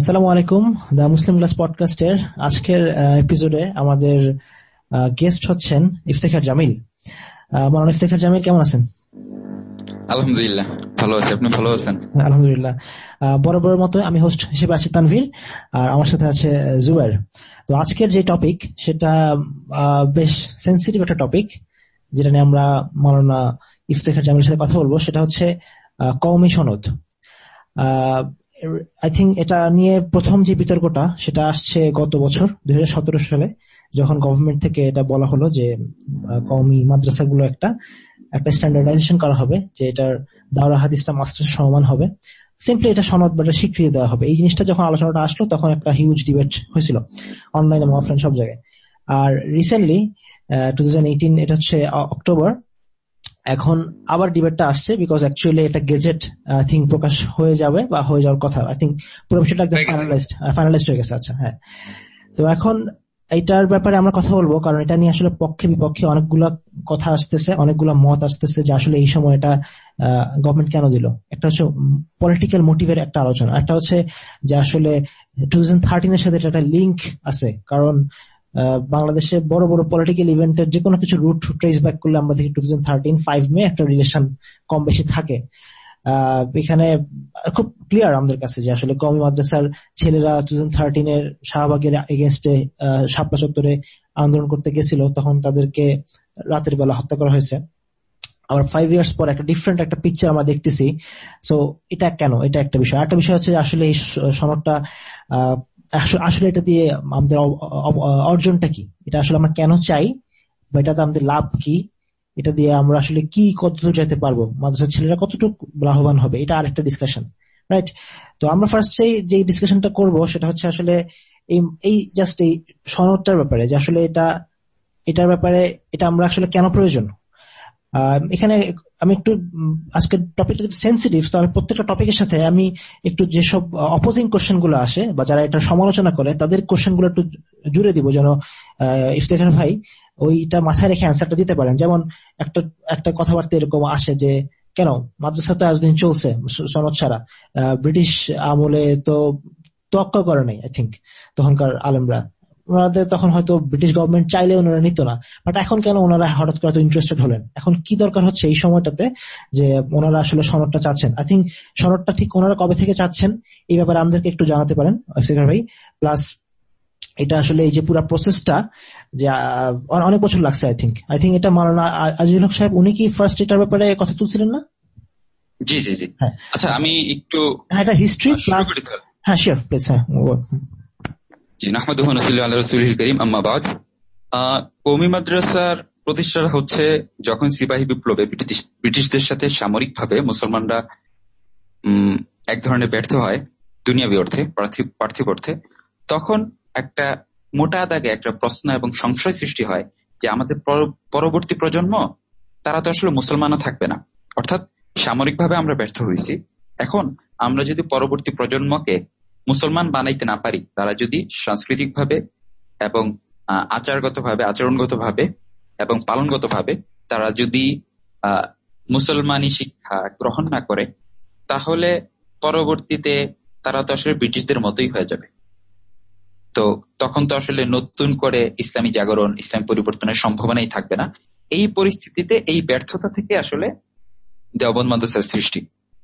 আসসালামু আলাইকুম the Muslim class পডকাস্টের আজকের এপিসোডে আমাদের গেস্ট হচ্ছেন ইফতেখার জামিল। আমার ইফতেখার জামিল কেমন আছেন? আলহামদুলিল্লাহ ভালো আছি। আপনি ভালো আছেন? আলহামদুলিল্লাহ। বরাবর মতো আমি হোস্ট হিসেবে আছি তানভীর আর আমার সাথে আছে জুবাইর। তো আজকের যে টপিক সেটা বেশ সেন্সিটিভ একটা টপিক যেটা নিয়ে আমরা মালানা ইফতেখার জামিলের সাথে কথা বলব। সেটা হচ্ছে কওমি সনদ। আই থিঙ্ক এটা নিয়ে প্রথম যে বিতর্কটা, সেটা আসছে গত বছর, দুই হাজার সতেরো সালে, যখন গভর্নমেন্ট থেকে এটা বলা হলো যে কওমি মাদ্রাসাগুলো একটা একটা স্ট্যান্ডার্ডাইজেশন করা হবে, যে এটার দাওরা হাদিসটা মাস্টার সমান হবে। সিম্পলি এটা সনদ বা স্বীকৃতি দেওয়া হবে। এই জিনিসটা যখন আলোচনাটা আসলো, তখন একটা হিউজ ডিবেট হয়েছিল অনলাইন এবং অফলাইন সব জায়গায়। আর রিসেন্টলি টু এটা হচ্ছে অক্টোবর এখন আবার ডিবেটটা আসছে বিকজ অ্যাকচুয়ালি এটা গেজেট থিং প্রকাশ হয়ে যাবে বা হয়ে যাওয়ার কথা। আই থিঙ্ক পুরো বিষয়টা একদম ফাইনালাইজড ফাইনালাইজড হয়ে গেছে আচ্ছা হ্যাঁ। তো এখন এইটার ব্যাপারে আমরা কথা বলব কারণ এটা নিয়ে আসলে পক্ষে বিপক্ষে অনেকগুলা কথা আসতেছে অনেকগুলা মত আসতেছে যে আসলে এই সময় এটা গভর্নমেন্ট কেন দিল? একটা হচ্ছে পলিটিক্যাল মোটিভের একটা আলোচনা। একটা হচ্ছে যে আসলে টু থাউজেন্ড থার্টিনের সাথে এটা একটা লিঙ্ক আছে। কারণ বাংলাদেশে বড় বড় পলিটিক্যাল ইভেন্টের যে কোনো কিছু রুট ট্রেস ব্যাক করলে আমরা দেখি two thousand thirteen five May একটা রিলেশন কম বেশি থাকে। এখানে খুব ক্লিয়ার আমাদের কাছে যে আসলে কমি মাদ্রাসার ছেলেরা টু থাউজেন্ড থার্টিনের শাহবাগের এগেনস্টে শাপলা চত্বরে আন্দোলন করতে গেছিল, তখন তাদেরকে রাতের বেলা হত্যা করা হয়েছে। আবার ফাইভ ইয়ার্স পর একটা ডিফারেন্ট একটা পিকচার আমরা দেখতেছি। সো এটা কেন? এটা একটা বিষয়। একটা বিষয় হচ্ছে আসলে এই সনদটা আসলে এটা দিয়ে আমাদের অর্জনটা কি? এটা আসলে আমরা কেন চাই বা এটাতে আমাদের লাভ কি? এটা দিয়ে আমরা আসলে কি কতটুকু যেতে পারব? মাদ্রাসার ছেলেরা কতটুকু লাভবান হবে? এটা আরেকটা ডিসকাশন রাইট তো আমরা ফার্স্ট যে ডিসকাশনটা করব সেটা হচ্ছে আসলে এই জাস্ট এই সনদটার ব্যাপারে যে আসলে এটা, এটার ব্যাপারে এটা আমরা আসলে কেন প্রয়োজন? এখানে আমি একটু আজকের টপিকটা যদি সেন্সিটিভ তো আমি প্রত্যেকটা টপিকের সাথে আমি একটু যেসব অপোজিং কোশ্চেনগুলো আসে, বা যারা এটা সমালোচনা করে, তাদের কোশ্চেনগুলো একটু জুড়ে দিব যেন ইফতেখার ভাই ওইটা মাথায় রেখে অ্যান্সারটা দিতে পারেন। যেমন একটা একটা কথাবার্তা এরকম আসে যে, কেন? মাদ্রাসা তো এতদিন চলছে সনদ ছাড়া। ব্রিটিশ আমলে তো তোয়াক্কা করে নাই আই থিঙ্ক তখনকার আলমরা। ওনাদের তখন হয়তো ব্রিটিশ গভর্নমেন্ট চাইলে ওনারা নিত না। বাট এখন কেন ওনারা হঠাৎ করে ইন্টারেস্টেড হলেন? এখন কি দরকার হচ্ছে এই সময়টাতে যে ওনারা আসলে সনদটা চাচ্ছেন? আই থিঙ্ক সনদটা ঠিক ওনারা কবে থেকে চাচ্ছেন এই ব্যাপারে আমাদেরকে একটু জানাতে পারেন অফিসার ভাই। প্লাস এটা আসলে এই যে পুরো প্রসেসটা যে অনেক বছর লাগছে আই থিঙ্ক আই থিঙ্ক এটা মারানা আজিজুল হক সাহেব উনি কি ফার্স্ট এটার ব্যাপারে কথা তুলছিলেন না? জি জি জি। হ্যাঁ। আচ্ছা আমি একটু হ্যাঁ এটা হিস্ট্রি প্লাস হ্যাঁ শিওর প্লিজ হ্যাঁ জি নাহমাদুহু নসিল্লু আলা রাসূলিল করিম, আম্মা বাদ। মাদ্রাসার প্রতিষ্ঠা হচ্ছে যখন সিপাহী বিপ্লবে ব্রিটিশদের সাথে সামরিকভাবে মুসলমানরা এক ধরনের ব্যর্থ হয় দুনিয়াবি অর্থে, পার্থিব অর্থে, তখন একটা মোটা দাগে একটা প্রশ্ন এবং সংশয় সৃষ্টি হয় যে আমাদের পরবর্তী প্রজন্ম, তারা তো আসলে মুসলমানও থাকবে না। অর্থাৎ সামরিকভাবে আমরা ব্যর্থ হয়েছি এখন আমরা যদি পরবর্তী প্রজন্মকে মুসলমান বানাইতে না পারি, তারা যদি সাংস্কৃতিকভাবে এবং আচারগতভাবে, আচরণগতভাবে এবং পালনগতভাবে তারা যদি মুসলমানি শিক্ষা গ্রহণ না করে, তাহলে পরবর্তীতে তারা তো আসলে ব্রিটিশদের মতোই হয়ে যাবে। তো তখন তো আসলে নতুন করে ইসলামী জাগরণ, ইসলাম পরিবর্তনের সম্ভাবনাই থাকবে না। এই পরিস্থিতিতে এই ব্যর্থতা থেকে আসলে দেওবন্দ মাদ্রাসার সৃষ্টি।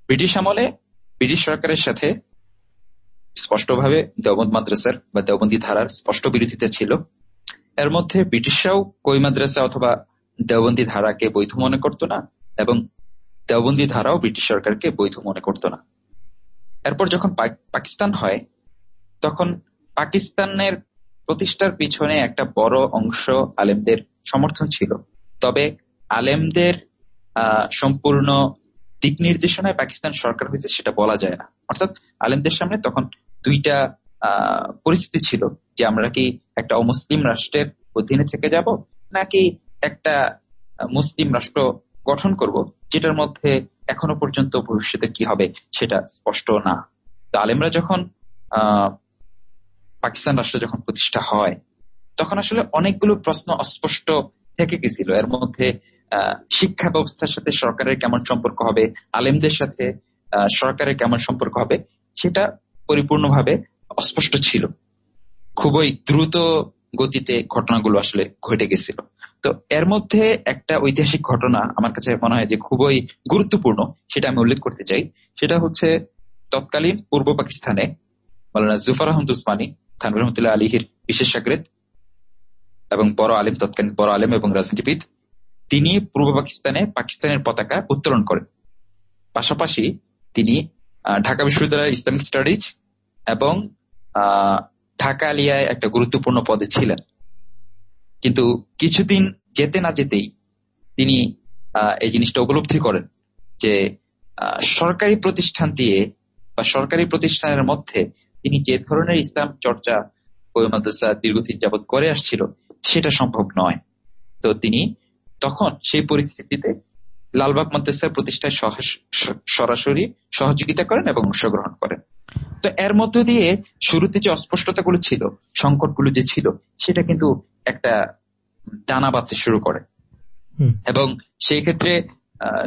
ব্রিটিশ আমলে ব্রিটিশ সরকারের সাথে স্পষ্টভাবে দেওবন্দ মাদ্রাসার বা দেওবন্দি ধারার স্পষ্ট বিরোধিতা ছিল। এর মধ্যে ব্রিটিশরাও কই মাদ্রাসা অথবা দেওবন্দি ধারাকে বৈধ মনে করত না এবং দেওবন্দি ধারাও ব্রিটিশ সরকারকে বৈধ মনে করত না। এরপর যখন পাকিস্তান হয় তখন পাকিস্তানের প্রতিষ্ঠার পিছনে একটা বড় অংশ আলেমদের সমর্থন ছিল। তবে আলেমদের সম্পূর্ণ দিক নির্দেশনায় পাকিস্তান সরকার হয়েছে সেটা বলা যায় না। অর্থাৎ আলেমদের সামনে তখন দুইটা পরিস্থিতি ছিল যে আমরা কি একটা অমুসলিম রাষ্ট্রের অধীনে থেকে যাব নাকি একটা মুসলিম রাষ্ট্র গঠন করব, যেটার মধ্যে এখনও পর্যন্ত ভবিষ্যতে কি হবে সেটা স্পষ্ট না। তো আলেমরা যখন পাকিস্তান রাষ্ট্র যখন প্রতিষ্ঠা হয়, তখন আসলে অনেকগুলো প্রশ্ন অস্পষ্ট থেকে গেছিল। এর মধ্যে শিক্ষা ব্যবস্থার সাথে সরকারের কেমন সম্পর্ক হবে, আলেমদের সাথে সরকারের কেমন সম্পর্ক হবে, সেটা পরিপূর্ণভাবে অস্পষ্ট ছিল। খুবই দ্রুত গতিতে ঘটনাগুলো আসলে ঘটে গেছিল। তো এর মধ্যে একটা ঐতিহাসিক ঘটনা আমার কাছে মনে হয় যে খুবই গুরুত্বপূর্ণ, সেটা আমি উল্লেখ করতে চাই। সেটা হচ্ছে তৎকালীন পূর্ব পাকিস্তানে মৌলানা জুফার আহমদ উসমানী থানবির রহমতুল্লাহ আলীহির বিশেষ সাকরেত এবং বড় আলেম, তৎকালীন বড় আলেম এবং রাজনীতিবিদ, তিনি পূর্ব পাকিস্তানে পাকিস্তানের পতাকা উত্তোলন করেন। পাশাপাশি তিনি ঢাকা বিশ্ববিদ্যালয়ের ইসলামিক স্টাডিজ এবং ঢাকা আলিয়ায় একটা গুরুত্বপূর্ণ পদে ছিলেন। কিন্তু কিছুদিন যেতে না যেতেই তিনি এই জিনিসটা উপলব্ধি করেন যে সরকারি প্রতিষ্ঠান দিয়ে বা সরকারি প্রতিষ্ঠানের মধ্যে তিনি যে ধরনের ইসলাম চর্চা মাদ্রাসা দীর্ঘদিন যাবৎ করে আসছিল, সেটা সম্ভব নয়। তো তিনি তখন সেই পরিস্থিতিতে লালবাগ মাদ্রাসার প্রতিষ্ঠায় সরাসরি সহযোগিতা করেন এবং অংশগ্রহণ করেন। তো এর মধ্য দিয়ে শুরুতে যে অস্পষ্টতাগুলো ছিল সংকটগুলো যে ছিল সেটা কিন্তু একটা দানা বাঁধতে শুরু করে। এবং সেই ক্ষেত্রে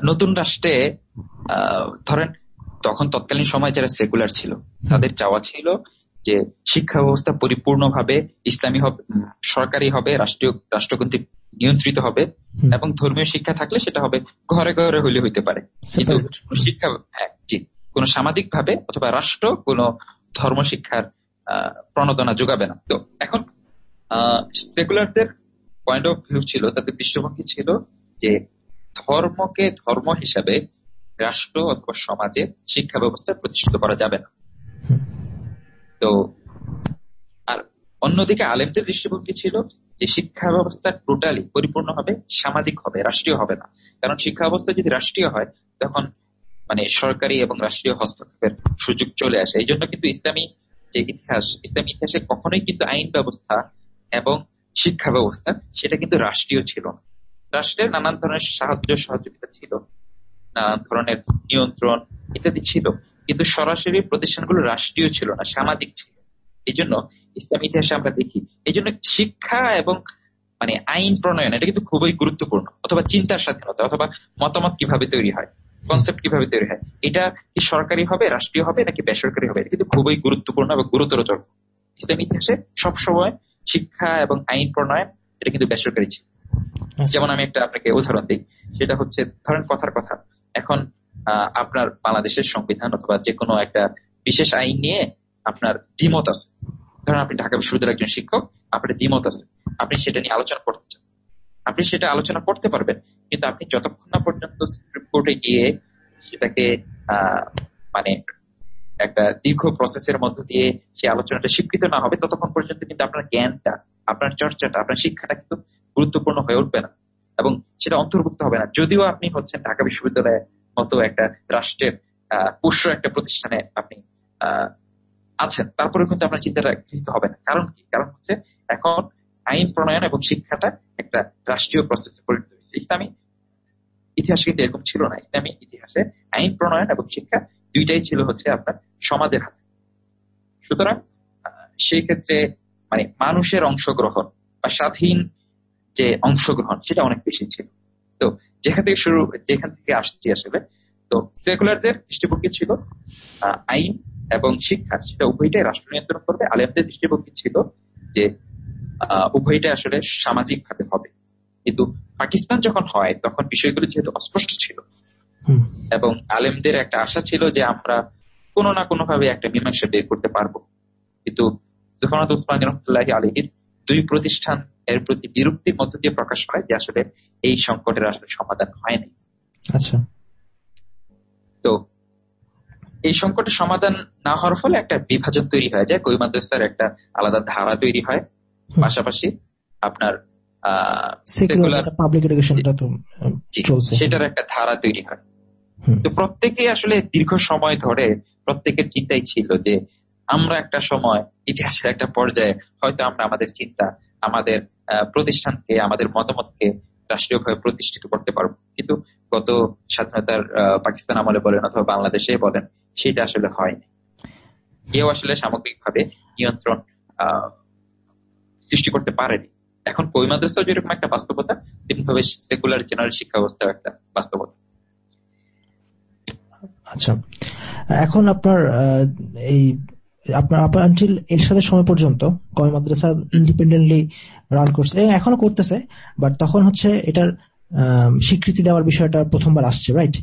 নতুন রাষ্ট্রে ধরেন তখন তৎকালীন সময় যারা সেকুলার ছিল তাদের চাওয়া ছিল যে শিক্ষা ব্যবস্থা পরিপূর্ণভাবে ইসলামী হবে সরকারি হবে রাষ্ট্রীয় রাষ্ট্রকন্ত্রিক নিয়ন্ত্রিত হবে এবং ধর্মীয় শিক্ষা থাকলে সেটা হবে ঘরে ঘরে হইলে হইতে পারে। কিন্তু শিক্ষা হ্যাঁ জি কোন সামাজিক ভাবে অথবা রাষ্ট্র কোন ধর্ম শিক্ষার প্রণোদনা যোগাবে না। তো এখন সেকুলারদের পয়েন্ট অফ ভিউ ছিল তাদের দৃষ্টিভঙ্গি ছিল যে ধর্মকে ধর্ম হিসাবে রাষ্ট্র অথবা সমাজে শিক্ষা ব্যবস্থা প্রতিষ্ঠিত করা যাবে না। তো আর অন্যদিকে আলেমদের দৃষ্টিভঙ্গি ছিল যে শিক্ষা ব্যবস্থা টোটালি পরিপূর্ণ হবে সামাজিক হবে, রাষ্ট্রীয় হবে না। কারণ শিক্ষা ব্যবস্থা যদি রাষ্ট্রীয় হয়, তখন মানে সরকারি এবং রাষ্ট্রীয় হস্তক্ষেপের সুযোগ চলে আসে। এই জন্য কিন্তু ইসলামী যে ইতিহাস, ইসলামী ইতিহাসে কখনোই কিন্তু আইন ব্যবস্থা এবং শিক্ষা ব্যবস্থা সেটা কিন্তু রাষ্ট্রীয় ছিল না। রাষ্ট্রের নানান ধরনের সাহায্য সহযোগিতা ছিল নানান ধরনের নিয়ন্ত্রণ ইত্যাদি ছিল। কিন্তু সরাসরি প্রতিষ্ঠানগুলো রাষ্ট্রীয় ছিল না সামাজিক ছিল। এই জন্য ইসলাম ইতিহাসে আমরা দেখি এই জন্য শিক্ষা এবং মানে আইন প্রণয়ন এটা কিন্তু খুবই গুরুত্বপূর্ণ। অথবা চিন্তার স্বাধীনতা অথবা মতামত কীভাবে তৈরি হয় কনসেপ্ট কীভাবে তৈরি হয় এটা কি সরকারি হবে রাষ্ট্রীয় হবে নাকি বেসরকারি হবে এটা কিন্তু খুবই গুরুত্বপূর্ণ এবং গুরুতর তর্ক ইসলাম ইতিহাসে সবসময় শিক্ষা এবং আইন প্রণয়ন এটা কিন্তু বেসরকারি ছিল। আচ্ছা। যেমন আমি একটা আপনাকে উদাহরণ দিই সেটা হচ্ছে ধরেন কথার কথা এখন আপনার বাংলাদেশের সংবিধান অথবা যে কোনো একটা বিশেষ আইন নিয়ে আপনার দ্বিমত আছে। ধরেন আপনি ঢাকা বিশ্ববিদ্যালয়ের একজন শিক্ষক, আপনার দ্বিমত আছে। আপনি সেটা নিয়ে আলোচনা করতে চান। আপনি সেটা আলোচনা করতে পারবেন, কিন্তু আপনি যতক্ষণ না পর্যন্ত সুপ্রিম কোর্টে গিয়ে সেটাকে মানে একটা দীর্ঘ প্রসেসের মধ্য দিয়ে সে আলোচনাটা স্বীকৃত না হবে, ততক্ষণ পর্যন্ত কিন্তু আপনার জ্ঞানটা, আপনার চর্চাটা, আপনার শিক্ষাটা কিন্তু গুরুত্বপূর্ণ হয়ে উঠবে না। এবং সেটা অন্তর্ভুক্ত হবে না। যদিও আপনি হচ্ছেন ঢাকা বিশ্ববিদ্যালয়ের মতো একটা রাষ্ট্রের পুষ্য একটা প্রতিষ্ঠানে আপনি আছেন। তারপরে কিন্তু আপনার চিন্তাটা গৃহীত হবে না। কারণ কি? কারণ হচ্ছে এখন আইন, প্রণয়ন এবং শিক্ষাটা একটা রাষ্ট্রীয় প্রসেসে পরিণত হয়েছে। ইসলামী ইতিহাস কিন্তু এরকম ছিল না। ইসলামী ইতিহাসে আইন, প্রণয়ন এবং শিক্ষা দুইটাই ছিল হচ্ছে আপনার সমাজের হাতে। সুতরাং সেই ক্ষেত্রে মানে মানুষের অংশগ্রহণ বা স্বাধীন যে অংশগ্রহণ সেটা অনেক বেশি ছিল। তো যেখান থেকে শুরু যেখান থেকে আসছি আসলে তো সেকুলারদের দৃষ্টিভঙ্গি ছিল আইন এবং শিক্ষা সেটা উভয়টাই রাষ্ট্র নিয়ন্ত্রণ করবে। আলেমদের দৃষ্টিভঙ্গি ছিল যে উভয়টা আসলে সামাজিক ভাবে হবে। কিন্তু পাকিস্তান যখন হয় তখন বিষয়গুলো যেহেতু অস্পষ্ট ছিল। এবং আলেমদের একটা আশা ছিল যে আমরা কোনো না কোনো ভাবে একটা মীমাংসা বের করতে পারব। কিন্তু জুফানাদ উসমান রহমতুল্লাহ আলহির দুই প্রতিষ্ঠান এর প্রতি বিরক্তির মধ্য দিয়ে প্রকাশ হয় যে আসলে এই সংকটের আসলে সমাধান হয়নি। আচ্ছা। তো এই সংকটের সমাধান না হওয়ার ফলে একটা বিভাজন তৈরি হয়ে যায়। কই মাদ্রাসার একটা আলাদা ধারা তৈরি হয়। পাশাপাশি আপনার সেটার একটা ধারা তৈরি হয়। তো প্রত্যেকে আসলে দীর্ঘ সময় ধরে প্রত্যেকের চিন্তাই ছিল যে আমরা একটা সময় ইতিহাসের একটা পর্যায়ে হয়তো আমরা আমাদের চিন্তা আমাদের প্রতিষ্ঠানকে, আমাদের মতামতকে রাষ্ট্রীয়ভাবে প্রতিষ্ঠিত করতে পারব। কিন্তু গত স্বাধীনতার পাকিস্তান আমলে বলেন অথবা বাংলাদেশে বলেন, সেটা আসলে হয়নি। কেউ আসলে সামগ্রিকভাবে নিয়ন্ত্রণ সৃষ্টি করতে পারেনি। এখন কই মাদ্রাসা যেরকম একটা বাস্তবতা, তেমনিভাবে সেকুলার জেনারেল শিক্ষা ব্যবস্থা একটা বাস্তবতা। আচ্ছা এখন আপনার এই আপনার আপ আনটিল এরশাদের সময় পর্যন্ত কয় মাদ্রাসা ইন্ডিপেন্ডেন্টলি রান করছে। এবং এখনও করতেছে বাট তখন হচ্ছে এটার স্বীকৃতি দেওয়ার বিষয়টা প্রথমবার আসছে রাইট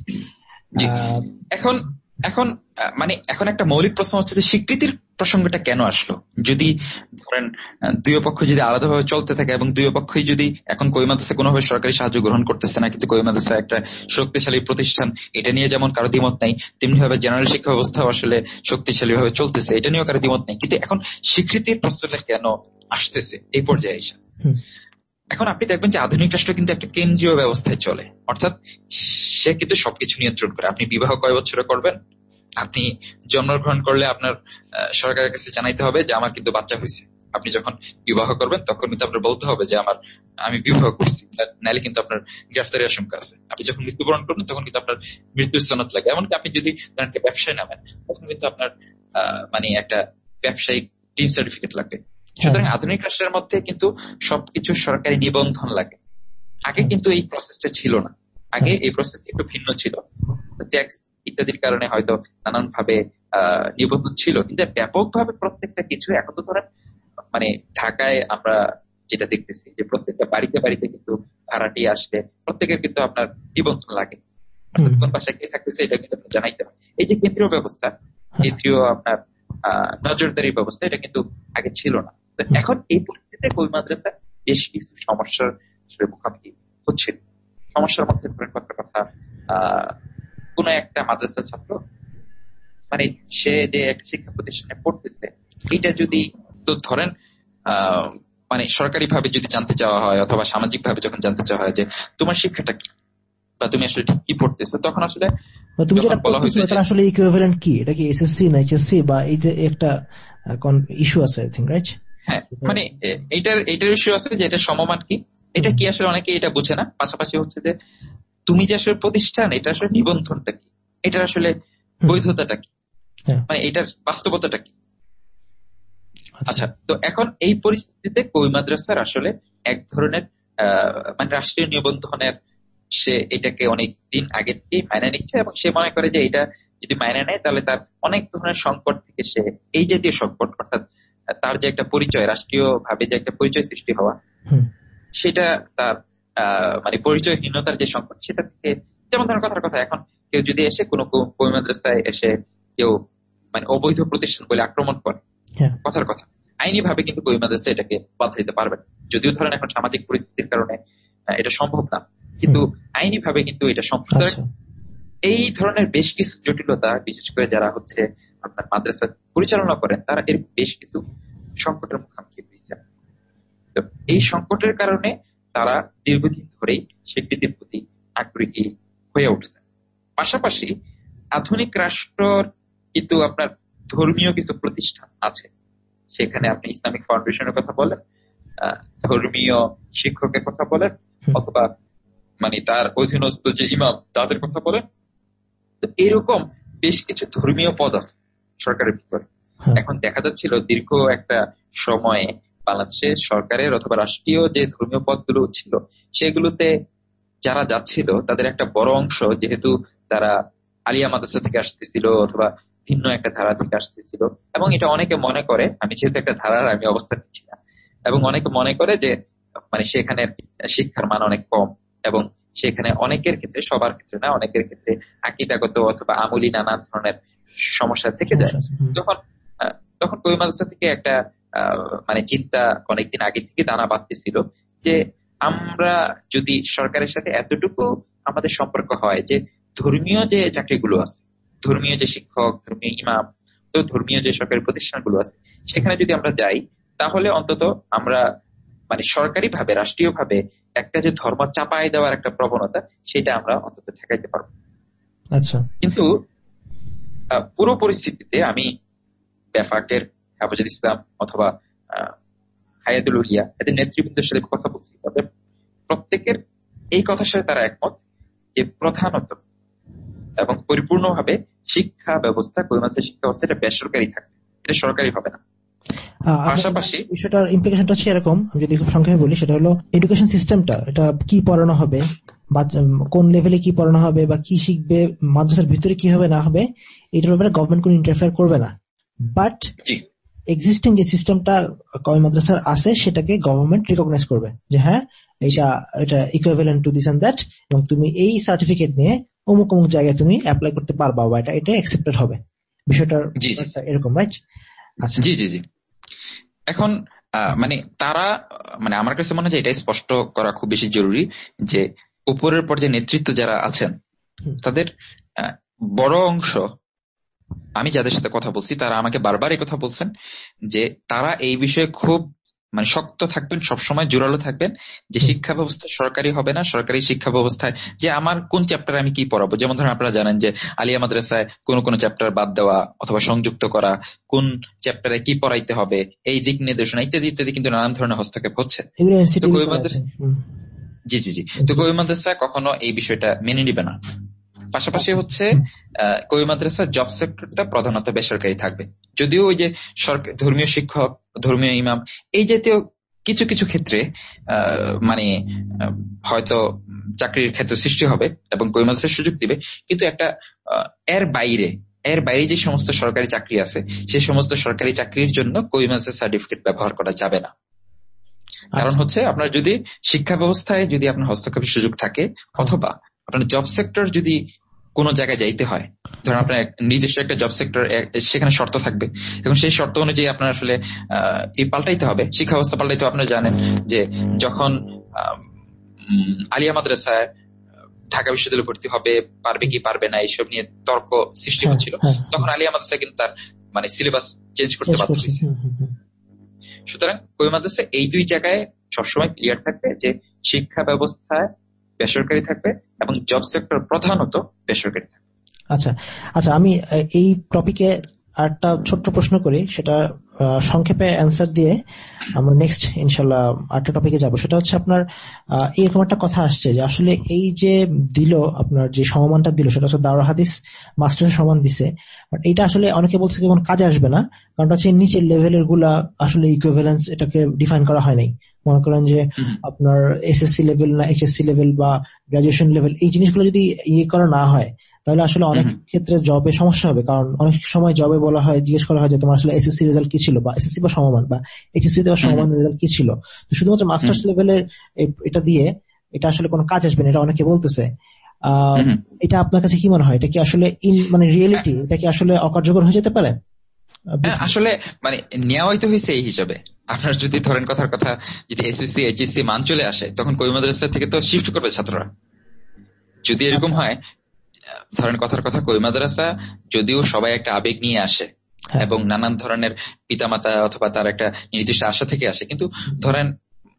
এখন এখন মানে এখন একটা মৌলিক প্রশ্ন হচ্ছে যে স্বীকৃতির প্রসঙ্গটা কেন আসলো? যদি ধরেন দুই পক্ষ যদি আলাদাভাবে চলতে থাকে এবং দুই পক্ষই যদি এখন কই কোনোভাবে সরকারি সাহায্য গ্রহণ করতেছে না, কিন্তু কই একটা শক্তিশালী প্রতিষ্ঠান, এটা নিয়ে যেমন কারও দ্বিমত নাই তেমনি ভাবে জেনারেল শিক্ষা ব্যবস্থাও আসলে শক্তিশালী ভাবে চলতেছে, এটা নিয়েও কারও দ্বিমত নেই। কিন্তু এখন স্বীকৃতির প্রশ্নটা কেন আসতেছে এই পর্যায়ে এসে? এখন আপনি দেখবেন যে আধুনিক রাষ্ট্র কিন্তু একটা কেন্দ্রীয় ব্যবস্থায় চলে। অর্থাৎ সে কিন্তু সবকিছু নিয়ন্ত্রণ করে। আপনি বিবাহ কয় বছরে করবেন? আপনি জন্মগ্রহণ করলে আপনার সরকারের কাছে জানাইতে হবে যে আমার কিন্তু বাচ্চা হয়েছে আপনি যখন বিবাহ করবেন, তখন কিন্তু আপনার বলতে হবে যে আমার, আমি বিবাহ করছি। নাহলে কিন্তু আপনার গ্রেফতারি আশঙ্কা আছে। আপনি যখন মৃত্যুবরণ করবেন, তখন কিন্তু আপনার মৃত্যুর সনদ লাগে। এমনকি আপনি যদি একটা ব্যবসায় নামেন, তখন কিন্তু আপনার মানে একটা ব্যবসায়িক টিন সার্টিফিকেট লাগবে। সুতরাং হ্যাঁ। আধুনিক রাষ্ট্রের মধ্যে কিন্তু সবকিছু সরকারি নিবন্ধন লাগে। আগে কিন্তু এই প্রসেসটা ছিল না। আগে হ্যাঁ। এই প্রসেসটা একটু ভিন্ন ছিল। ট্যাক্স ইত্যাদির কারণে হয়তো নানান ভাবে নিবন্ধন ছিল। কিন্তু ব্যাপকভাবে প্রত্যেকটা কিছু এখন তো ধরেন মানে ঢাকায় আমরা যেটা দেখতেছি যে প্রত্যেকটা বাড়িতে বাড়িতে কিন্তু ভাড়াটি আসলে প্রত্যেকের কিন্তু আপনার নিবন্ধন লাগে। কোন বাসায় কে থাকতেছে এটা কিন্তু জানাইতে হয়। এই যে কেন্দ্রীয় ব্যবস্থা হ্যাঁ। কেন্দ্রীয় আপনার আহ নজরদারি ব্যবস্থা এটা কিন্তু আগে ছিল না। এখন এই পরিস্থিতিতে কবি মাদ্রাসা বেশ কিছু সমস্যার মুখোমুখি হচ্ছে। সমস্যার মধ্যে ধরেন কথা কথা কোন একটা মাদ্রাসার ছাত্র মানে সে যে একটা শিক্ষা প্রতিষ্ঠানে পড়তেছে এটা যদি তো ধরেন মানে সরকারি ভাবে যদি জানতে চাওয়া হয় অথবা সামাজিক ভাবে যখন জানতে চাওয়া হয় যে তোমার শিক্ষাটা কি বা তুমি আসলে ঠিক কি পড়তেছো তখন আসলে তুমি যেটা পড়তেছো এটা আসলে ইকুইভ্যালেন্ট কি? এটা কি এসএসসি না এইচএসসি বা এই যে একটা ইস্যু আছে আই থিংক রাইট হ্যাঁ মানে এইটার এইটার ইস্যু আছে যে এটা সমমান কি? এটা কি আসলে অনেকে এটা বুঝে না। পাশাপাশি হচ্ছে যে তুমি যে আসলে প্রতিষ্ঠান এটা আসলে নিবন্ধনটা কি? এটার আসলে বৈধতাটা কি? হ্যাঁ। মানে এটার বাস্তবতাটা কি? আচ্ছা।, আচ্ছা তো এখন এই পরিস্থিতিতে কই মাদ্রাসার আসলে এক ধরনের মানে রাষ্ট্রীয় নিবন্ধনের সে এটাকে অনেক দিন আগে থেকেই মাইনে নিচ্ছে এবং সে মনে করে যে এটা যদি মাইনে নেয় তাহলে তার অনেক ধরনের সংকট থেকে সে এই জাতীয় সংকট অর্থাৎ তার যে একটা পরিচয় রাষ্ট্রীয় ভাবে যে একটা পরিচয় সৃষ্টি হওয়া সেটা তার মানে পরিচয়হীনতার যে সংকট সেটা থেকে যেমন ধরেন কথার কথা এখন কেউ যদি এসে কোনো কবি মাদ্রাসায় এসে কেউ মানে অবৈধ প্রতিষ্ঠান বলে আক্রমণ করে হ্যাঁ। কথার কথা আইনি ভাবে কিন্তু কবি মাদ্রাসা এটাকে বাধা দিতে পারবেন যদিও ধরেন এখন সামাজিক পরিস্থিতির কারণে এটা সম্ভব না কিন্তু আইনি ভাবে কিন্তু এটা সম্ভব আচ্ছা। এই ধরনের বেশ কিছু জটিলতা বিশেষ করে যারা হচ্ছে আপনার মাদ্রাসা পরিচালনা করেন তারা এর বেশ কিছু সংকটের মুখোমুখি হয়েছে। এই সংকটের কারণে তারা দীর্ঘদিন ধরেই স্বীকৃতির প্রতি আগ্রহী হয়ে উঠছে পাশাপাশি আধুনিক রাষ্ট্রর কিন্তু আপনার ধর্মীয় কিছু প্রতিষ্ঠান আছে। সেখানে আপনি ইসলামিক ফাউন্ডেশনের কথা বলেন ধর্মীয় শিক্ষকের কথা বলেন অথবা মানে তার অধীনস্থ যে ইমাম তাদের কথা বলেন। তো এরকম বেশ কিছু ধর্মীয় পদ আছে। সরকারের ভিতরে হ্যাঁ। এখন দেখা যাচ্ছিল দীর্ঘ একটা সময়ে বাংলাদেশের সরকারের অথবা রাষ্ট্রীয় যে ধর্মীয় পদগুলো ছিল সেগুলোতে যারা যাচ্ছিল তাদের একটা বড় অংশ যেহেতু তারা আলিয়া মাদ্রাসা থেকে আসতেছিল অথবা ভিন্ন একটা ধারা থেকে আসতেছিল। এবং এটা অনেকে মনে করে আমি যেহেতু একটা ধারার আমি অবস্থা নিচ্ছি না। এবং অনেকে মনে করে যে মানে সেখানে শিক্ষার মান অনেক কম এবং সেখানে অনেকের ক্ষেত্রে সবার ক্ষেত্রে না অনেকের ক্ষেত্রে আকিদাগত অথবা আমলি নানান ধরনের সমস্যা থেকে যায়। তখন তখন কবি মাদ্রাসা থেকে একটা মানে চিন্তা অনেকদিন আগে থেকে দানা বাঁধতেছিল যে আমরা যদি সরকারের সাথে এতটুকু আমাদের সম্পর্ক হয় যে ধর্মীয় যে চাকরিগুলো আছে ধর্মীয় যে শিক্ষক ধর্মীয় ইমাম তো ধর্মীয় যে সরকারি প্রতিষ্ঠানগুলো আছে সেখানে যদি আমরা যাই তাহলে অন্তত আমরা মানে সরকারি ভাবে রাষ্ট্রীয় ভাবে একটা যে ধর্ম চাপাই দেওয়ার একটা প্রবণতা সেটা আমরা অন্তত ঠেকাইতে পারব। আচ্ছা। কিন্তু পুরো পরিস্থিতিতে আমি বেফাকের হেফাজত ইসলাম অথবা হায়াতুল উলিয়া এদের নেতৃবৃন্দের সাথে কথা বলছি। তবে প্রত্যেকের এই কথার সাথে তারা একমত যে প্রধানত এবং পরিপূর্ণভাবে শিক্ষা ব্যবস্থা কৈমাসের শিক্ষা ব্যবস্থা এটা বেসরকারি থাকবে। এটা সরকারি হবে না। পাশাপাশি বিষয়টার ইমপ্লিকেশনটা হচ্ছে এরকম আমি যদি খুব সংক্ষেপে বলি সেটা হলো এডুকেশন সিস্টেমটা এটা কি পড়ানো হবে বা কোন লেভেলে কি পড়ানো হবে বা কি শিখবে মাদ্রাসার ভিতরে কি হবে না হবে এটার ব্যাপারে গভর্নমেন্ট কোন ইন্টারফেয়ার করবে না। বাট এক্সিস্টিং যে সিস্টেমটা কমি মাদ্রাসার আছে সেটাকে গভর্নমেন্ট রিকগনাইজ করবে যে হ্যাঁ এটা এটা equivalent to this and that এবং তুমি এই সার্টিফিকেট নিয়ে অমুক অমুক জায়গায় তুমি অ্যাপ্লাই করতে পারবা বা এটা এটা অ্যাকসেপ্টেড হবে। বিষয়টা এরকম রাইট আচ্ছা। জি জি জি। এখন মানে তারা মানে আমার কাছে মনে হয় এটাই স্পষ্ট করা খুব বেশি জরুরি যে উপরের পর্যায়ে নেতৃত্ব যারা আছেন তাদের বড় অংশ আমি যাদের সাথে কথা বলছি তারা আমাকে বারবার এই কথা বলছেন যে তারা এই বিষয়ে খুব মানে শক্ত থাকবেন সবসময় জোরালো থাকবেন যে শিক্ষা ব্যবস্থা সরকারি হবে না সরকারি শিক্ষা ব্যবস্থায় যে আমার কোন চ্যাপ্টার আমি কি পড়াবো? যেমন ধরেন আপনারা জানেন যে আলিয়া মাদ্রাসায় কোন কোন চ্যাপ্টার বাদ দেওয়া অথবা সংযুক্ত করা কোন চ্যাপ্টারে কি পড়াইতে হবে এই দিক নির্দেশনা ইত্যাদি ইত্যাদি কিন্তু নানান ধরনের হস্তক্ষেপ হচ্ছে। জি জি জি। তো কবি মাদ্রাসা কখনো এই বিষয়টা মেনে নিবে না। পাশাপাশি হচ্ছে কবি মাদ্রাসা জব সেক্টরটা প্রধানত বেসরকারি থাকবে যদিও ওই যে সরকার ধর্মীয় শিক্ষক ধর্মীয় ইমাম এই জাতীয় কিছু কিছু ক্ষেত্রে মানে হয়তো চাকরির ক্ষেত্রে সৃষ্টি হবে এবং কবি মাদ্রাসার সুযোগ দিবে কিন্তু একটা এর বাইরে এর বাইরে যে সমস্ত সরকারি চাকরি আছে সেই সমস্ত সরকারি চাকরির জন্য কবি মাদ্রাসার সার্টিফিকেট ব্যবহার করা যাবে না কারণ আচ্ছা। হচ্ছে আপনার যদি শিক্ষা ব্যবস্থায় যদি আপনার হস্তক্ষেপের সুযোগ থাকে অথবা আপনার জব সেক্টর যদি কোনো জায়গায় যাইতে হয় ধরেন আপনার নির্দিষ্ট একটা জব সেক্টর সেখানে শর্ত থাকবে এবং সেই শর্ত অনুযায়ী আপনার আসলে এই পাল্টাইতে হবে শিক্ষা ব্যবস্থা পাল্টাইতে আপনারা জানেন যে যখন আলিয়া মাদ্রাসায় ঢাকা বিশ্ববিদ্যালয়ে ভর্তি হবে পারবে কি পারবে না এইসব নিয়ে তর্ক সৃষ্টি হ্যাঁ, হচ্ছিল হ্যাঁ। তখন আলিয়া মাদ্রাসা কিন্তু তার মানে সিলেবাস চেঞ্জ করতে বাধ্য সুতরাং ওই মাদ্রাসা এই দুই জায়গায় সবসময় ক্লিয়ার থাকবে যে শিক্ষা ব্যবস্থায় বেসরকারি থাকবে এবং জব সেক্টর প্রধানত বেসরকারি থাকবে। আচ্ছা আচ্ছা আমি এই টপিকে একটা ছোট্ট প্রশ্ন করি সেটা সংক্ষেপে অ্যান্সার দিয়ে আমরা নেক্সট ইনশাল্লাহ আরেকটা টপিকে যাব। সেটা হচ্ছে আপনার এরকম একটা কথা আসছে যে আসলে এই যে দিল আপনার যে সমমানটা দিল সেটা হচ্ছে দাওরা হাদিস মাস্টারের সমান দিছে। বাট এটা আসলে অনেকে বলছে কোনো কাজে আসবে না কারণ হচ্ছে নিচের লেভেলেরগুলা আসলে ইকুইভ্যালেন্স এটাকে ডিফাইন করা হয় নাই। মনে করেন যে আপনার এসএসসি লেভেল না এইচএসসি লেভেল বা গ্রাজুয়েশন লেভেল এই জিনিসগুলো যদি ইয়ে করা না হয় তাহলে আসলে অনেক ক্ষেত্রে জবে সমস্যা হবে। কারণ অনেক সময় জবে বলা হয় জিজ্ঞেস করা হয় যে তোমার আসলে এসএসসি রেজাল্ট কি ছিল? বা এসএসসি বা সমমান বা এইচএসসি বা সমমান রেজাল্ট কি ছিল? তো শুধুমাত্র মাস্টার্স লেভেলের এটা দিয়ে এটা আসলে কোনো কাজ আসবে না এটা অনেকে বলতেছে। এটা আপনার কাছে কি মনে হয়? এটা কি আসলে ইন মানে রিয়েলিটি এটা কি আসলে অকার্যকর হয়ে যেতে পারে? হ্যাঁ, আসলে মানে নেওয়াই তো হয়েছে এই হিসাবে। আপনার যদি ধরেন কথার কথা যদি এসএসসি এইচএসসি মান চলে আসে তখন কবি মাদ্রাসা থেকে তো শিফট করবে ছাত্ররা। যদি এরকম আচ্ছা। হয় ধরেন কথার কথা কই মাদ্রাসা যদিও সবাই একটা আবেগ নিয়ে আসে হ্যাঁ। এবং নানান ধরনের পিতামাতা অথবা তার একটা নির্দিষ্ট আশা থেকে আসে কিন্তু ধরেন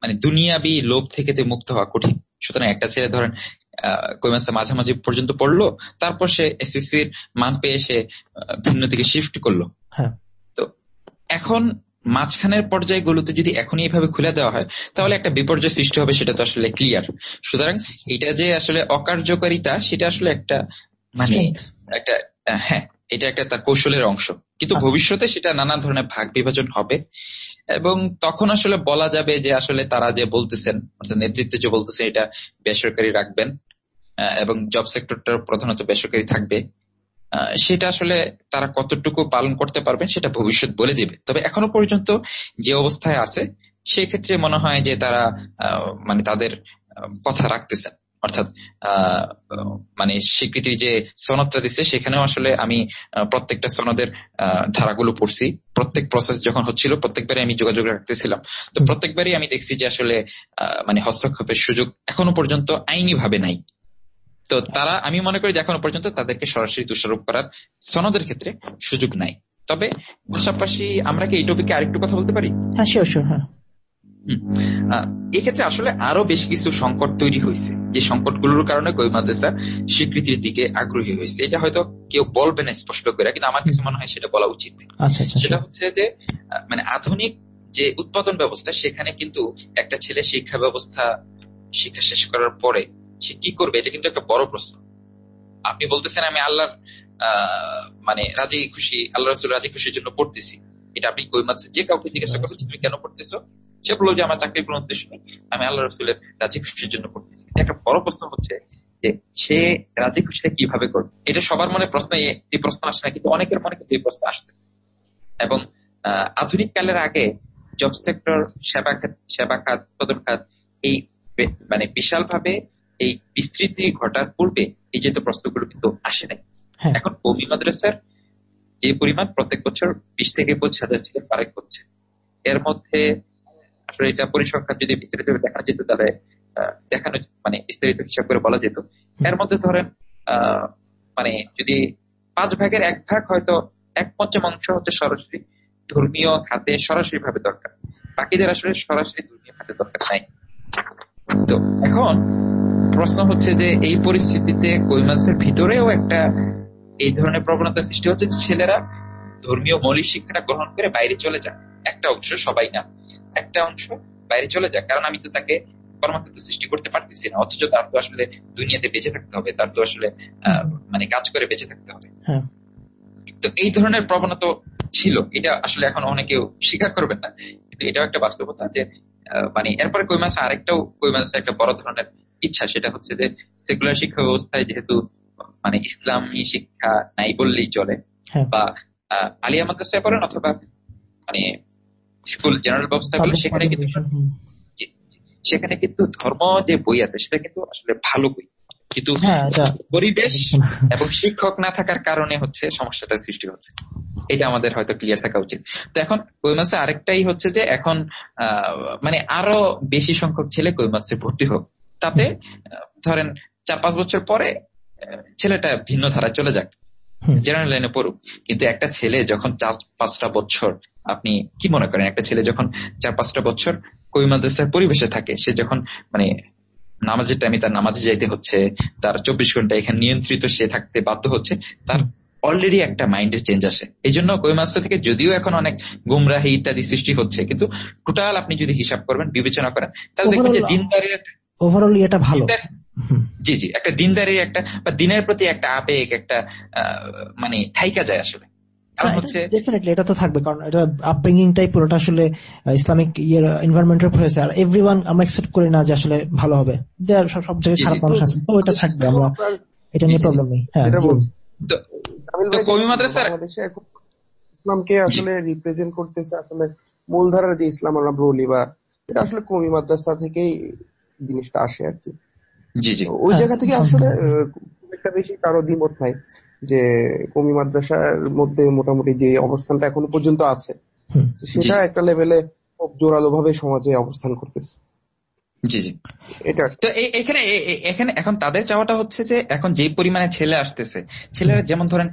মানে দুনিয়াবি লোভ থেকে তো মুক্ত হওয়া কঠিন সুতরাং একটা ছেলে ধরেন কৈমাসা মাঝামাঝি পর্যন্ত পড়ল তারপর সে এসএসসির মান পেয়ে সে ভিন্ন দিকে শিফট করল হ্যাঁ। তো এখন মাঝখানের পর্যায়গুলোতে যদি এখনই এভাবে খুলে দেওয়া হয় তাহলে একটা বিপর্যয় সৃষ্টি হবে সেটা তো আসলে ক্লিয়ার সুতরাং এটা যে আসলে অকার্যকারিতা সেটা আসলে একটা মানে একটা হ্যাঁ এটা একটা তার কৌশলের অংশ। কিন্তু আচ্ছা। ভবিষ্যতে সেটা নানা ধরনের ভাগ বিভাজন হবে। এবং তখন আসলে বলা যাবে যে আসলে তারা যে বলতেছেন অর্থাৎ নেতৃত্ব যে বলতেছেন এটা বেসরকারি রাখবেন এবং জব সেক্টরটা প্রধানত বেসরকারি থাকবে। সেটা আসলে তারা কতটুকু পালন করতে পারবেন সেটা ভবিষ্যৎ বলে দিবে। তবে এখনও পর্যন্ত যে অবস্থায় আছে সেক্ষেত্রে মনে হয় যে তারা মানে তাদের কথা রাখতেছেন। অর্থাৎ মানে স্বীকৃতি যে সনদটা দিচ্ছে সেখানেও আসলে আমি প্রত্যেকটা সনদের ধারাগুলো পড়ছি। প্রত্যেক প্রসেস যখন হচ্ছিল প্রত্যেকবারই আমি যোগাযোগ রাখতেছিলাম। তো প্রত্যেকবারই আমি দেখছি যে আসলে মানে হস্তক্ষেপের সুযোগ এখনও পর্যন্ত আইনি ভাবে নাই। তো তারা আমি মনে করি যে এখনও পর্যন্ত তাদেরকে সরাসরি দোষারোপ করার সনদের ক্ষেত্রে সুযোগ নাই। তবে পাশাপাশি আমরা কি এই টপিকে আরেকটু কথা বলতে পারি? হ্যাঁ হ্যাঁ। এক্ষেত্রে আসলে আরও বেশ কিছু সংকট তৈরি হয়েছে। যে সংকটগুলোর কারণে কই মাদ্রাসা স্বীকৃতির দিকে আগ্রহী হয়েছে। এটা হয়তো কেউ বলবে না স্পষ্ট করে কিন্তু আমার কিছু মনে হয় সেটা বলা উচিত। আচ্ছা, আচ্ছা, সেটা। হচ্ছে যে মানে আধুনিক যে উৎপাদন ব্যবস্থা সেখানে কিন্তু একটা ছেলে শিক্ষা ব্যবস্থা শিক্ষা শেষ করার পরে সে কি করবে? এটা কিন্তু একটা বড় প্রশ্ন। আপনি বলতেছেন, আমি আল্লাহর মানে রাজি খুশি আল্লাহ রসুল রাজি খুশির জন্য পড়তেছি। এটা আপনি কই মাদ্রাসা যে কাউকে জিজ্ঞাসা করবেন তুমি কেন পড়তেছো? সে বলল যে, আমার চাকরির কোনো উদ্দেশ্য নেই। আমি আল্লাহ রসুলের রাজি খুশির জন্য করতেছি একটা বড় প্রশ্ন হচ্ছে যে, সে রাজি খুশিটা কীভাবে করবে? এটা সবার মনে প্রশ্ন, এই প্রশ্ন আসে না, কিন্তু অনেকের মনে কিন্তু এই প্রশ্ন আসতেছে এবং আধুনিক কালের আগে জব সেক্টর, সেবা খাত সেবা খাত সদর খাত এই মানে বিশালভাবে এই বিস্তৃতি ঘটার পূর্বে এই যে প্রশ্নগুলো কিন্তু আসে নাই। হ্যাঁ। এখন কৌমি মাদ্রাসার যে পরিমাণ প্রত্যেক বছর বিশ থেকে পঁচিশ হাজার ছেলে পারেক হচ্ছে এর মধ্যে আসলে এটা পরিসংখ্যান যদি বিস্তারিত দেখানো যেত তাহলে দেখানো মানে বিস্তারিত হিসাব করে বলা যেত। এর মধ্যে ধরেন মানে যদি পাঁচ ভাগের এক ভাগ হয়তো এক পঞ্চমাংশ হচ্ছে সরাসরি ধর্মীয় খাতে সরাসরি ভাবে দরকার। বাকিদের আসলে সরাসরি ধর্মীয় খাতে দরকার নাই। তো এখন প্রশ্ন হচ্ছে যে এই পরিস্থিতিতে কৈমাসের ভিতরেও একটা এই ধরনের প্রবণতা সৃষ্টি হচ্ছে যে ছেলেরা ধর্মীয় মৌলিক শিক্ষাটা গ্রহণ করে বাইরে চলে যায় একটা অংশ সবাই না একটা অংশ বাইরে চলে যায় কারণ আমি তো তাকে কর্মক্ষেত্র সৃষ্টি করতে পারতেছি না অথচ তার তো আসলে দুনিয়াতে বেঁচে থাকতে হবে তার তো আসলে মানে কাজ করে বেঁচে থাকতে হবে। হ্যাঁ। তো এই ধরনের প্রবণতা ছিল এটা আসলে এখন অনেকেও স্বীকার করবেন না। কিন্তু এটাও একটা বাস্তবতা যে মানে এরপরে কৈমাসে আরেকটাও কৈমাসে একটা বড় ধরনের ইচ্ছা সেটা হচ্ছে যে সেকুলার শিক্ষা ব্যবস্থায় যেহেতু মানে ইসলামী শিক্ষা নাই বললেই চলে হ্যাঁ। বা আলিয়া মাদ্রাসায় পড়েন অথবা মানে স্কুল জেনারেল ব্যবস্থা করলে সেখানে কিন্তু সেখানে কিন্তু ধর্ম যে বই আছে সেটা কিন্তু আসলে ভালো বই। কিন্তু হ্যাঁ, পরিবেশ এবং শিক্ষক না থাকার কারণে হচ্ছে সমস্যাটা সৃষ্টি হচ্ছে। এটা আমাদের হয়তো ক্লিয়ার থাকা উচিত। তো এখন কৈমাসে আরেকটাই হচ্ছে যে এখন মানে আরও বেশি সংখ্যক ছেলে কৈমাসে ভর্তি হোক। তাতে ধরেন চার পাঁচ বছর পরে ছেলেটা ভিন্ন ধারা চলে যাক। জেনারেল লাইনে পড়ুক। কিন্তু একটা ছেলে যখন চার পাঁচটা বছর আপনি কি মনে করেন? একটা ছেলে যখন চার পাঁচটা বছর কই মাদ্রাসার পরিবেশে থাকে সে যখন মানে নামাজের টাইমে তার নামাজে যাইতে হচ্ছে তার চব্বিশ ঘণ্টা এখানে নিয়ন্ত্রিত সে থাকতে বাধ্য হচ্ছে তার অলরেডি একটা মাইন্ডের চেঞ্জ আসে। এই জন্য কই মাস্টার থেকে যদিও এখন অনেক গুমরাহি ইত্যাদি সৃষ্টি হচ্ছে কিন্তু টোটাল আপনি যদি হিসাব করবেন বিবেচনা করেন তাহলে দেখবেন যে দিনদারের একটা ওভারঅল এটা ভালো। জি জি একটা দিনদারির একটা বা দিনের প্রতি একটা আবেগ একটা মানে থাইকা যায় আসলে। কারণ এটা তো থাকবে কারণ এটা আপব্রিঙ্গিংটাই পুরোটা আসলে ইসলামিক ইয়ের এনভায়রনমেন্টের উপর হয়েছে। আর এভরিওয়ান আমরা এক্সেপ্ট করি না যে আসলে ভালো হবে। সব জায়গায় খারাপ মানুষ আছে তো এটা থাকবে আমরা এটা নিয়ে প্রবলেম নেই। হ্যাঁ ইসলামকে আসলে রিপ্রেজেন্ট করতেছে আসলে মূলধারার যে ইসলাম আমরা বলি বা এটা আসলে কমি মাদ্রাসা থেকেই জিনিসটা আসে আর কি। ওই জায়গা থেকে আসলে খুব একটা বেশি কারও দ্বিমত নাই যে কমি মাদ্রাসার মধ্যে মোটামুটি যে অবস্থানটা এখনও পর্যন্ত আছে সেটা একটা লেভেলে খুব জোরালো ভাবে সমাজে অবস্থান করতেছে। জি জি। এটা তো এখানে এখানে এখন তাদের চাওয়াটা হচ্ছে যে এখন যে পরিমাণে ছেলে আসতেছে ছেলেরা যেমন ধরেন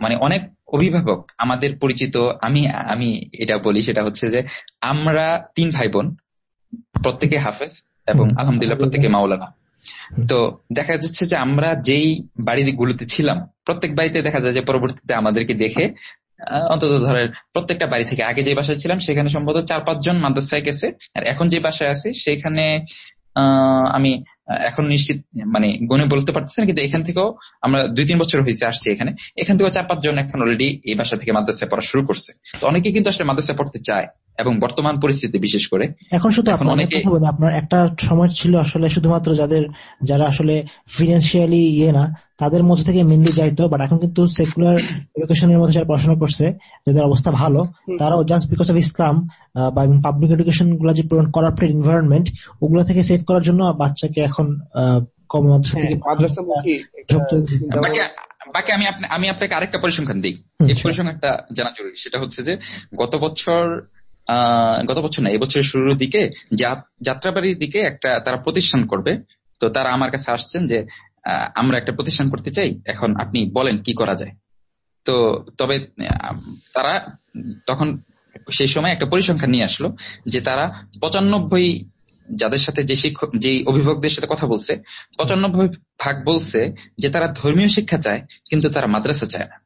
মানে অনেক অভিভাবক আমাদের পরিচিত আমি আমি এটা বলি সেটা হচ্ছে যে আমরা তিন ভাই বোন প্রত্যেকে হাফেজ এবং আলহামদুলিল্লাহ প্রত্যেকে মাওলানা। তো দেখা যাচ্ছে যে আমরা যেই বাড়িগুলোতে ছিলাম প্রত্যেক বাড়িতে দেখা যায় যে পরবর্তীতে আমাদেরকে দেখে অন্তত ধরেন প্রত্যেকটা বাড়ি থেকে আগে যে বাসায় ছিলাম সেখানে সম্ভবত চার পাঁচজন মাদ্রাসায় গেছে। আর এখন যে বাসায় আছে সেখানে আমি এখন নিশ্চিত মানে গনে বলতে পারতেছি না কিন্তু এখান থেকেও আমরা দুই তিন বছর হয়েছে আসছি এখানে। এখান থেকেও চার পাঁচ জন এখন অলরেডি এই বাসা থেকে মাদ্রাসায় পড়া শুরু করছে। তো অনেকে কিন্তু আসলে মাদ্রাসায় পড়তে চায়। এবং বর্তমান পরিস্থিতি বিশেষ করে এখন শুধু অনেকে আপনার একটা সময় ছিল আসলে শুধুমাত্র যাদের যারা আসলে ফিনান্সিয়ালি ইয়ে না তাদের মধ্যে থেকে মেনলি যাইতো বাট এখন কিন্তু সেকুলার এডুকেশনের মধ্যে যারা পড়াশোনা করছে যাদের অবস্থা ভালো তারাও জাস্ট বিকজ অফ ইসলাম বা পাবলিক এডুকেশনগুলা যে পূরণ করাপ্টেড এনভায়রনমেন্ট ওগুলা থেকে সেভ করার জন্য বাচ্চাকে এখন কম হ্যাঁ, বাকি আমি আমি আপনাকে আরেকটা পরিসংখ্যান দিই। এই পরিসংখ্যানটা জানা জরুরি। সেটা হচ্ছে যে গত বছর গত বছর না এবছরের শুরুর দিকে যাত্রাবাড়ির দিকে একটা তারা প্রতিষ্ঠান করবে। তো তারা আমার কাছে আসছেন যে আমরা একটা প্রতিষ্ঠান করতে চাই। এখন আপনি বলেন কি করা যায়। তো তবে তারা তখন সেই সময় একটা পরিসংখ্যান নিয়ে আসলো যে তারা পঁচানব্বই যাদের সাথে যে শিক্ষক যে অভিভাবকদের সাথে কথা বলছে পঁচানব্বই ভাগ বলছে যে তারা ধর্মীয় শিক্ষা চায় কিন্তু তারা মাদ্রাসা চায় না।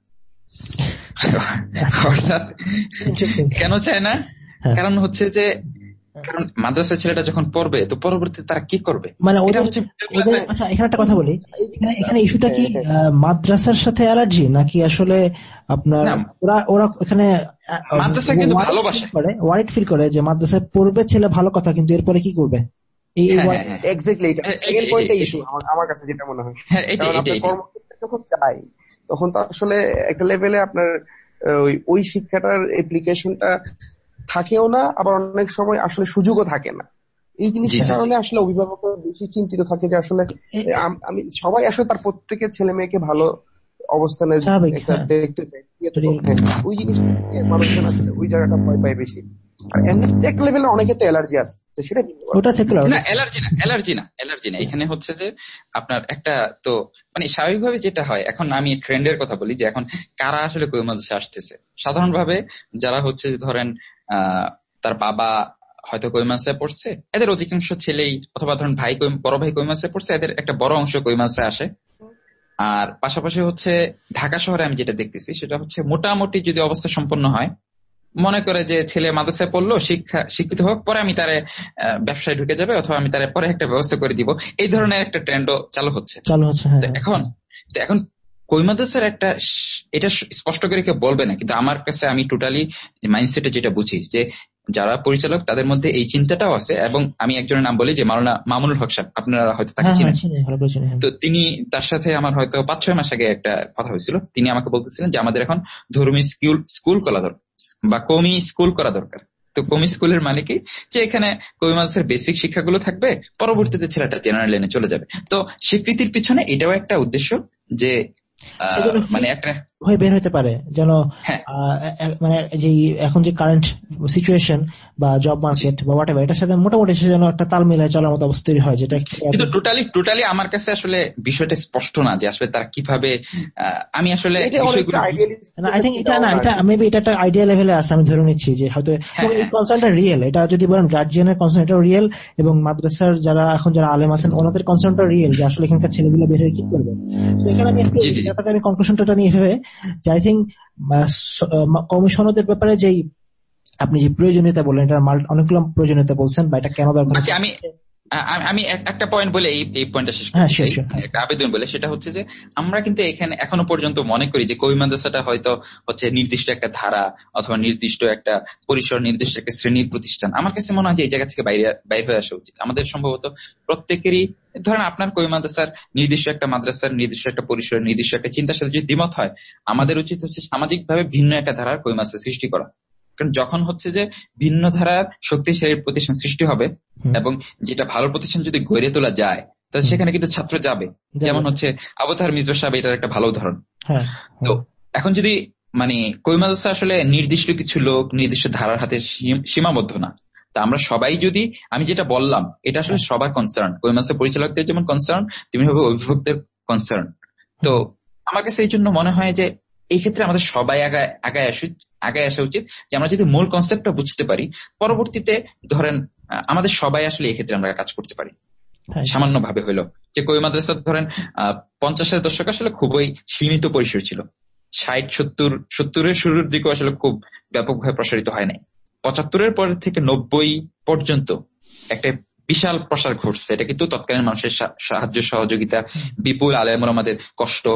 অর্থাৎ কেন চায় না। কারণ হচ্ছে যে কারণ মাদ্রাসা ছেলেটা যখন পড়বে তো পরবর্তীতে তারা কি করবে? মানে আচ্ছা এখানে একটা কথা বলি। এখানে ইস্যুটা কি মাদ্রাসার সাথে অ্যালার্জি নাকি আসলে আপনার ওরা ওরা এখানে মাদ্রাসা কিন্তু ভালোবাসে। করে ওয়ারিড ফিল করে যে মাদ্রাসায় পড়বে ছেলে ভালো কথা কিন্তু এরপরে কি করবে? এই একজেক্টলিটা ইস্যু আমার কাছে যেটা মনে হয়। যখন যাই তখন তো আসলে একটা লেভেলে আপনার ওই ওই শিক্ষাটার অ্যাপ্লিকেশনটা থাকেও না আবার অনেক সময় আসলে সুযোগও থাকে না। এই জিনিসটার কারণে আসলে অভিভাবকরা বেশি চিন্তিত থাকে যে আসলে আমি সবাই আসলে তার প্রত্যেকের ছেলে মেয়েকে ভালো অবস্থানে হ্যাঁ। দেখতে চাই ওই জিনিসটা মানুষজন আসলে ওই জায়গাটা ভয় পায় বেশি। আর এমনিতে এক লেভেলে অনেকে তো অ্যালার্জি আছে সেটা ওটা না অ্যালার্জি না অ্যালার্জি না অ্যালার্জি না। এখানে হচ্ছে যে আপনার একটা তো মানে স্বাভাবিকভাবে যেটা হয় এখন আমি ট্রেন্ডের কথা বলি যে এখন কারা আসলে কই মাদ্রাসা আসতেছে? সাধারণভাবে যারা হচ্ছে ধরেন আহ তার বাবা হয়তো কই মাসে পড়ছে। এদের অধিকাংশ ছেলেই অথবা ধরুন ভাই বড় ভাই কই মাসে পড়ছে এদের একটা বড় অংশ কই মাসে আসে। আর পাশাপাশি হচ্ছে ঢাকা শহরে আমি যেটা দেখতেছি সেটা হচ্ছে মোটামুটি যদি অবস্থা সম্পন্ন হয় মনে করে যে ছেলে মাদ্রাসায় পড়ল শিক্ষা শিক্ষিত হোক পরে আমি তারে ব্যবসায় ঢুকে যাবে অথবা আমি তারে পরে একটা ব্যবস্থা করে দিব। এই ধরনের একটা ট্রেন্ডও চালু হচ্ছে। চালু হচ্ছে হ্যাঁ। এখন এখন কই মাদ্রাসার একটা এটা স্পষ্ট করে কেউ বলবে না কিন্তু আমার কাছে আমি টোটালি মাইন্ডসেটে যেটা বুঝি যে যারা পরিচালক তাদের মধ্যে এই চিন্তাটাও আছে এবং আমি একজনের নাম বলি যে মাওলানা মামুনুল হক সাহেব আপনারা হয়তো তাকে হ্যাঁ, হ্যাঁ, চিনেন। তো তিনি তার সাথে আমার হয়তো পাঁচ ছয় মাস আগে একটা কথা হয়েছিল। তিনি আমাকে বলতেছিলেন যে আমাদের এখন ধর্মী স্কুল স্কুল করা দরকার বা কমি স্কুল করা দরকার। তো কমি স্কুলের মানে কি? যে এখানে কবি মাদ্রাসার বেসিক শিক্ষাগুলো থাকবে পরবর্তীতে ছেলেটা জেনারেল লাইনে চলে যাবে। তো স্বীকৃতির পিছনে এটাও একটা উদ্দেশ্য যে মানে একটা হয়ে বের হতে পারে যেন হ্যাঁ। মানে যে এখন যে কারেন্ট সিচুয়েশন বা জব মার্কেট বা হোয়াট এটার সাথে মোটামুটি সে যেন একটা তাল মিলায় চলার মতো অবস্থা হয় যেটা কিন্তু টোটালি টোটালি আমার কাছে আসলে বিষয়টা স্পষ্ট না যে আসলে তারা কীভাবে আমি আসলে আই থিঙ্ক এটা না এটা মেবি এটা একটা আইডিয়া লেভেলে আছে আমি ধরে নিচ্ছি যে হয়তো কনসার্নটা রিয়েল এটা যদি বলেন গার্জিয়ানের কনসার্ন রিয়েল এবং মাদ্রাসার যারা এখন যারা আলেম আছেন ওনাদের কনসার্নটা রিয়েল যে আসলে এখানকার ছেলেগুলো বের হয়ে কি করবে? তো এখানে আমি একটু আমি কনক্লুশনটা নিয়ে ভেবে যে আই থিঙ্ক কমিশনদের ব্যাপারে যেই আপনি যে প্রয়োজনীয়তা বললেন এটা অনেকগুলো প্রয়োজনীয়তা বলছেন বা এটা কেন দরকার আমি আমি একটা পয়েন্ট বলে এই পয়েন্টটা শেষ হ্যাঁ, একটা আবেদন বলে। সেটা হচ্ছে যে আমরা কিন্তু এখানে এখনও পর্যন্ত মনে করি যে কবি মাদ্রাসাটা হয়তো হচ্ছে নির্দিষ্ট একটা ধারা অথবা নির্দিষ্ট একটা পরিসর নির্দিষ্ট একটা শ্রেণির প্রতিষ্ঠান। আমার কাছে মনে হয় যে এই জায়গা থেকে বাইরে বাইরে হয়ে আসা উচিত। আমাদের সম্ভবত প্রত্যেকেরই ধরেন আপনার কবি মাদ্রাসার নির্দিষ্ট একটা মাদ্রাসার নির্দিষ্ট একটা পরিসর নির্দিষ্ট একটা চিন্তার সাথে যদি দ্বিমত হয় আমাদের উচিত হচ্ছে সামাজিকভাবে ভিন্ন একটা ধারার কবি মাদ্রাসা সৃষ্টি করা। কারণ যখন হচ্ছে যে ভিন্ন ধারার শক্তিশালী প্রতিষ্ঠান সৃষ্টি হবে এবং যেটা ভালো প্রতিষ্ঠান যদি গড়ে তোলা যায় তাহলে সেখানে কিন্তু ছাত্র যাবে। যেমন হচ্ছে আবতার মিজবা সাহেব এটার একটা ভালো উদাহরণ। হ্যাঁ, তো এখন যদি মানে কই মাদ্রাসা আসলে নির্দিষ্ট কিছু লোক নির্দিষ্ট ধারার হাতে সীমাবদ্ধ না। তা আমরা সবাই যদি আমি যেটা বললাম এটা আসলে হ্যাঁ। সবার কনসার্ন কই মাদ্রাসা পরিচালকদের যেমন কনসার্ন তেমনি হবে অভিভাবকদের কনসার্ন তো আমার কাছে এই জন্য মনে হয় যে এই ক্ষেত্রে আমাদের সবাই আগায় আগায় আসা আগায় আসা উচিত যে আমরা যদি মূল কনসেপ্টটা বুঝতে পারি পরবর্তীতে ধরেন আমাদের সবাই আসলে এই ক্ষেত্রে আমরা কাজ করতে পারি। হ্যাঁ। সামান্য ভাবে হইল যে কই মাদ্রাসা ধরেন আহ পঞ্চাশের দশক আসলে খুবই সীমিত পরিসর ছিল। ষাট সত্তর সত্তরের শুরুর দিকে আসলে খুব ব্যাপকভাবে প্রসারিত হয় নাই। পঁচাত্তরের পর থেকে নব্বই পর্যন্ত একটা বিশাল প্রসার ঘটছে। এটা কিন্তু তৎকালীন মানুষের সাহায্য সহযোগিতা বিপুল আলেমর আমাদের কষ্ট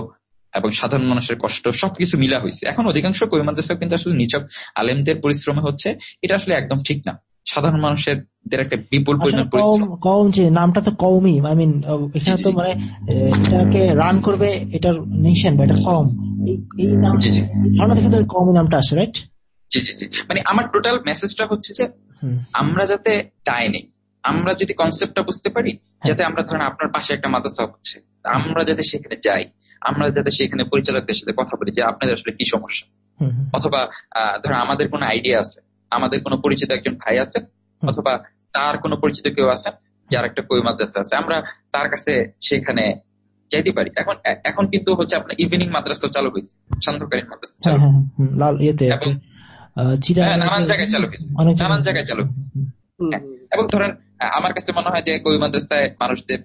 এবং সাধারণ মানুষের কষ্ট সবকিছু মিলা হয়েছে এখন অধিকাংশ কবি কিন্তু আসলে নিচক আলেমদের পরিশ্রমে হচ্ছে এটা আসলে একদম ঠিক না। সাধারণ মানুষের একটা বিপুল পরিমাণ কম যে নামটা তো কমই আই মিন এখানে তো মানে এটাকে রান করবে এটার নেশন বা এটা কম এই নাম ধারণা থেকে তো কমই নামটা আসে রাইট জি জি জি। মানে আমার টোটাল মেসেজটা হচ্ছে যে আমরা যাতে টাই নেই আমরা যদি কনসেপ্টটা বুঝতে পারি হ্যাঁ। যাতে আমরা ধরেন আপনার পাশে একটা মাদ্রাসা হচ্ছে আমরা যাতে সেখানে যাই আমরা যাতে সেখানে পরিচালকদের সাথে কথা বলি যে আপনাদের আসলে কি সমস্যা? অথবা ধরো আমাদের কোনো আইডিয়া আছে আমাদের কোনো পরিচিত একজন ভাই আছে অথবা তার কোনো পরিচিত কেউ আছে যার একটা কই মাদ্রাসা আছে আমরা তার কাছে সেখানে যাইতে পারি। এখন এখন কিন্তু হচ্ছে আপনার ইভিনিং মাদ্রাসা চালু হয়েছে সান্ধ্যকালীন মাদ্রাসা চালু হ্যাঁ, হ্যাঁ, এবং হ্যাঁ, নানান জায়গায় চালু হয়েছে নানান জায়গায় চালু এবং ধরেন আমার কাছে মনে হয় যে কবি মাদ্রাসায় মানুষদের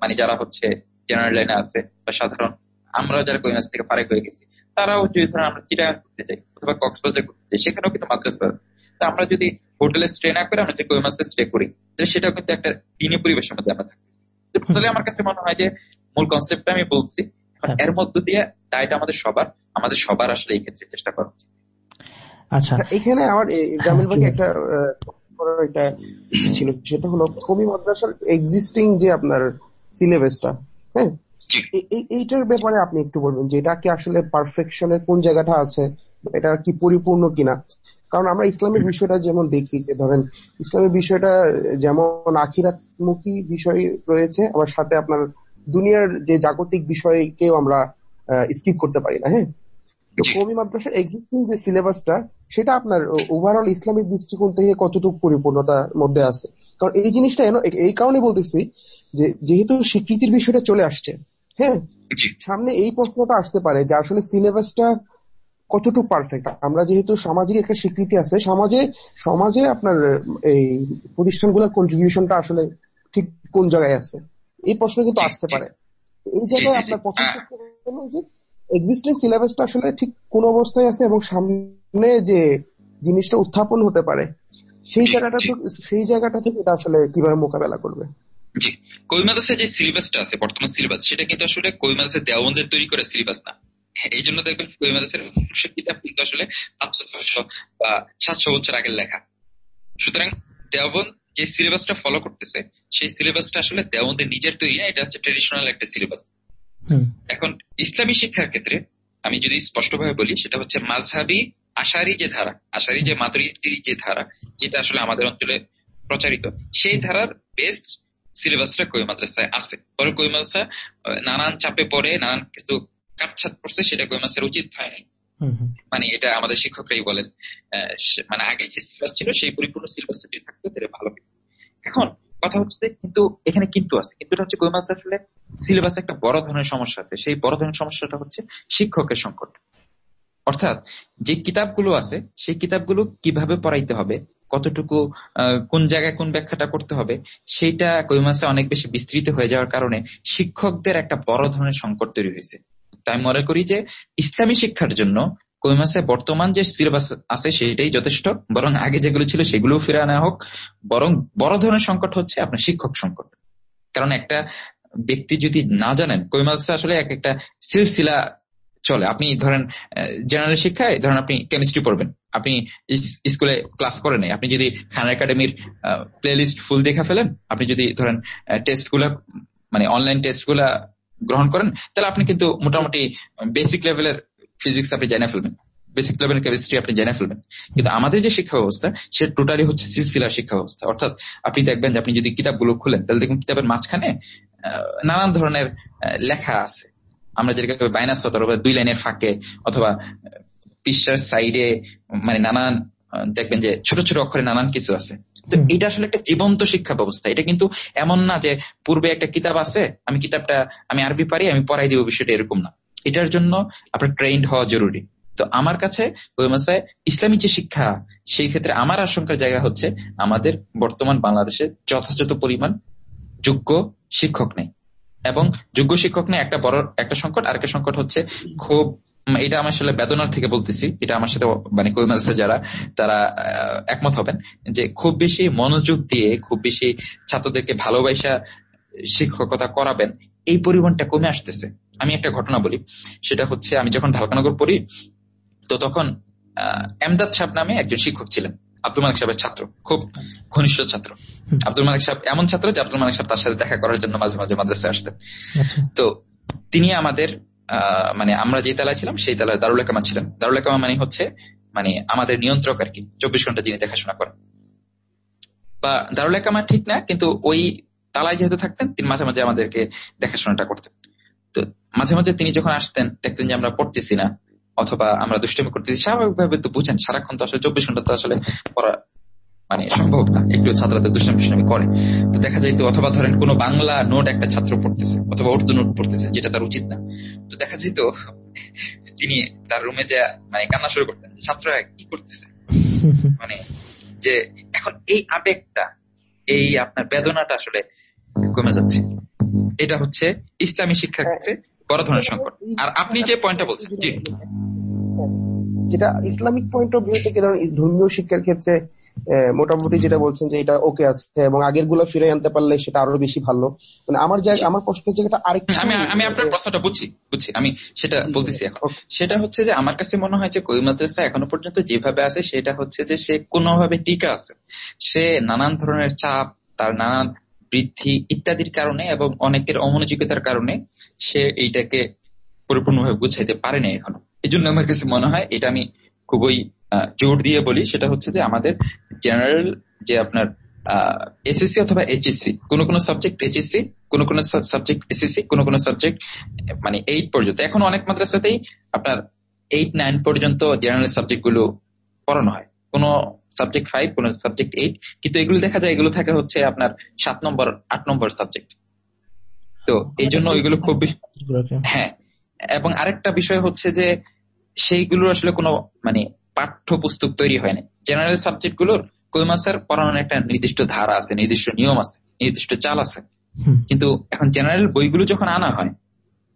মানে যারা হচ্ছে জেনারেল লাইনে আছে বা সাধারণ আমরা যারা কৈনাস থেকে ফারেক হয়ে গেছি তারাও যদি ধরেন আমরা চিটাগাং করতে যাই অথবা কক্সবাজার করতে যাই সেখানেও কিন্তু মাদ্রাসা আছে। তা আমরা যদি হোটেলে স্টে না করে আমরা যে কৈমাসে স্টে করি তাহলে সেটাও কিন্তু একটা দিনে পরিবেশের মধ্যে আমরা থাকতেছি। তাহলে আমার কাছে মনে হয় যে মূল কনসেপ্টটা আমি বলছি হ্যাঁ। এর মধ্য দিয়ে দায়টা আমাদের সবার আমাদের সবার আসলে এই ক্ষেত্রে চেষ্টা করা উচিত। আচ্ছা। এখানে আমার জামিল ভাই একটা একটা ছিল সেটা হলো কবি মাদ্রাসার এক্সিস্টিং যে আপনার সিলেবাসটা হ্যাঁ? এইটার ব্যাপারে আপনি একটু বলবেন যে এটা কি আসলে পারফেকশনের কোন জায়গাটা আছে? এটা কি পরিপূর্ণ কিনা? কারণ আমরা ইসলামের বিষয়টা যেমন দেখি যে ধরেন ইসলামের বিষয়টা যেমন আখিরাতমুখী বিষয় রয়েছে আবার সাথে আপনার দুনিয়ার যে জাগতিক বিষয়কেও আমরা স্কিপ করতে পারি না হ্যাঁ? কমি মাদ্রাসার এক্সিস্টিং যে সিলেবাসটা সেটা আপনার ওভারঅল ইসলামিক দৃষ্টিকোণ থেকে কতটুকু পরিপূর্ণতার মধ্যে আছে? কারণ এই জিনিসটা এই কারণে বলতেছি যেহেতু স্বীকৃতির বিষয়টা চলে আসছে হ্যাঁ? সামনে এই প্রশ্নটা আসতে পারে যে আসলে সিলেবাসটা কতটুকু পারফেক্ট আমরা যেহেতু সামাজিক একটা স্বীকৃতি আছে সমাজে সমাজে আপনার এই প্রতিষ্ঠানগুলোর কন্ট্রিবিউশনটা আসলে ঠিক কোন জায়গায় আছে? এই প্রশ্ন কিন্তু আসতে পারে। এই জায়গায় আপনার প্রথম প্রশ্ন যে এক্সিস্টিং সিলেবাসটা আসলে ঠিক কোন অবস্থায় আছে এবং সামনে যে জিনিসটা উত্থাপন হতে পারে সেই জায়গাটা সেই জায়গাটা থেকে এটা আসলে কীভাবে মোকাবেলা করবে? জি। যে সিলেবাসটা আছে বর্তমান সিলেবাস সেটা কিন্তু আসলে দেওবন্দের তৈরি করে সিলেবাস না। এই জন্য দেখবেন কৈমাদাসের কিতাব কিন্তু আসলে পাঁচশো ছশো বা সাতশো বছর আগের লেখা। সুতরাং দেওবন্দ যে সিলেবাসটা ফলো করতেছে সেই সিলেবাসটা আসলে দেওবন্দের নিজের তৈরি না এটা হচ্ছে ট্রেডিশনাল একটা সিলেবাস এখন ইসলামী শিক্ষার ক্ষেত্রে আমি যদি স্পষ্টভাবে বলি সেটা হচ্ছে মাঝহাবি আশারি যে ধারা আশারি যে মাতুরিদি যে ধারা যেটা আসলে আমাদের অঞ্চলে প্রচারিত সেই ধারার বেস্ট সিলেবাসটা কই মাদ্রাসায় আছে। পরে কই মাদ্রাসা? নানান চাপে পড়ে নানান কিছু কাটছাট পড়ছে সেটা কই মাদ্রাসার উচিত হয়নি মানে এটা আমাদের শিক্ষকরাই বলেন মানে আগে যে সিলেবাস ছিল সেই পরিপূর্ণ সিলেবাস যদি থাকতো তাহলে ভালো এখন কথা হচ্ছে কিন্তু এখানে কিন্তু আছে কিন্তু হচ্ছে কই মাদ্রাসা আসলে সিলেবাস একটা বড় ধরনের সমস্যা আছে। সেই বড় ধরনের সমস্যাটা হচ্ছে শিক্ষকের সংকট। অর্থাৎ যে কিতাবগুলো আছে সেই কিতাবগুলো কীভাবে পড়াইতে হবে কতটুকু কোন জায়গায় কোন ব্যাখ্যাটা করতে হবে, সেইটা কৈমাসে অনেক বেশি বিস্তৃত হয়ে যাওয়ার কারণে শিক্ষকদের একটা বড় ধরনের সংকট তৈরি হয়েছে। তাই মনে করি যে ইসলামী শিক্ষার জন্য কৈমাসে বর্তমান যে সিলেবাস আছে সেটাই যথেষ্ট, বরং আগে যেগুলো ছিল সেগুলোও ফিরে আনা হোক। বরং বড় ধরনের সংকট হচ্ছে আপনার শিক্ষক সংকট। কারণ একটা ব্যক্তি যদি না জানেন কৈমাসে আসলে এক একটা সিলসিলা চলে। আপনি ধরেন জেনারেল শিক্ষায়, ধরেন আপনি কেমিস্ট্রি পড়বেন। আপনি স্কুলে ক্লাস করেন নাই। আপনি যদি খান একাডেমির প্লে লিস্ট ফুল দেখা ফেলেন, আপনি যদি ধরেন টেস্টগুলা মানে অনলাইন টেস্টগুলা গ্রহণ করেন, তাহলে আপনি কিন্তু মোটামুটি বেসিক লেভেলের ফিজিক্স আপনি জেনে ফেলবেন। বেসিক লেভেলের কেমিস্ট্রি আপনি জেনে ফেলবেন। কিন্তু আমাদের যে শিক্ষা ব্যবস্থা সেটা টোটালি হচ্ছে সিলসিলা শিক্ষা ব্যবস্থা। অর্থাৎ আপনি দেখবেন যে আপনি যদি কিতাবগুলো খুলেন, তাহলে দেখুন কিতাবের মাঝখানে নানান ধরনের লেখা আছে। আমরা যেটাকে বাইনাস অথবা দুই লাইনের ফাঁকে, অথবা পৃষ্ঠার সাইডে মানে নানান দেখবেন যে ছোট ছোট অক্ষরে নানান কিছু আছে। তো এটা আসলে একটা জীবন্ত শিক্ষা ব্যবস্থা। এটা কিন্তু এমন না যে পূর্বে একটা কিতাব আছে আমি কিতাবটা আমি আরবি পারি আমি পড়াই দিব বিষয়টা এরকম না। এটার জন্য আপনার ট্রেন্ড হওয়া জরুরি। তো আমার কাছে ওই মাসায় ইসলামী যে শিক্ষা সেই ক্ষেত্রে আমার আশঙ্কার জায়গা হচ্ছে আমাদের বর্তমান বাংলাদেশে যথাযথ পরিমাণ যোগ্য শিক্ষক নেই। এবং যোগ্য শিক্ষক নেই একটা বড় একটা সংকট আর একটা সংকট হচ্ছে খুব এটা আমার আসলে বেদনার থেকে বলতেছি। এটা আমার সাথে মানে কই মাসে যারা তারা একমত হবেন যে খুব বেশি মনোযোগ দিয়ে খুব বেশি ছাত্রদেরকে ভালোবাসা শিক্ষকতা করাবেন এই পরিমাণটা কমে আসতেছে। আমি একটা ঘটনা বলি। সেটা হচ্ছে আমি যখন ঢালকানগর পড়ি তো তখন এমদাদ সাহেব নামে একজন শিক্ষক ছিলেন আব্দুল মালিক সাহেবের ছাত্র খুব ঘনিষ্ঠ ছাত্র। আব্দুল মালিক সাহেব এমন ছাত্র যে আব্দুল মালিক সাহেব তার সাথে দেখা করার জন্য মাঝে মাঝে মাদ্রাসায় আসতেন। আচ্ছা। তো তিনি আমাদের মানে আমরা যে তালায় ছিলাম, সেই তালায় দারুল একামা ছিলেন। দারুল একামা মানে হচ্ছে মানে আমাদের নিয়ন্ত্রক আর কি, চব্বিশ ঘণ্টা যিনি দেখাশোনা করেন। বা দারুল একামা ঠিক না, কিন্তু ওই তালায় যেহেতু থাকতেন, তিনি মাঝে মাঝে আমাদেরকে দেখাশোনাটা করতেন। তো মাঝে মাঝে তিনি যখন আসতেন, দেখতেন যে আমরা পড়তেছি না, অথবা আমরা দুষ্টমি করতেছি, স্বাভাবিকভাবে তো বুঝেন, সারাক্ষণ তো আসলে চব্বিশ ঘণ্টা তো আসলে পড়া মানে সম্ভব না। একটু ছাত্রদের দুষ্টামি করে। তো দেখা যায় তো অথবা ধরেন কোনো বাংলা নোট একটা ছাত্র পড়তেছে অথবা উর্দু নোট পড়তেছে যেটা তার উচিত না। তো দেখা যেত তিনি তার রুমে যে মানে কান্না শুরু করতেন ছাত্ররা কি করতেছে? মানে যে এখন এই আবেগটা এই আপনার বেদনাটা আসলে কমে যাচ্ছে। এটা হচ্ছে ইসলামী শিক্ষার ক্ষেত্রে বড় ধরনের সংকট। আর আপনি যে পয়েন্টটা বলছেন জি। যেটা ইসলামিক পয়েন্ট অফ ভিউ থেকে ধরুন ধর্মীয় শিক্ষার ক্ষেত্রে মোটামুটি যেটা বলছেন যে এটা ওকে আছে এবং আগেরগুলো ফিরে আনতে পারলে সেটা আরও বেশি ভালো। মানে আমার জায়গা আমার প্রশ্নের জায়গাটা আরেকটু আমি আমি আপনার প্রশ্নটা বুঝছি বুঝছি আমি সেটা বলতেছি এখন। সেটা হচ্ছে যে আমার কাছে মনে হয় যে কই মাদ্রাসা এখনও পর্যন্ত যেভাবে আছে সেটা হচ্ছে যে সে কোনোভাবে টিকা আছে। সে নানান ধরনের চাপ তার নানান বৃদ্ধি ইত্যাদির কারণে এবং অনেকের অমনোযোগিতার কারণে সে এইটাকে পরিপূর্ণভাবে গুছাইতে পারেনি এখনও। এই জন্য আমার কাছে মনে হয় এটা আমি খুবই জোর দিয়ে বলি সেটা হচ্ছে যে আমাদের জেনারেল যে আপনার এসএসসি অথবা এইচএসসি কোন কোন সাবজেক্ট এইচএসসি কোন কোন সাবজেক্ট এসএসসি কোন কোন সাবজেক্ট মানে এইট পর্যন্ত। এখন অনেক মাদ্রাসাতেই আপনার এইট নাইন পর্যন্ত জেনারেল সাবজেক্টগুলো পড়ানো হয়। কোন সাবজেক্ট ফাইভ কোন সাবজেক্ট এইট কিন্তু এগুলো দেখা যায় এগুলো থাকে হচ্ছে আপনার সাত নম্বর আট নম্বর সাবজেক্ট তো এই জন্য ওইগুলো খুব হ্যাঁ এবং আরেকটা বিষয় হচ্ছে যে সেইগুলো আসলে কোনো মানে পাঠ্যপুস্তক তৈরি হয়নি জেনারেল সাবজেক্টগুলোর কৈমাসের পড়ানোর একটা নির্দিষ্ট ধারা আছে নির্দিষ্ট নিয়ম আছে নির্দিষ্ট চাল আছে। কিন্তু এখন জেনারেল বইগুলো যখন আনা হয়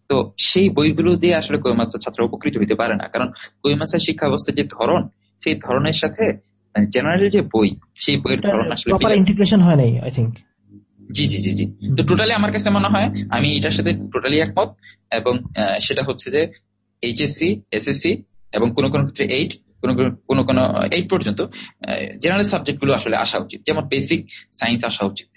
তো সেই বইগুলো দিয়ে আসলে কৈমাসের ছাত্র উপকৃত হইতে পারে না। কারণ কৈমাসের শিক্ষা ব্যবস্থার যে ধরন সেই ধরনের সাথে জেনারেল যে বই সেই বইয়ের ধরন আসলে ইন্টিগ্রেশন হয় নাই আই জি জি জি জি। তো টোটালি আমার কাছে মনে হয় আমি এটার সাথে টোটালি একমত এবং সেটা হচ্ছে যে এইচএসসি এসএসসি এবং কোন কোন ক্ষেত্রে এইট কোন কোন এইট পর্যন্ত জেনারেল সাবজেক্টগুলো আসলে আসা উচিত। যেমন বেসিক সায়েন্স আসা উচিত।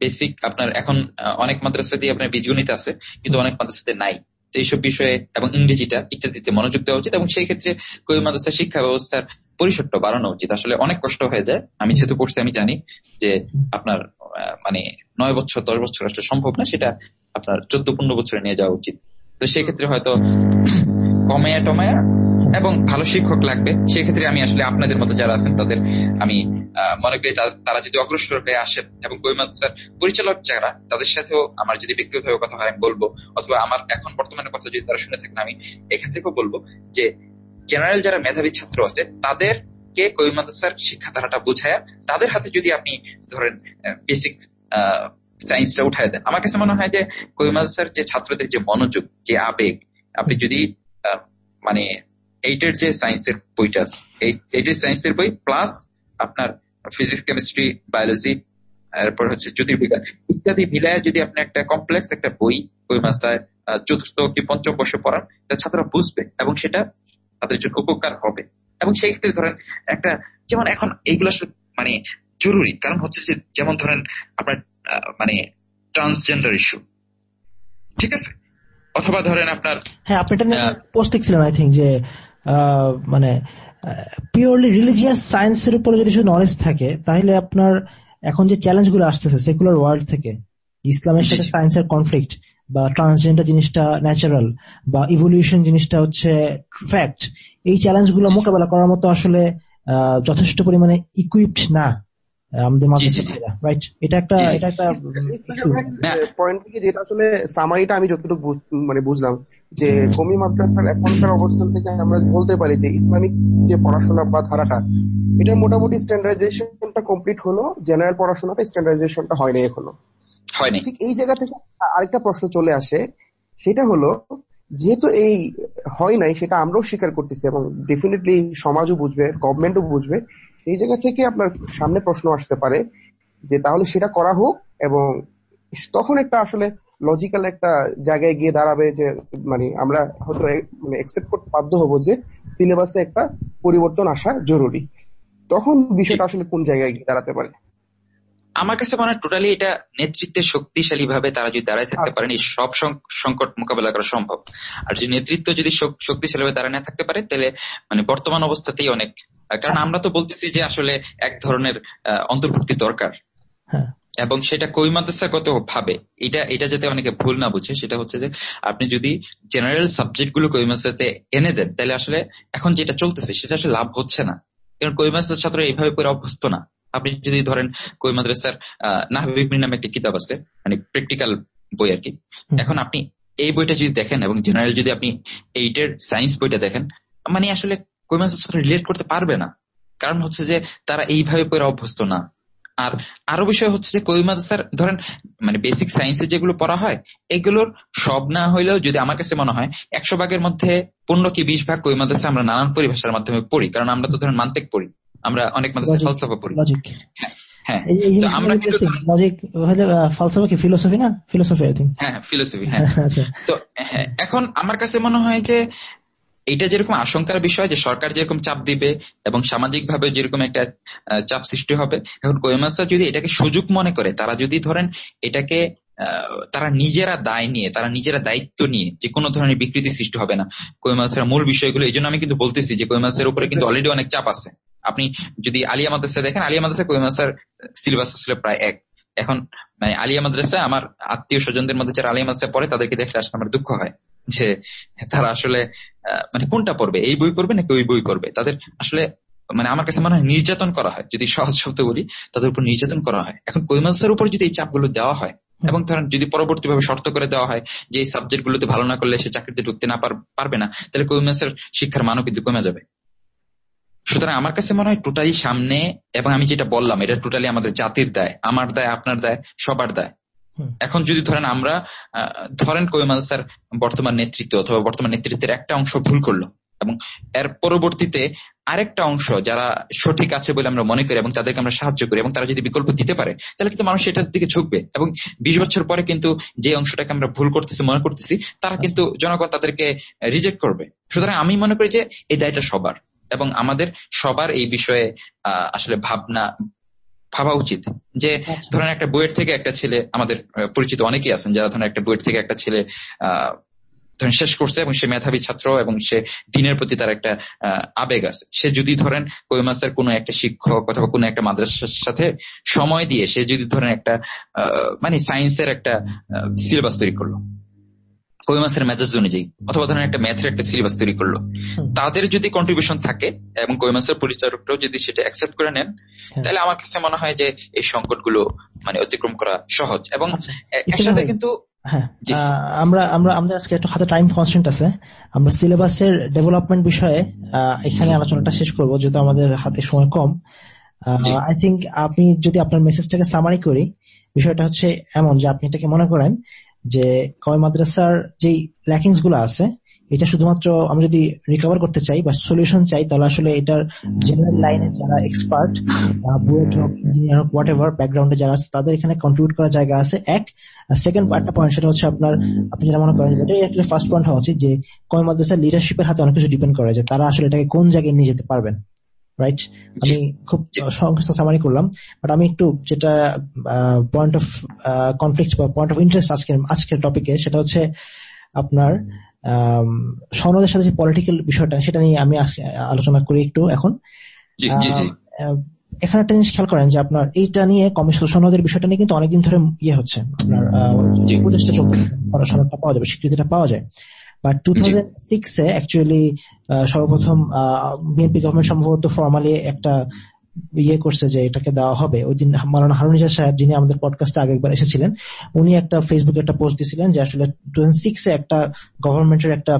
বেসিক আপনার এখন অনেক মাদ্রাসাতে আপনার বীজগণিত আছে, কিন্তু অনেক মাদ্রাসাতে নাই। তো এইসব বিষয়ে এবং ইংরেজিটা ইত্যাদিতে মনোযোগ দেওয়া উচিত এবং সেই ক্ষেত্রে কবি মাদ্রাসা শিক্ষা ব্যবস্থার পরিসরটা বাড়ানো উচিত। আসলে অনেক কষ্ট হয়ে যায়। আমি যেহেতু পড়ছি, আমি জানি যে আপনার মানে নয় বছর, দশ বছর আসলে সম্ভব না, সেটা আপনার চোদ্দ পনেরো বছরে নিয়ে যাওয়া উচিত। তো সেক্ষেত্রে হয়তো কমায়া টমায়া এবং ভালো শিক্ষক লাগবে। সেক্ষেত্রে আমি আসলে আপনাদের মতো যারা আছেন, তাদের আমি মনে করি তারা যদি অগ্রসর হয়ে আসেন এবং পরিচালক যারা, তাদের সাথেও আমার যদি ব্যক্তিগতভাবে কথা হয়, আমি বলব। অথবা আমার এখন বর্তমানে কথা যদি তারা শুনে থাকেন, আমি এখান থেকেও বলব যে জেনারেল যারা মেধাবী ছাত্র আছে তাদের কে মাদ্রাসার শিক্ষাধারাটা বুঝায়, তাদের হাতে যদি আপনি ধরেন বেসিক সায়েন্সটা উঠায় দেন আমার কাছে মনে হয় যে কবি মাদ্রাসার যে ছাত্রদের যে মনোযোগ, যে আবেগ, আপনি যদি মানে এইটের যে সায়েন্সের বইটা এইটের সায়েন্সের বই প্লাস আপনার ফিজিক্স কেমিস্ট্রি বায়োলজি এরপর হচ্ছে জ্যোতির্বিজ্ঞান ইত্যাদি মিলায় যদি আপনি একটা কমপ্লেক্স একটা বই বই মাসায় চতুর্থ কি পঞ্চম বর্ষে পড়ান তা ছাত্ররা বুঝবে এবং সেটা তাদের জন্য উপকার হবে। এবং সেই ক্ষেত্রে ধরেন একটা, যেমন এখন এইগুলো মানে জরুরি। কারণ হচ্ছে যে, যেমন ধরেন আপনার মানে ট্রান্সজেন্ডার ইস্যু ঠিক আছে? অথবা ধরেন আপনার হ্যাঁ আপনি এটা পোস্ট লিখছিলেন আই থিঙ্ক যে মানে পিওরলি রিলিজিয়াস সায়েন্সের উপরে যদি শুধু নলেজ থাকে তাহলে আপনার এখন যে চ্যালেঞ্জগুলো আসতেছে সেকুলার ওয়ার্ল্ড থেকে ইসলামের সাথে সায়েন্সের কনফ্লিক্ট বা ট্রান্সজেন্ডার জিনিসটা ন্যাচারাল বা ইভলিউশন জিনিসটা হচ্ছে ফ্যাক্ট এই চ্যালেঞ্জগুলো মোকাবেলা করার মতো আসলে যথেষ্ট পরিমাণে ইকুইপড না। আমাদের রাইট এটা একটা এটা একটা পয়েন্ট থেকে যেটা আসলে সামারিটা আমি যতটুকু মানে বুঝলাম যে কমি মাদ্রাসার এখনকার অবস্থান থেকে আমরা বলতে পারি যে ইসলামিক যে পড়াশোনা বা ধারাটা এটা মোটামুটি স্ট্যান্ডার্ডাইজেশনটা কমপ্লিট হলো জেনারেল পড়াশোনাটা স্ট্যান্ডার্ডাইজেশনটা হয়নি এখনও। হয়নি। ঠিক এই জায়গা থেকে আরেকটা প্রশ্ন চলে আসে সেটা হলো যেহেতু এই হয় নাই সেটা আমরাও স্বীকার করতেছি এবং ডেফিনেটলি সমাজও বুঝবে গভর্নমেন্টও বুঝবে এই জায়গা থেকে আপনার সামনে প্রশ্ন আসতে পারে যে তাহলে সেটা করা হোক এবং তখন একটা আসলে লজিক্যাল একটা জায়গায় গিয়ে দাঁড়াবে যে মানে আমরা হয়তো মানে একসেপ্ট করতে বাধ্য হব যে সিলেবাসে একটা পরিবর্তন আসা জরুরি। তখন বিষয়টা আসলে কোন জায়গায় গিয়ে দাঁড়াতে পারে? আমার কাছে মনে হয় টোটালি এটা নেতৃত্বের শক্তিশালী ভাবে তারা যদি দাঁড়ায় থাকতে আচ্ছা। পারেন এই সব সংকট মোকাবেলা করা সম্ভব। আর যদি নেতৃত্ব যদি শক্তিশালী ভাবে দাঁড়ায় না থাকতে পারে তাহলে মানে বর্তমান অবস্থাতেই অনেক কারণ আচ্ছা। আমরা তো বলতেছি যে আসলে এক ধরনের অন্তর্ভুক্তি দরকার। হ্যাঁ। এবং সেটা কই মাদ্রাসাগত ভাবে এটা এটা যাতে অনেকে ভুল না বুঝে সেটা হচ্ছে যে আপনি যদি জেনারেল সাবজেক্টগুলো কই মাদ্রাসাতে এনে দেন তাহলে আসলে এখন যেটা চলতেছে সেটা আসলে লাভ হচ্ছে না। কারণ কই মাদ্রাসার ছাত্র এইভাবে করে অভ্যস্ত না। আপনি যদি ধরেন কই মাদ্রাসার নাহবিবিন নামে একটা কিতাব আছে মানে প্র্যাকটিক্যাল বই আর কি। এখন আপনি এই বইটা যদি দেখেন এবং জেনারেল যদি আপনি এইটের সায়েন্স বইটা দেখেন মানে আসলে কই মাদ্রাসার সাথে রিলেট করতে পারবে না। কারণ হচ্ছে যে তারা এইভাবে পড়ে অভ্যস্ত না। আর আরও বিষয় হচ্ছে যে কই মাদ্রাসার ধরেন মানে বেসিক সায়েন্সে যেগুলো পড়া হয় এগুলোর সব না হইলেও যদি আমার কাছে মনে হয় একশো ভাগের মধ্যে পনেরো কি বিশ ভাগ কই মাদ্রাসা আমরা নানান পরিভাষার মাধ্যমে পড়ি। কারণ আমরা তো ধরেন মান্তেক পড়ি। আমরা অনেক মাদ্রাসায় ফালসাফা পড়ি। হ্যাঁ, হ্যাঁ। আমরা ফিলোসফি না? ফিলোসফি হ্যাঁ ফিলোসফি হ্যাঁ। আচ্ছা। তো হ্যাঁ, এখন আমার কাছে মনে হয় যে এটা যেরকম আশঙ্কার বিষয় যে সরকার যেরকম চাপ দিবে এবং সামাজিক ভাবে যেরকম একটা চাপ সৃষ্টি হবে, এখন কোয়েমাসা যদি এটাকে সুযোগ মনে করে, তারা যদি ধরেন এটাকে তারা নিজেরা দায় নিয়ে, তারা নিজেরা দায়িত্ব নিয়ে যে কোনো ধরনের বিকৃতি সৃষ্টি হবে না। কৈমাসের মূল বিষয়গুলো এই জন্য আমি কিন্তু বলতেছি যে কৈমাসের উপরে কিন্তু অলরেডি অনেক চাপ আছে। আপনি যদি আলিয়া মাদ্রাসা দেখেন, আলিয়া মাদ্রাসা কৈমাসের সিলেবাস আসলে প্রায় এক। এখন মানে আলিয়া মাদ্রাসা, আমার আত্মীয় স্বজনদের মধ্যে যারা আলিয়া মাদ্রাসা পড়ে, তাদেরকে দেখলে আসলে আমার দুঃখ হয়। যে তারা আসলে মানে কোনটা পড়বে? এই বই পড়বে নাকি ওই বই পড়বে? তাদের আসলে মানে আমার কাছে মনে হয় নির্যাতন করা হয়। যদি সহজ শব্দ বলি তাদের উপর নির্যাতন করা হয়। এখন কৈমাসের উপর যদি এই চাপগুলো দেওয়া হয় এবং ধরেন যদি পরবর্তী ভাবে শর্ত করে দেওয়া হয় যে এই সাবজেক্ট গুলোতে ভালো না করলে সে চাকরিতে ঢুকতে না পারবে না তাহলে কৈমাসের শিক্ষার মানও কিন্তু কমে যাবে। সুতরাং আমার কাছে মনে হয় টোটালি সামনে এবং আমি যেটা বললাম এটা টোটালি আমাদের জাতির দায় আমার দায় আপনার দায় সবার দায়। এখন যদি ধরেন আমরা ধরেন কৈমাল স্যার বর্তমান নেতৃত্ব অথবা বর্তমান নেতৃত্বের একটা অংশ ভুল করল এবং এর পরবর্তীতে আরেকটা অংশ যারা সঠিক আছে বলে আমরা মনে করি এবং তাদেরকে আমরা সাহায্য করি এবং তারা যদি বিকল্প দিতে পারে তাহলে কিন্তু মানুষ এটার দিকে ঝুঁকবে এবং বিশ বছর পরে কিন্তু যে অংশটাকে আমরা ভুল করতেছি মনে করতেছি তারা কিন্তু জনগণ তাদেরকে রিজেক্ট করবে। সুতরাং আমি মনে করি যে এই দায়টা সবার এবং আমাদের সবার এই বিষয়ে আসলে ভাবনা ভাবা উচিত যে আচ্ছা। ধরেন একটা বইয়ের থেকে একটা ছেলে আমাদের পরিচিত অনেকেই আছেন যারা ধরেন একটা বইয়ের থেকে একটা ছেলে আহ ধরেন শেষ করছে এবং সে মেধাবী ছাত্র এবং সে দিনের প্রতি তার একটা আবেগ আছে সে যদি ধরেন কৈমাসের কোনো একটা শিক্ষক অথবা কোনো একটা মাদ্রাসার সাথে সময় দিয়ে সে যদি ধরেন একটা মানে সায়েন্সের একটা সিলেবাস তৈরি করল কৈমাসের মেজাজ অনুযায়ী অথবা ধরেন একটা ম্যাথের একটা সিলেবাস তৈরি করল। তাদের যদি কন্ট্রিবিউশন থাকে এবং কৈমাসের পরিচালকরাও যদি সেটা অ্যাকসেপ্ট করে নেন হ্যাঁ। তাহলে আমার কাছে মনে হয় যে এই সংকটগুলো মানে অতিক্রম করা সহজ। এবং আচ্ছা, একসাথে কিন্তু হ্যাঁ আমরা আমরা আমাদের আজকে একটু হাতে টাইম কনস্ট্যান্ট আছে। আমরা সিলেবাসের ডেভেলপমেন্ট বিষয়ে এখানে আলোচনাটা শেষ করব যেহেতু আমাদের হাতে সময় কম। আই থিঙ্ক আপনি যদি আপনার মেসেজটাকে সামারি করি বিষয়টা হচ্ছে এমন যে আপনি এটাকে মনে করেন যে কয় মাদ্রাসার যেই ল্যাকিংসগুলো আছে, এটা শুধুমাত্র আমরা যদি রিকভার করতে চাই বা সলিউশন চাই, তাহলে আসলে এটার জেনারেল লাইনে যারা এক্সপার্ট বুয়েট হোক ইঞ্জিনিয়ার হোক হোয়াট এভার ব্যাকগ্রাউন্ডে যারা আছে, তাদের এখানে কন্ট্রিবিউট করার জায়গা আছে, এক। সেকেন্ড পার্টটা পয়েন্ট সেটা হচ্ছে আপনার, আপনি যেটা মনে করেন এটাই একটা ফার্স্ট পয়েন্ট হওয়া উচিত যে কয় মাদ্রাসার লিডারশিপের হাতে অনেক কিছু ডিপেন্ড করে যে তারা আসলে এটাকে কোন জায়গায় নিয়ে যেতে পারবেন। রাইট আমি খুব সংক্ষিপ্ত সামারি করলাম বাট আমি একটু যেটা পয়েন্ট অফ কনফ্লিক্ট বা পয়েন্ট অফ ইন্টারেস্ট আজকের আজকের টপিকে সেটা হচ্ছে আপনার সনদের সাথে যে পলিটিক্যাল বিষয়টা সেটা নিয়ে আমি আলোচনা করি একটু এখন। এখানে একটা জিনিস খেয়াল করেন যে আপনার এইটা নিয়ে কমিশন সনদের বিষয়টা নিয়ে কিন্তু অনেকদিন ধরে ইয়ে হচ্ছে আপনার উপদেশটা চলতেছে সনদটা পাওয়া যাবে স্বীকৃতিটা পাওয়া যায়। বা টু থাউজেন্ড সিক্সে অ্যাকচুয়ালি সর্বপ্রথম বিএনপি গভর্নমেন্ট সম্ভবত ফর্মালি একটা ইয়ে করছে যে এটাকে দেওয়া হবে। ওই দিন মালানা হারুনিজা সাহেব যিনি আমাদের পডকাস্টে আগে একবার এসেছিলেন উনি একটা ফেসবুকে একটা পোস্ট দিয়েছিলেন যে আসলে টু সিক্সে একটা গভর্নমেন্টের একটা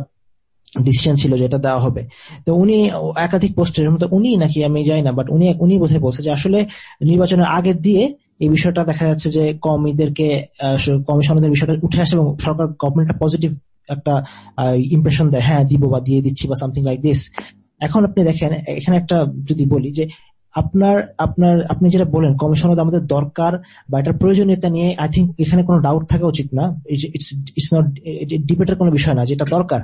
ডিসিশন ছিল যে এটা দেওয়া হবে। তো উনি একাধিক পোস্টের মতো উনি নাকি আমি যাই না বাট উনি উনি বোধহয় বলছে যে আসলে নির্বাচনের আগে দিয়ে এই বিষয়টা দেখা যাচ্ছে যে কমিদেরকে কমিশনদের বিষয়টা উঠে আসে এবং সরকার গভর্নমেন্টটা পজিটিভ একটা ইমপ্রেশন দেয় হ্যাঁ দিব বা দিয়ে দিচ্ছি বা সামথিং লাইক দিস এখন আপনি দেখেন, এখানে একটা যদি বলি যে, আপনার আপনার, আপনি যেটা বলেন কমিশন আমাদের দরকার বা এটার প্রয়োজনীয়তা নিয়ে আই থিঙ্ক এখানে কোনো ডাউট থাকা উচিত না। ইটস নট ডিবেটের কোনো বিষয় না যেটা দরকার।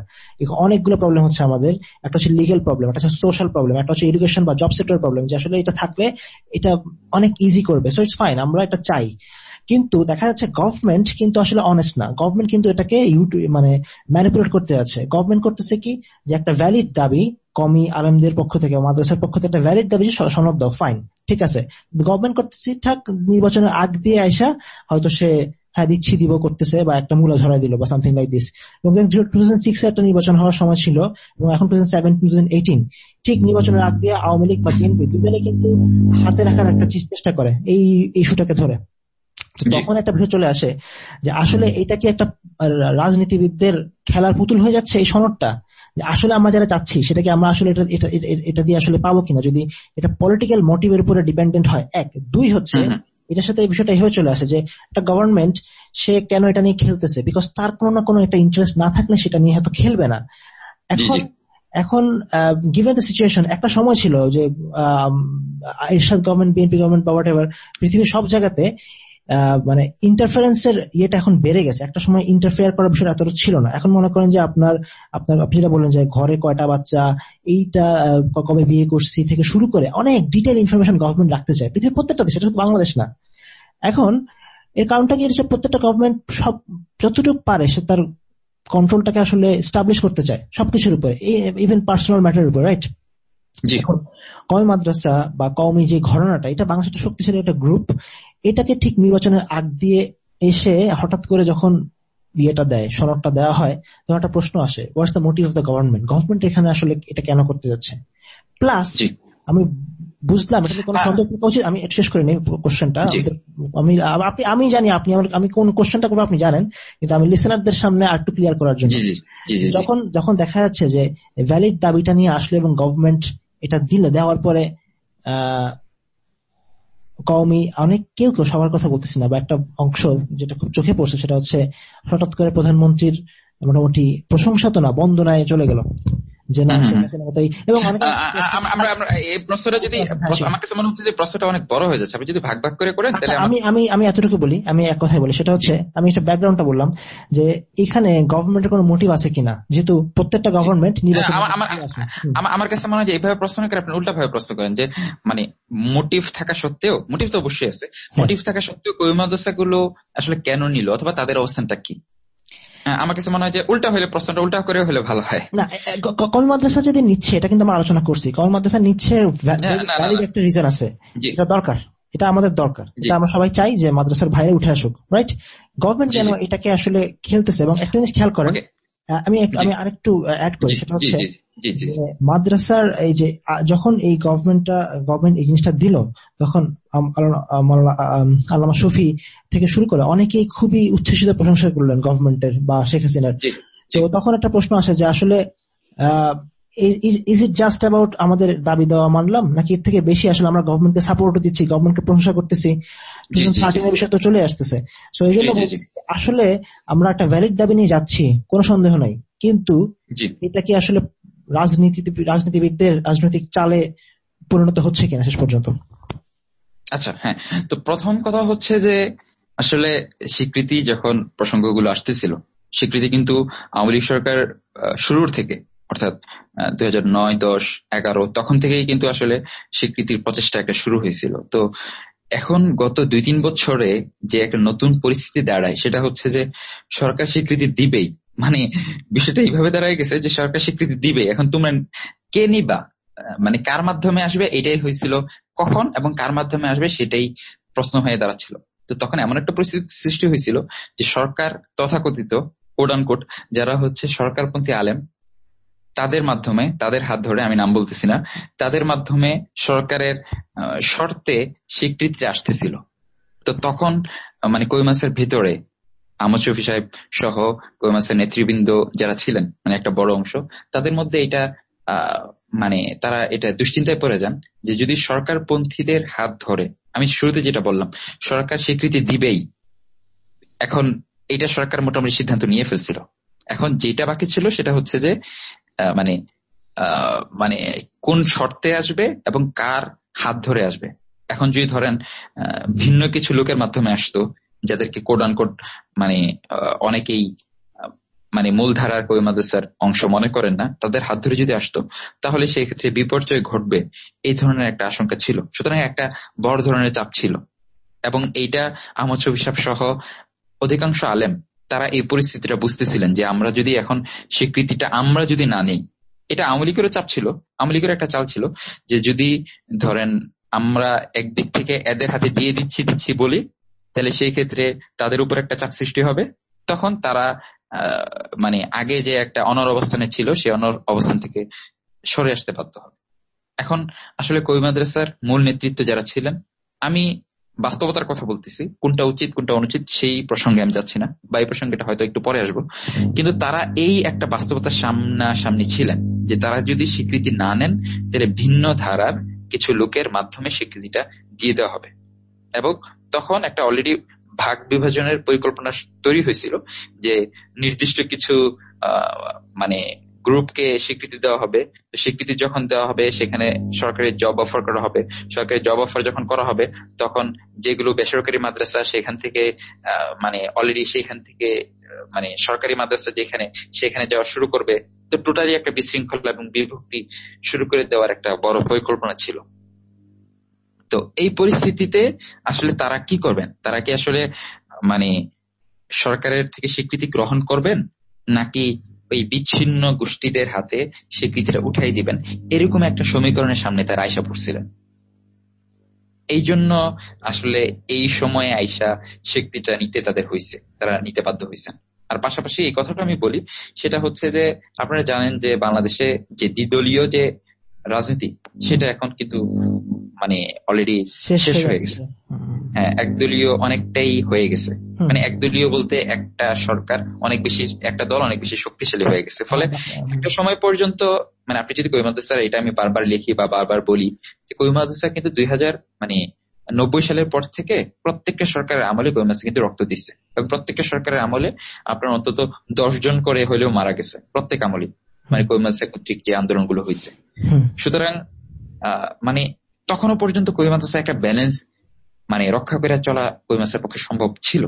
অনেকগুলো প্রবলেম হচ্ছে আমাদের। একটা হচ্ছে লিগেল প্রবলেম একটা হচ্ছে সোশ্যাল প্রবলেম একটা হচ্ছে এডুকেশন বা জব সেক্টর প্রবলেম যে আসলে এটা থাকলে এটা অনেক ইজি করবে। সো ইটস ফাইন আমরা এটা চাই। কিন্তু দেখা যাচ্ছে গভর্নমেন্ট কিন্তু আসলে অনেস্ট না। গভর্নমেন্ট কিন্তু এটাকে মানে ম্যানিপুলেট করতে যাচ্ছে। গভর্নমেন্ট করতেছে কি? যে একটা ভ্যালিড দাবি কমি আলমদের পক্ষ থেকে মাদ্রাসার পক্ষ থেকে একটা ভ্যালিড দাবি সনদ দাও ফাইন ঠিক আছে। গভর্নমেন্ট করতেছে ঠিক নির্বাচনের আগ দিয়ে আইসা হয়তো সে হ্যাঁ দিচ্ছি, দিব, করতেছে বা একটা মূলা ধরাই দিল বা সামথিং লাইক দিস এবং টু থাউজেন্ড সিক্স একটা নির্বাচন হওয়ার সময় ছিল এবং এখন two thousand seven two thousand eighteen ঠিক নির্বাচনের আগ দিয়ে আওয়ামী লীগ বা বিএনপি দুজনে কিন্তু হাতে রাখার একটা চেষ্টা করে এই ইস্যুটাকে ধরে। তখন একটা বিষয় চলে আসে যে আসলে এটা কি একটা রাজনীতিবিদদের খেলার পুতুল হয়ে যাচ্ছে এই সনদটা? আসলে আমরা যারা চাচ্ছি সেটা কি আমরা আসলে এটা এটা দিয়ে আসলে পাবো কিনা? যদি এটা পলিটিক্যাল মোটিভের উপরে ডিপেন্ডেন্ট হয় এক। দুই হচ্ছে এটার সাথে এই বিষয়টা এভাবে চলে আসে যে একটা গভর্নমেন্ট সে কেন এটা নিয়ে খেলতেছে? বিকজ তার কোনো না কোনো একটা ইন্টারেস্ট না থাকলে সেটা নিয়ে হয়তো খেলবে না। এখন এখন গিভেন দ্য সিচুয়েশন একটা সময় ছিল যে আহ ইরশাদ গভর্নমেন্ট বিএনপি গভর্নমেন্ট বা হোয়াট পৃথিবীর সব জায়গাতে মানে ইন্টারফারেন্সের ইয়েটা এখন বেড়ে গেছে। একটা সময় ইন্টারফেয়ার করার বিষয়টা এতটা ছিল না। এখন মনে করেন যে আপনার আপনার আপনি যেটা বললেন যে ঘরে কয়টা বাচ্চা এইটা কবে বিয়ে করছি থেকে শুরু করে অনেক ডিটেল ইনফরমেশন গভর্নমেন্ট রাখতে চায়। পৃথিবীর প্রত্যেকটা দেশ এটা বাংলাদেশ না। এখন এর কারণটা কি? হচ্ছে প্রত্যেকটা গভর্নমেন্ট সব যতটুকু পারে সে তার কন্ট্রোলটাকে আসলে স্টাবলিশ করতে চায় সবকিছুর উপরে ইভেন পার্সোনাল ম্যাটারের উপরে রাইট কমি মাদ্রাসা বা কমি যে ঘটনাটা এটা বাংলাদেশ শক্তিশালী একটা গ্রুপ এটাকে ঠিক নির্বাচনের আগ দিয়ে এসে হঠাৎ করে যখন ইয়েটা দেয় সনদটা দেওয়া হয় তখন একটা প্রশ্ন আসে what's the motive of the government government এখানে আসলে এটা কেন করতে যাচ্ছে? প্লাস আমি বুঝলাম এটা কোনো সন্দেহ উচিত। আমি শেষ করে নিই কোশ্চেনটা আমি আপনি আমি জানি আপনি আমি কোন কোশ্চেনটা করব আপনি জানেন কিন্তু আমি লিসেনারদের সামনে আর একটু ক্লিয়ার করার জন্য। যখন যখন দেখা যাচ্ছে যে ভ্যালিড দাবিটা নিয়ে আসলে এবং গভর্নমেন্ট এটা দিলে দেওয়ার পরে কওমি অনেক কেউ কেউ সবার কথা বলতেছি না, বা একটা অংশ যেটা খুব চোখে পড়ছে সেটা হচ্ছে হঠাৎ করে প্রধানমন্ত্রীর মোটামুটি প্রশংসা তো না, বন্দনায় চলে গেল। যে না এবং এই প্রশ্নটা যদি আমার কাছে মনে হচ্ছে যে প্রশ্নটা অনেক বড় হয়ে যাচ্ছে। আপনি যদি ভাগ ভাগ করে করেন আচ্ছা, আমি আমি আমি এতটুকু বলি আমি এক কথাই বলি সেটা হচ্ছে আমি একটা ব্যাকগ্রাউন্ডটা বললাম যে এখানে গভর্নমেন্টের কোনো মোটিভ আছে কিনা? যেহেতু প্রত্যেকটা গভর্নমেন্ট নির্বাচন আমার কাছে মনে হয় যে এইভাবে প্রশ্ন করে আপনি উল্টা ভাবে প্রশ্ন করেন যে মানে মোটিভ থাকা সত্ত্বেও মোটিভ তো অবশ্যই আছে মোটিভ হ্যাঁ। থাকা সত্ত্বেও কই মাদ্রাসা গুলো আসলে কেন নিল অথবা তাদের অবস্থানটা কি? আমার কাছে মনে হয় যে উল্টা হলে প্রশ্নটা উল্টা করে হলে ভালো হয়। না কল মাদ্রাসা যদি নিচ্ছে এটা কিন্তু আমরা আলোচনা করছি। কল মাদ্রাসা নিচ্ছে একটা রিজন আছে। এটা দরকার। এটা আমাদের দরকার। এটা আমরা সবাই চাই যে মাদ্রাসার বাইরে উঠে আসুক রাইট গভর্নমেন্ট যেন এটাকে আসলে খেলতেছে এবং একটা জিনিস খেয়াল করেন আমি আমি আরেকটু অ্যাড করি সেটা হচ্ছে মাদ্রাসার এই যে যখন এই গভর্নমেন্টটা গভর্নমেন্ট এই জিনিসটা দিল তখন আল্লামা শফি থেকে শুরু করে অনেকেই খুবই উচ্ছ্বসিত প্রশংসা করলেন গভর্নমেন্টের বা শেখ হাসিনার। তো তখন একটা প্রশ্ন আসে যে আসলে ইজ ইট জাস্ট অ্যাবাউট আমাদের দাবি দেওয়া মানলাম? নাকি এর থেকে বেশি আসলে আমরা গভর্নমেন্টকে সাপোর্ট দিচ্ছি গভর্নমেন্টকে প্রশংসা করতেছি? থার্টিনের বিষয় তো চলে আসতেছে। সো এই জন্য আসলে আমরা একটা ভ্যালিড দাবি নিয়ে যাচ্ছি কোনো সন্দেহ নাই। কিন্তু এটা কি আসলে রাজনীতি রাজনীতিবিদদের রাজনৈতিক চালে পরিণত হচ্ছে কিনা শেষ পর্যন্ত? আচ্ছা হ্যাঁ। তো প্রথম কথা হচ্ছে যে আসলে স্বীকৃতি যখন প্রসঙ্গগুলো আসতেছিল স্বীকৃতি কিন্তু আওয়ামী লীগ সরকার শুরুর থেকে অর্থাৎ দুই হাজার নয়, দশ, এগারো, তখন থেকেই কিন্তু আসলে স্বীকৃতির প্রচেষ্টা একটা শুরু হয়েছিল। তো এখন গত দুই তিন বছরে যে একটা নতুন পরিস্থিতি দাঁড়ায়, সেটা হচ্ছে যে সরকার স্বীকৃতি দিবেই। মানে বিষয়টা এইভাবে দাঁড়ায় গেছে যে সরকার স্বীকৃতি দিবে এখন তোমরা কে নিবা? মানে কার মাধ্যমে আসবে? এটাই হয়েছিল কখন এবং কার মাধ্যমে আসবে সেটাই প্রশ্ন হয়ে দাঁড়াচ্ছিল। তো তখন এমন একটা পরিস্থিতি সৃষ্টি হয়েছিল যে সরকার তথাকথিত কোট যারা হচ্ছে সরকারপন্থী আলেম তাদের মাধ্যমে, তাদের হাত ধরে, আমি নাম বলতেছি না, তাদের মাধ্যমে সরকারের শর্তে স্বীকৃতি আসতেছিল। তো তখন মানে কই মাসের ভিতরে আমদ শফি সাহেব সহ কৈমাসের নেতৃবৃন্দ যারা ছিলেন মানে একটা বড় অংশ, তাদের মধ্যে এটা মানে তারা এটা দুশ্চিন্তায় পড়ে যান যে যদি সরকারপন্থীদের হাত ধরে, আমি শুরুতে যেটা বললাম, সরকার স্বীকৃতি দিবেই। এখন এটা সরকার মোটামুটি সিদ্ধান্ত নিয়ে ফেলছিল। এখন যেটা বাকি ছিল সেটা হচ্ছে যে মানে মানে কোন শর্তে আসবে এবং কার হাত ধরে আসবে। এখন যদি ধরেন ভিন্ন কিছু লোকের মাধ্যমে আসতো, যাদেরকে কোড আনকোড মানে অনেকেই মানে মূলধারার কবি মাদ্রাসার অংশ মনে করেন না, তাদের হাত ধরে যদি আসতো, তাহলে সেই ক্ষেত্রে বিপর্যয় ঘটবে এই ধরনের একটা আশঙ্কা ছিল। সুতরাং একটা বড় ধরনের চাপ ছিল। এবং এইটা শফি সহ অধিকাংশ আলেম তারা এই পরিস্থিতিটা বুঝতেছিলেন যে আমরা যদি এখন স্বীকৃতিটা আমরা যদি না নেই, এটা আওয়ামী লীগেরও চাপ ছিল, আওয়ামী লীগের একটা চাল ছিল যে যদি ধরেন আমরা একদিক থেকে এদের হাতে দিয়ে দিচ্ছি দিচ্ছি বলি, তাহলে সেই ক্ষেত্রে তাদের উপর একটা চাপ সৃষ্টি হবে। তখন তারা মানে আগে যে একটা অনর অবস্থানে ছিল সে অনর অবস্থান থেকে সরে আসতে বাধ্য হবে। এখন আসলে কবি মাদ্রাসার মূল নেতৃত্ব যারা ছিলেন, আমি বাস্তবতার কথা বলতেছি কোনটা উচিত কোনটা অনুচিত সেই প্রসঙ্গে আমি যাচ্ছি না বা এই প্রসঙ্গটা হয়তো একটু পরে আসব। কিন্তু তারা এই একটা বাস্তবতার সামনাসামনি ছিলেন যে তারা যদি স্বীকৃতি না নেন তাহলে ভিন্ন ধারার কিছু লোকের মাধ্যমে স্বীকৃতিটা দিয়ে দেওয়া হবে। এবং তখন একটা অলরেডি ভাগ বিভাজনের পরিকল্পনা তৈরি হয়েছিল যে নির্দিষ্ট কিছু মানে গ্রুপকে স্বীকৃতি দেওয়া হবে। স্বীকৃতি যখন দেওয়া হবে, সেখানে সরকারি জব অফার করা হবে। সরকারি জব অফার যখন করা হবে, তখন যেগুলো বেসরকারি মাদ্রাসা, সেখান থেকে মানে অলরেডি সেখান থেকে মানে সরকারি মাদ্রাসা যেখানে, সেখানে যাওয়া শুরু করবে। তো টোটালি একটা বিশৃঙ্খলা এবং বিভক্তি শুরু করে দেওয়ার একটা বড় পরিকল্পনা ছিল। তো এই পরিস্থিতিতে আসলে তারা কি করবেন? তারা কি আসলে মানে সরকারের থেকে স্বীকৃতি গ্রহণ করবেন? নাকি ওই বিচ্ছিন্ন গোষ্ঠীদের হাতে স্বীকৃতিটা উঠাই দিবেন। এরকম একটা সমীকরণের সামনে তারা আয়সা পড়ছিলেন। এই জন্য আসলে এই সময়ে আয়সা স্বীকৃতিটা নিতে তাদের হয়েছে তারা নিতে বাধ্য হয়েছেন আর পাশাপাশি এই কথাটা আমি বলি, সেটা হচ্ছে যে আপনারা জানেন যে বাংলাদেশে যে দ্বিদলীয় যে রাজনীতি সেটা এখন কিন্তু মানে অলরেডি শেষ হয়ে গেছে। হ্যাঁ একদলীয় অনেকটাই হয়ে গেছে। মানে একদলীয় বলতে একটা সরকার অনেক বেশি একটা দল অনেক বেশি শক্তিশালী হয়ে গেছে। ফলে একটা সময় পর্যন্ত মানে আপনি যদি কৈমাদ্দ স্যার এটা আমি বারবার লিখি বা বারবার বলি যে কৈমাদ্দ স্যার কিন্তু দুই হাজার মানে নব্বই সালের পর থেকে প্রত্যেকটা সরকারের আমলে কৈমাসে কিন্তু রক্ত দিচ্ছে। এবং প্রত্যেকটা সরকারের আমলে আপনার অন্তত দশ জন করে হলেও মারা গেছে প্রত্যেক আমলে মানে কৈমাসে কর্তৃক যে আন্দোলনগুলো হয়েছে সুতরাং মানে তখনও পর্যন্ত কৈমাসে একটা ব্যালেন্স মানে রক্ষা করে চলা কৈমাসের পক্ষে সম্ভব ছিল।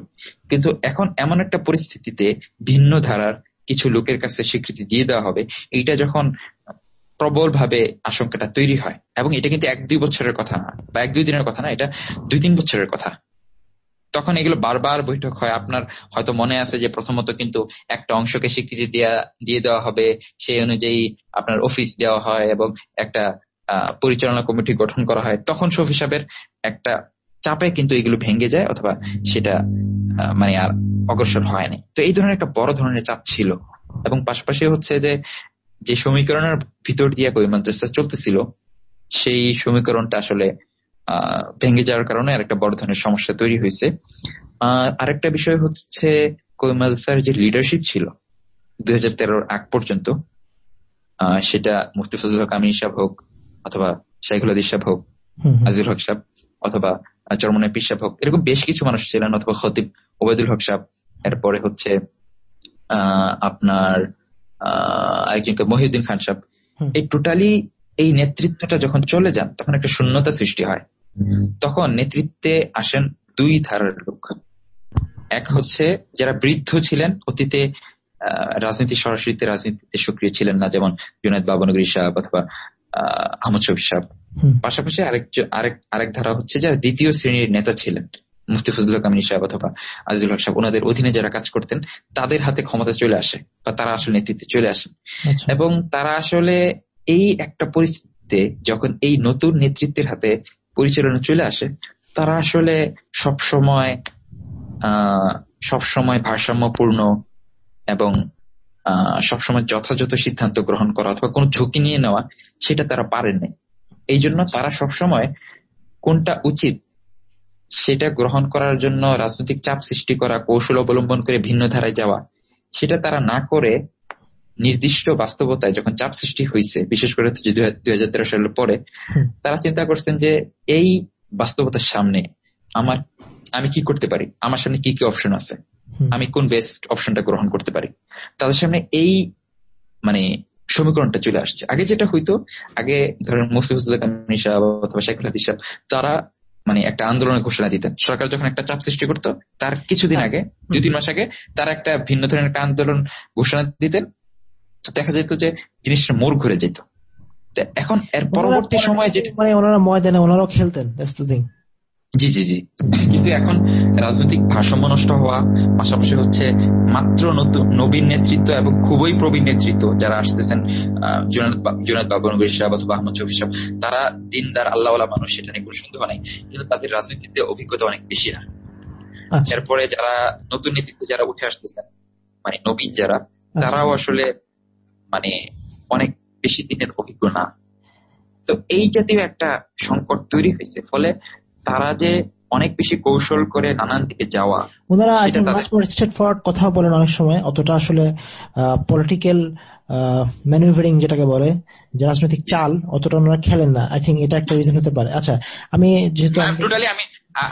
কিন্তু এখন এমন একটা পরিস্থিতিতে ভিন্ন ধারার কিছু লোকের কাছে স্বীকৃতি দিয়ে দেওয়া হবে এইটা যখন প্রবল ভাবে আশঙ্কাটা তৈরি হয় এবং এটা কিন্তু এক দুই বছরের কথা না বা এক দুই দিনের কথা না এটা দুই তিন বছরের কথা। তখন এগুলো বারবার বৈঠক হয়। আপনার হয়তো মনে আছে যে প্রথমত কিন্তু একটা অংশকে স্বীকৃতি দিয়ে দেওয়া হবে। সেই অনুযায়ী আপনার অফিস দেওয়া হয় এবং একটা পরিচালনা কমিটি গঠন করা হয়। তখন শফি সাহেবের একটা চাপে কিন্তু এগুলো ভেঙে যায় অথবা সেটা মানে আর অগ্রসর হয়নি তো এই ধরনের একটা বড় ধরনের চাপ ছিল। এবং পাশাপাশি হচ্ছে যে যে সমীকরণের ভিতর দিয়ে কই মাদ্রাসা চলতেছিল, সেই সমীকরণটা আসলে ভেঙে যাওয়ার কারণে আরেকটা বড় ধরনের সমস্যা তৈরি হয়েছে। আর আরেকটা বিষয় হচ্ছে মাদ্রাসার যে লিডারশিপ ছিল দুই হাজার তেরোর আগ পর্যন্ত সেটা মুফতি ফজল হক আমিন সাহেব হোক অথবা শাইখুল আদিস সাহেব হোক আজিল হক সাহেব অথবা চরমনে পিস সাহেব হোক এরকম বেশ কিছু মানুষ ছিলেন অথবা খতিব ওবায়দুল হক সাহেব। এরপরে হচ্ছে আহ আপনার আরেকজনকে মহিউদ্দিন খান সাহেব। এই টোটালি এই নেতৃত্বটা যখন চলে যান তখন একটা শূন্যতা সৃষ্টি হয়। তখন নেতৃত্বে আসেন দুই ধারার লোক। এক হচ্ছে যারা বৃদ্ধ ছিলেন অতীতে রাজনীতি সরাসরিতে রাজনীতিতে সক্রিয় ছিলেন না যেমন জুনায়দ বাবনগরী সাহেব অথবা আহমদ শফি সাহেব পাশাপাশি আরেক আরেক আরেক ধারা হচ্ছে যারা দ্বিতীয় শ্রেণির নেতা ছিলেন মুফতি ফজলুল কামিনী সাহেব অথবা আজিজুল হক সাহেব ওনাদের অধীনে যারা কাজ করতেন তাদের হাতে ক্ষমতা চলে আসে বা তারা আসলে নেতৃত্বে চলে আসেন। আচ্ছা। এবং তারা আসলে এই একটা পরিস্থিতিতে যখন এই নতুন নেতৃত্বের হাতে পরিচালনা চলে আসে তারা আসলে সব সময় আহ সবসময় ভারসাম্যপূর্ণ এবং সবসময় যথাযথ সিদ্ধান্ত গ্রহণ করা অথবা কোনো ঝুঁকি নিয়ে নেওয়া সেটা তারা পারেননি এই জন্য তারা সবসময় কোনটা উচিত সেটা গ্রহণ করার জন্য রাজনৈতিক চাপ সৃষ্টি করা কৌশল অবলম্বন করে ভিন্ন ধারায় যাওয়া সেটা তারা না করে নির্দিষ্ট বাস্তবতায় যখন চাপ সৃষ্টি হয়েছে বিশেষ করে দুই হাজার তেরো সালের পরে তারা চিন্তা করছেন যে এই বাস্তবতার সামনে আমার আমি কি করতে পারি? আমার সামনে কি কি অপশন আছে? আমি কোন বেস্ট অপশনটা গ্রহণ করতে পারি? তাদের সামনে এই মানে সমীকরণটা চলে আসছে। আগে যেটা হইতো আগে ধরেন মুফিজুল অথবা শেখুল হাদিস তারা মানে একটা আন্দোলনের ঘোষণা দিতেন। সরকার যখন একটা চাপ সৃষ্টি করতো তার কিছুদিন হ্যাঁ। আগে দুই তিন মাস আগে তারা একটা ভিন্ন ধরনের একটা আন্দোলন ঘোষণা দিতেন। তো দেখা যেত যে জিনিসটা মোড় ঘুরে যেত। এখন এর পরবর্তী সময় যেটা মানে ওনারা ময়দানে ওনারাও খেলতেন জি জি জি। কিন্তু এখন রাজনৈতিক ভারসাম্য নষ্ট হওয়া পাশাপাশি হচ্ছে মাত্র নতুন নবীন নেতৃত্ব এবং খুবই প্রবীণ নেতৃত্ব যারা আসতেছেন জুনাদ বাবন সাহেব অথবা আহমদ শফি সাহেব তারা দিনদার আল্লাহ মানুষ সেটা নিয়ে কোনো সন্দেহ নাই। কিন্তু তাদের রাজনীতিতে অভিজ্ঞতা অনেক বেশি না। আচ্ছা। এরপরে যারা নতুন নেতৃত্ব যারা উঠে আসতেছেন মানে নবীন যারা আচ্ছা। তারাও আসলে মানে অনেক বেশি দিনের অভিজ্ঞ না। তো এই জাতীয় একটা সংকট তৈরি হয়েছে ফলে তারা যে অনেক বেশি কৌশল করে নানান দিকে যাওয়া ওনারা স্ট্রেট ফরওয়ার্ড কথা বলেন অনেক সময় অতটা আসলে পলিটিক্যাল ম্যানুভারিং যেটাকে বলে যে রাজনৈতিক চাল অতটা ওনারা খেলেন না। আই থিঙ্ক এটা একটা রিজন হতে পারে। আচ্ছা আমি যেহেতু টোটালি আমি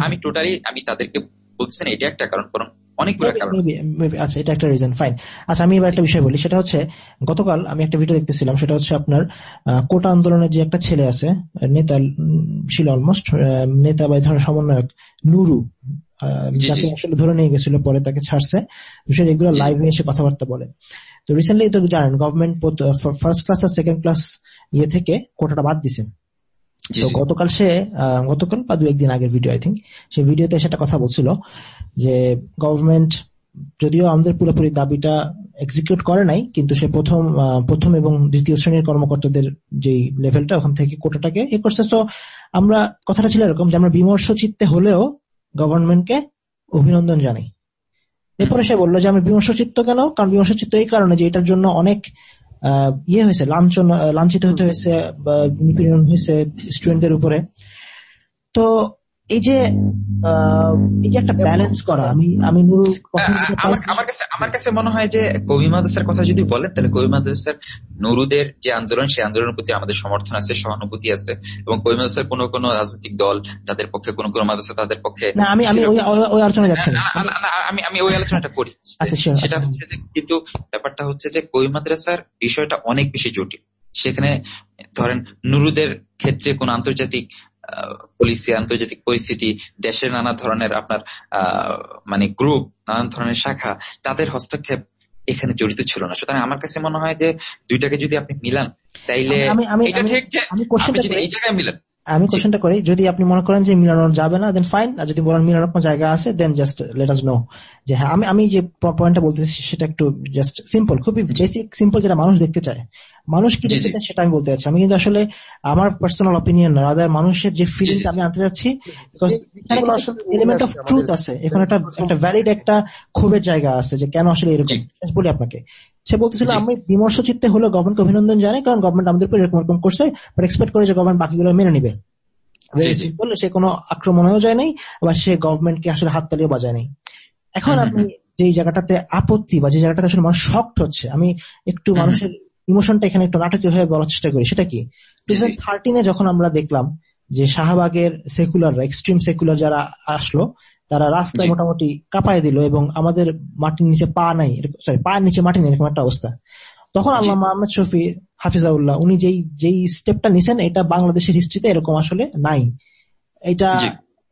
আমি টোটালি আমি তাদেরকে বলছেন এটা একটা কারণ কারণ আচ্ছা এটা একটা রিজন ফাইন আচ্ছা আমি এবার একটা বিষয় বলি সেটা হচ্ছে গতকাল আমি একটা ভিডিও দেখতেছিলাম সেটা হচ্ছে আপনার কোটা আন্দোলনের যে একটা ছেলে আছে নেতা ছিল অলমোস্ট নেতা বা ধরনের সমন্বয়ক নুরু যাকে আসলে ধরে নিয়ে গেছিল পরে তাকে ছাড়ছে সে রেগুলার লাইভে এসে কথাবার্তা বলে। তো রিসেন্টলি তো জানেন গভর্নমেন্ট ফার্স্ট ক্লাস আর সেকেন্ড ক্লাস ইয়ে থেকে কোটাটা বাদ দিছে। তো গতকাল সে গতকাল বা দু একদিন আগের ভিডিও আই থিঙ্ক সেই ভিডিওতে সেটা কথা বলছিল যে গভর্নমেন্ট যদিও আমাদের পুরোপুরি দাবিটা এক্সিকিউট করে নাই কিন্তু সে প্রথম প্রথম এবং দ্বিতীয় শ্রেণির কর্মকর্তাদের যে লেভেলটা ওখান থেকে কোটাটাকে এ করছে। তো আমরা কথাটা ছিল এরকম যে আমরা বিমর্ষ চিত্তে হলেও গভর্নমেন্টকে অভিনন্দন জানাই। এরপরে সে বলল যে আমি বিমর্ষ চিত্ত কেন? কারণ বিমর্ষ চিত্ত এই কারণে যে এটার জন্য অনেক ইয়ে হয়েছে লাঞ্ছন লাঞ্ছিত হতে হয়েছে নিপীড়ন হয়েছে স্টুডেন্টদের উপরে। তো এই যে এই যে একটা ব্যালেন্স করা আমি আমি আমার কাছে আমার কাছে মনে হয় যে কবি মাদ্রাসার কথা যদি বলেন তাহলে কবি মাদ্রাসার নুরুদের যে আন্দোলন সেই আন্দোলনের প্রতি আমাদের সমর্থন আছে সহানুভূতি আছে এবং কবি মাদ্রাসার কোনো কোনো রাজনৈতিক দল তাদের পক্ষে কোনো কোনো মাদ্রাসা তাদের পক্ষে আমি আমি ওই আলোচনা যাচ্ছি না। আমি আমি ওই আলোচনাটা করি। আচ্ছা, সেটা হচ্ছে যে কিন্তু ব্যাপারটা হচ্ছে যে কবি মাদ্রাসার বিষয়টা অনেক বেশি জটিল। সেখানে ধরেন নুরুদের ক্ষেত্রে কোন আন্তর্জাতিক পলিসি আন্তর্জাতিক পরিস্থিতি দেশের নানা ধরনের আপনার মানে গ্রুপ নানান ধরনের শাখা তাদের হস্তক্ষেপ এখানে জড়িত ছিল না। সুতরাং আমার কাছে মনে হয় যে দুইটাকে যদি আপনি মিলান তাইলে এটা ঠিক যে এই জায়গায় মিলান। আমি কোশ্চেনটা করি যদি আপনি মনে করেন যে মিলানো যাবে না দেন ফাইন আর যদি বলেন মিলানোর কোনো জায়গা আছে then just let us know যে হ্যাঁ আমি আমি যে পয়েন্টটা বলতেছি সেটা একটু জাস্ট সিম্পল খুবই বেসিক সিম্পল যেটা মানুষ দেখতে চায়। মানুষ কি দেখতে চায় সেটা আমি বলতে চাচ্ছি আমি কিন্তু আসলে আমার পার্সোনাল অপিনিয়ন না রাদার মানুষের যে ফিলিংটা আমি আনতে চাচ্ছি এলিমেন্ট অফ ট্রুথ আছে। এখানে একটা একটা ভ্যালিড একটা ক্ষোভের জায়গা আছে যে কেন আসলে এরকম? বলি আপনাকে। সে বলতেছিল আমি বিমর্ষ চিত্তে হলো গভর্নমেন্টকে অভিনন্দন জানাই কারণ গভর্নমেন্ট আমাদের উপর এরকম এরকম করছে বাট এক্সপেক্ট করে যে গভর্নমেন্ট বাকিগুলো মেনে নিবে। বললে সে কোনো আক্রমণেও যায় নাই আবার সে গভর্নমেন্টকে আসলে হাততালিও বাজায় নাই। এখন আপনি যে জায়গাটাতে আপত্তি বা যে জায়গাটাতে আসলে মানুষ শক্ট হচ্ছে আমি একটু মানুষের ইমোশনটা এখানে একটু নাটকীয় ভাবে বলার চেষ্টা করি। সেটা কি? টু থার্টিনে যখন আমরা দেখলাম যে শাহবাগের সেকুলার এক্সট্রিম সেকুলার যারা আসলো তারা রাস্তায় মোটামুটি কাঁপায় দিল এবং আমাদের মাটির নিচে পা নাই সরি পায়ের নিচে মাটি নেই এরকম একটা অবস্থা। তখন আল্লাহ মোহাম্মদ শফি হাফিজাউল্লাহ উনি যেই যেই স্টেপটা নিছেন এটা বাংলাদেশের হিস্ট্রিতে এরকম আসলে নাই। এটা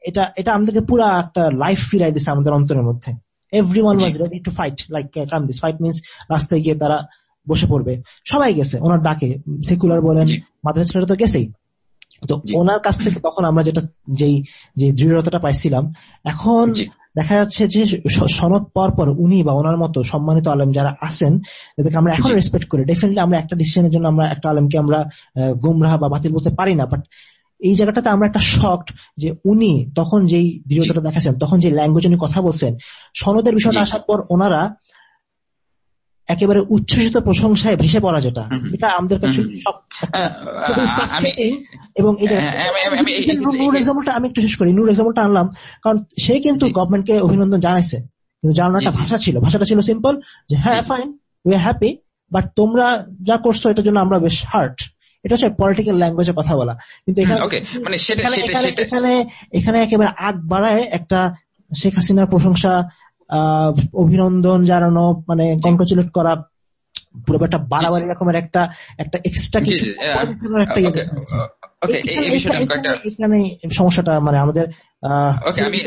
এটা এটা আমাদেরকে পুরো একটা লাইফ ফিরাই দিছে আমাদের অন্তরের মধ্যে। Everyone was ready to fight like come this fight means রাস্তায় গিয়ে তারা বসে পড়বে। সবাই গেছে ওনার ডাকে সেকুলার বলেন মাদ্রাসা তো গেছেই। তো ওনার কাছ থেকে তখন আমরা যেটা যেই যে দৃঢ়তাটা পাইছিলাম এখন দেখা যাচ্ছে যে সনদ পর পর উনি বা ওনার মতো সম্মানিত আলম যারা আছেন তাদেরকে আমরা এখন রেসপেক্ট করি। ডেফিনেটলি আমরা একটা ডিসিশনের জন্য আমরা একটা আলমকে আমরা গুমরাহ বা বাতিল বলতে পারি না বাট এই জায়গাটাতে আমরা একটা শখ যে উনি তখন যেই দৃঢ়তাটা দেখাচ্ছেন তখন যে ল্যাঙ্গুয়েজ উনি কথা বলছেন সনদের বিষয়টা আসার পর ওনারা একেবারে উচ্ছ্বসিত প্রশংসায় ভেসে পড়া যেটা এটা আমাদের কাছে এবং নূর এক্সাম্পলটা আমি একটু শেষ করি। নূর এক্সাম্পলটা আনলাম কারণ সে কিন্তু গভর্নমেন্টকে অভিনন্দন জানাইছে। কিন্তু জানানোর একটা ভাষা ছিল। ভাষাটা ছিল সিম্পল যে হ্যাঁ fine we are happy but তোমরা যা করছ এটার জন্য আমরা বেশ হার্ট এটা হচ্ছে পলিটিক্যাল ল্যাঙ্গুয়েজে কথা বলা। কিন্তু মানে এখানে এখানে একেবারে আগ বাড়ায় একটা শেখ হাসিনার প্রশংসা অভিনন্দন জানানো মানে কংগ্রেচুলেট করা পুরো একটা বাড়াবাড়ি রকমের একটা একটা এক্সট্রা কিছু এখানে সমস্যাটা মানে আমাদের আমি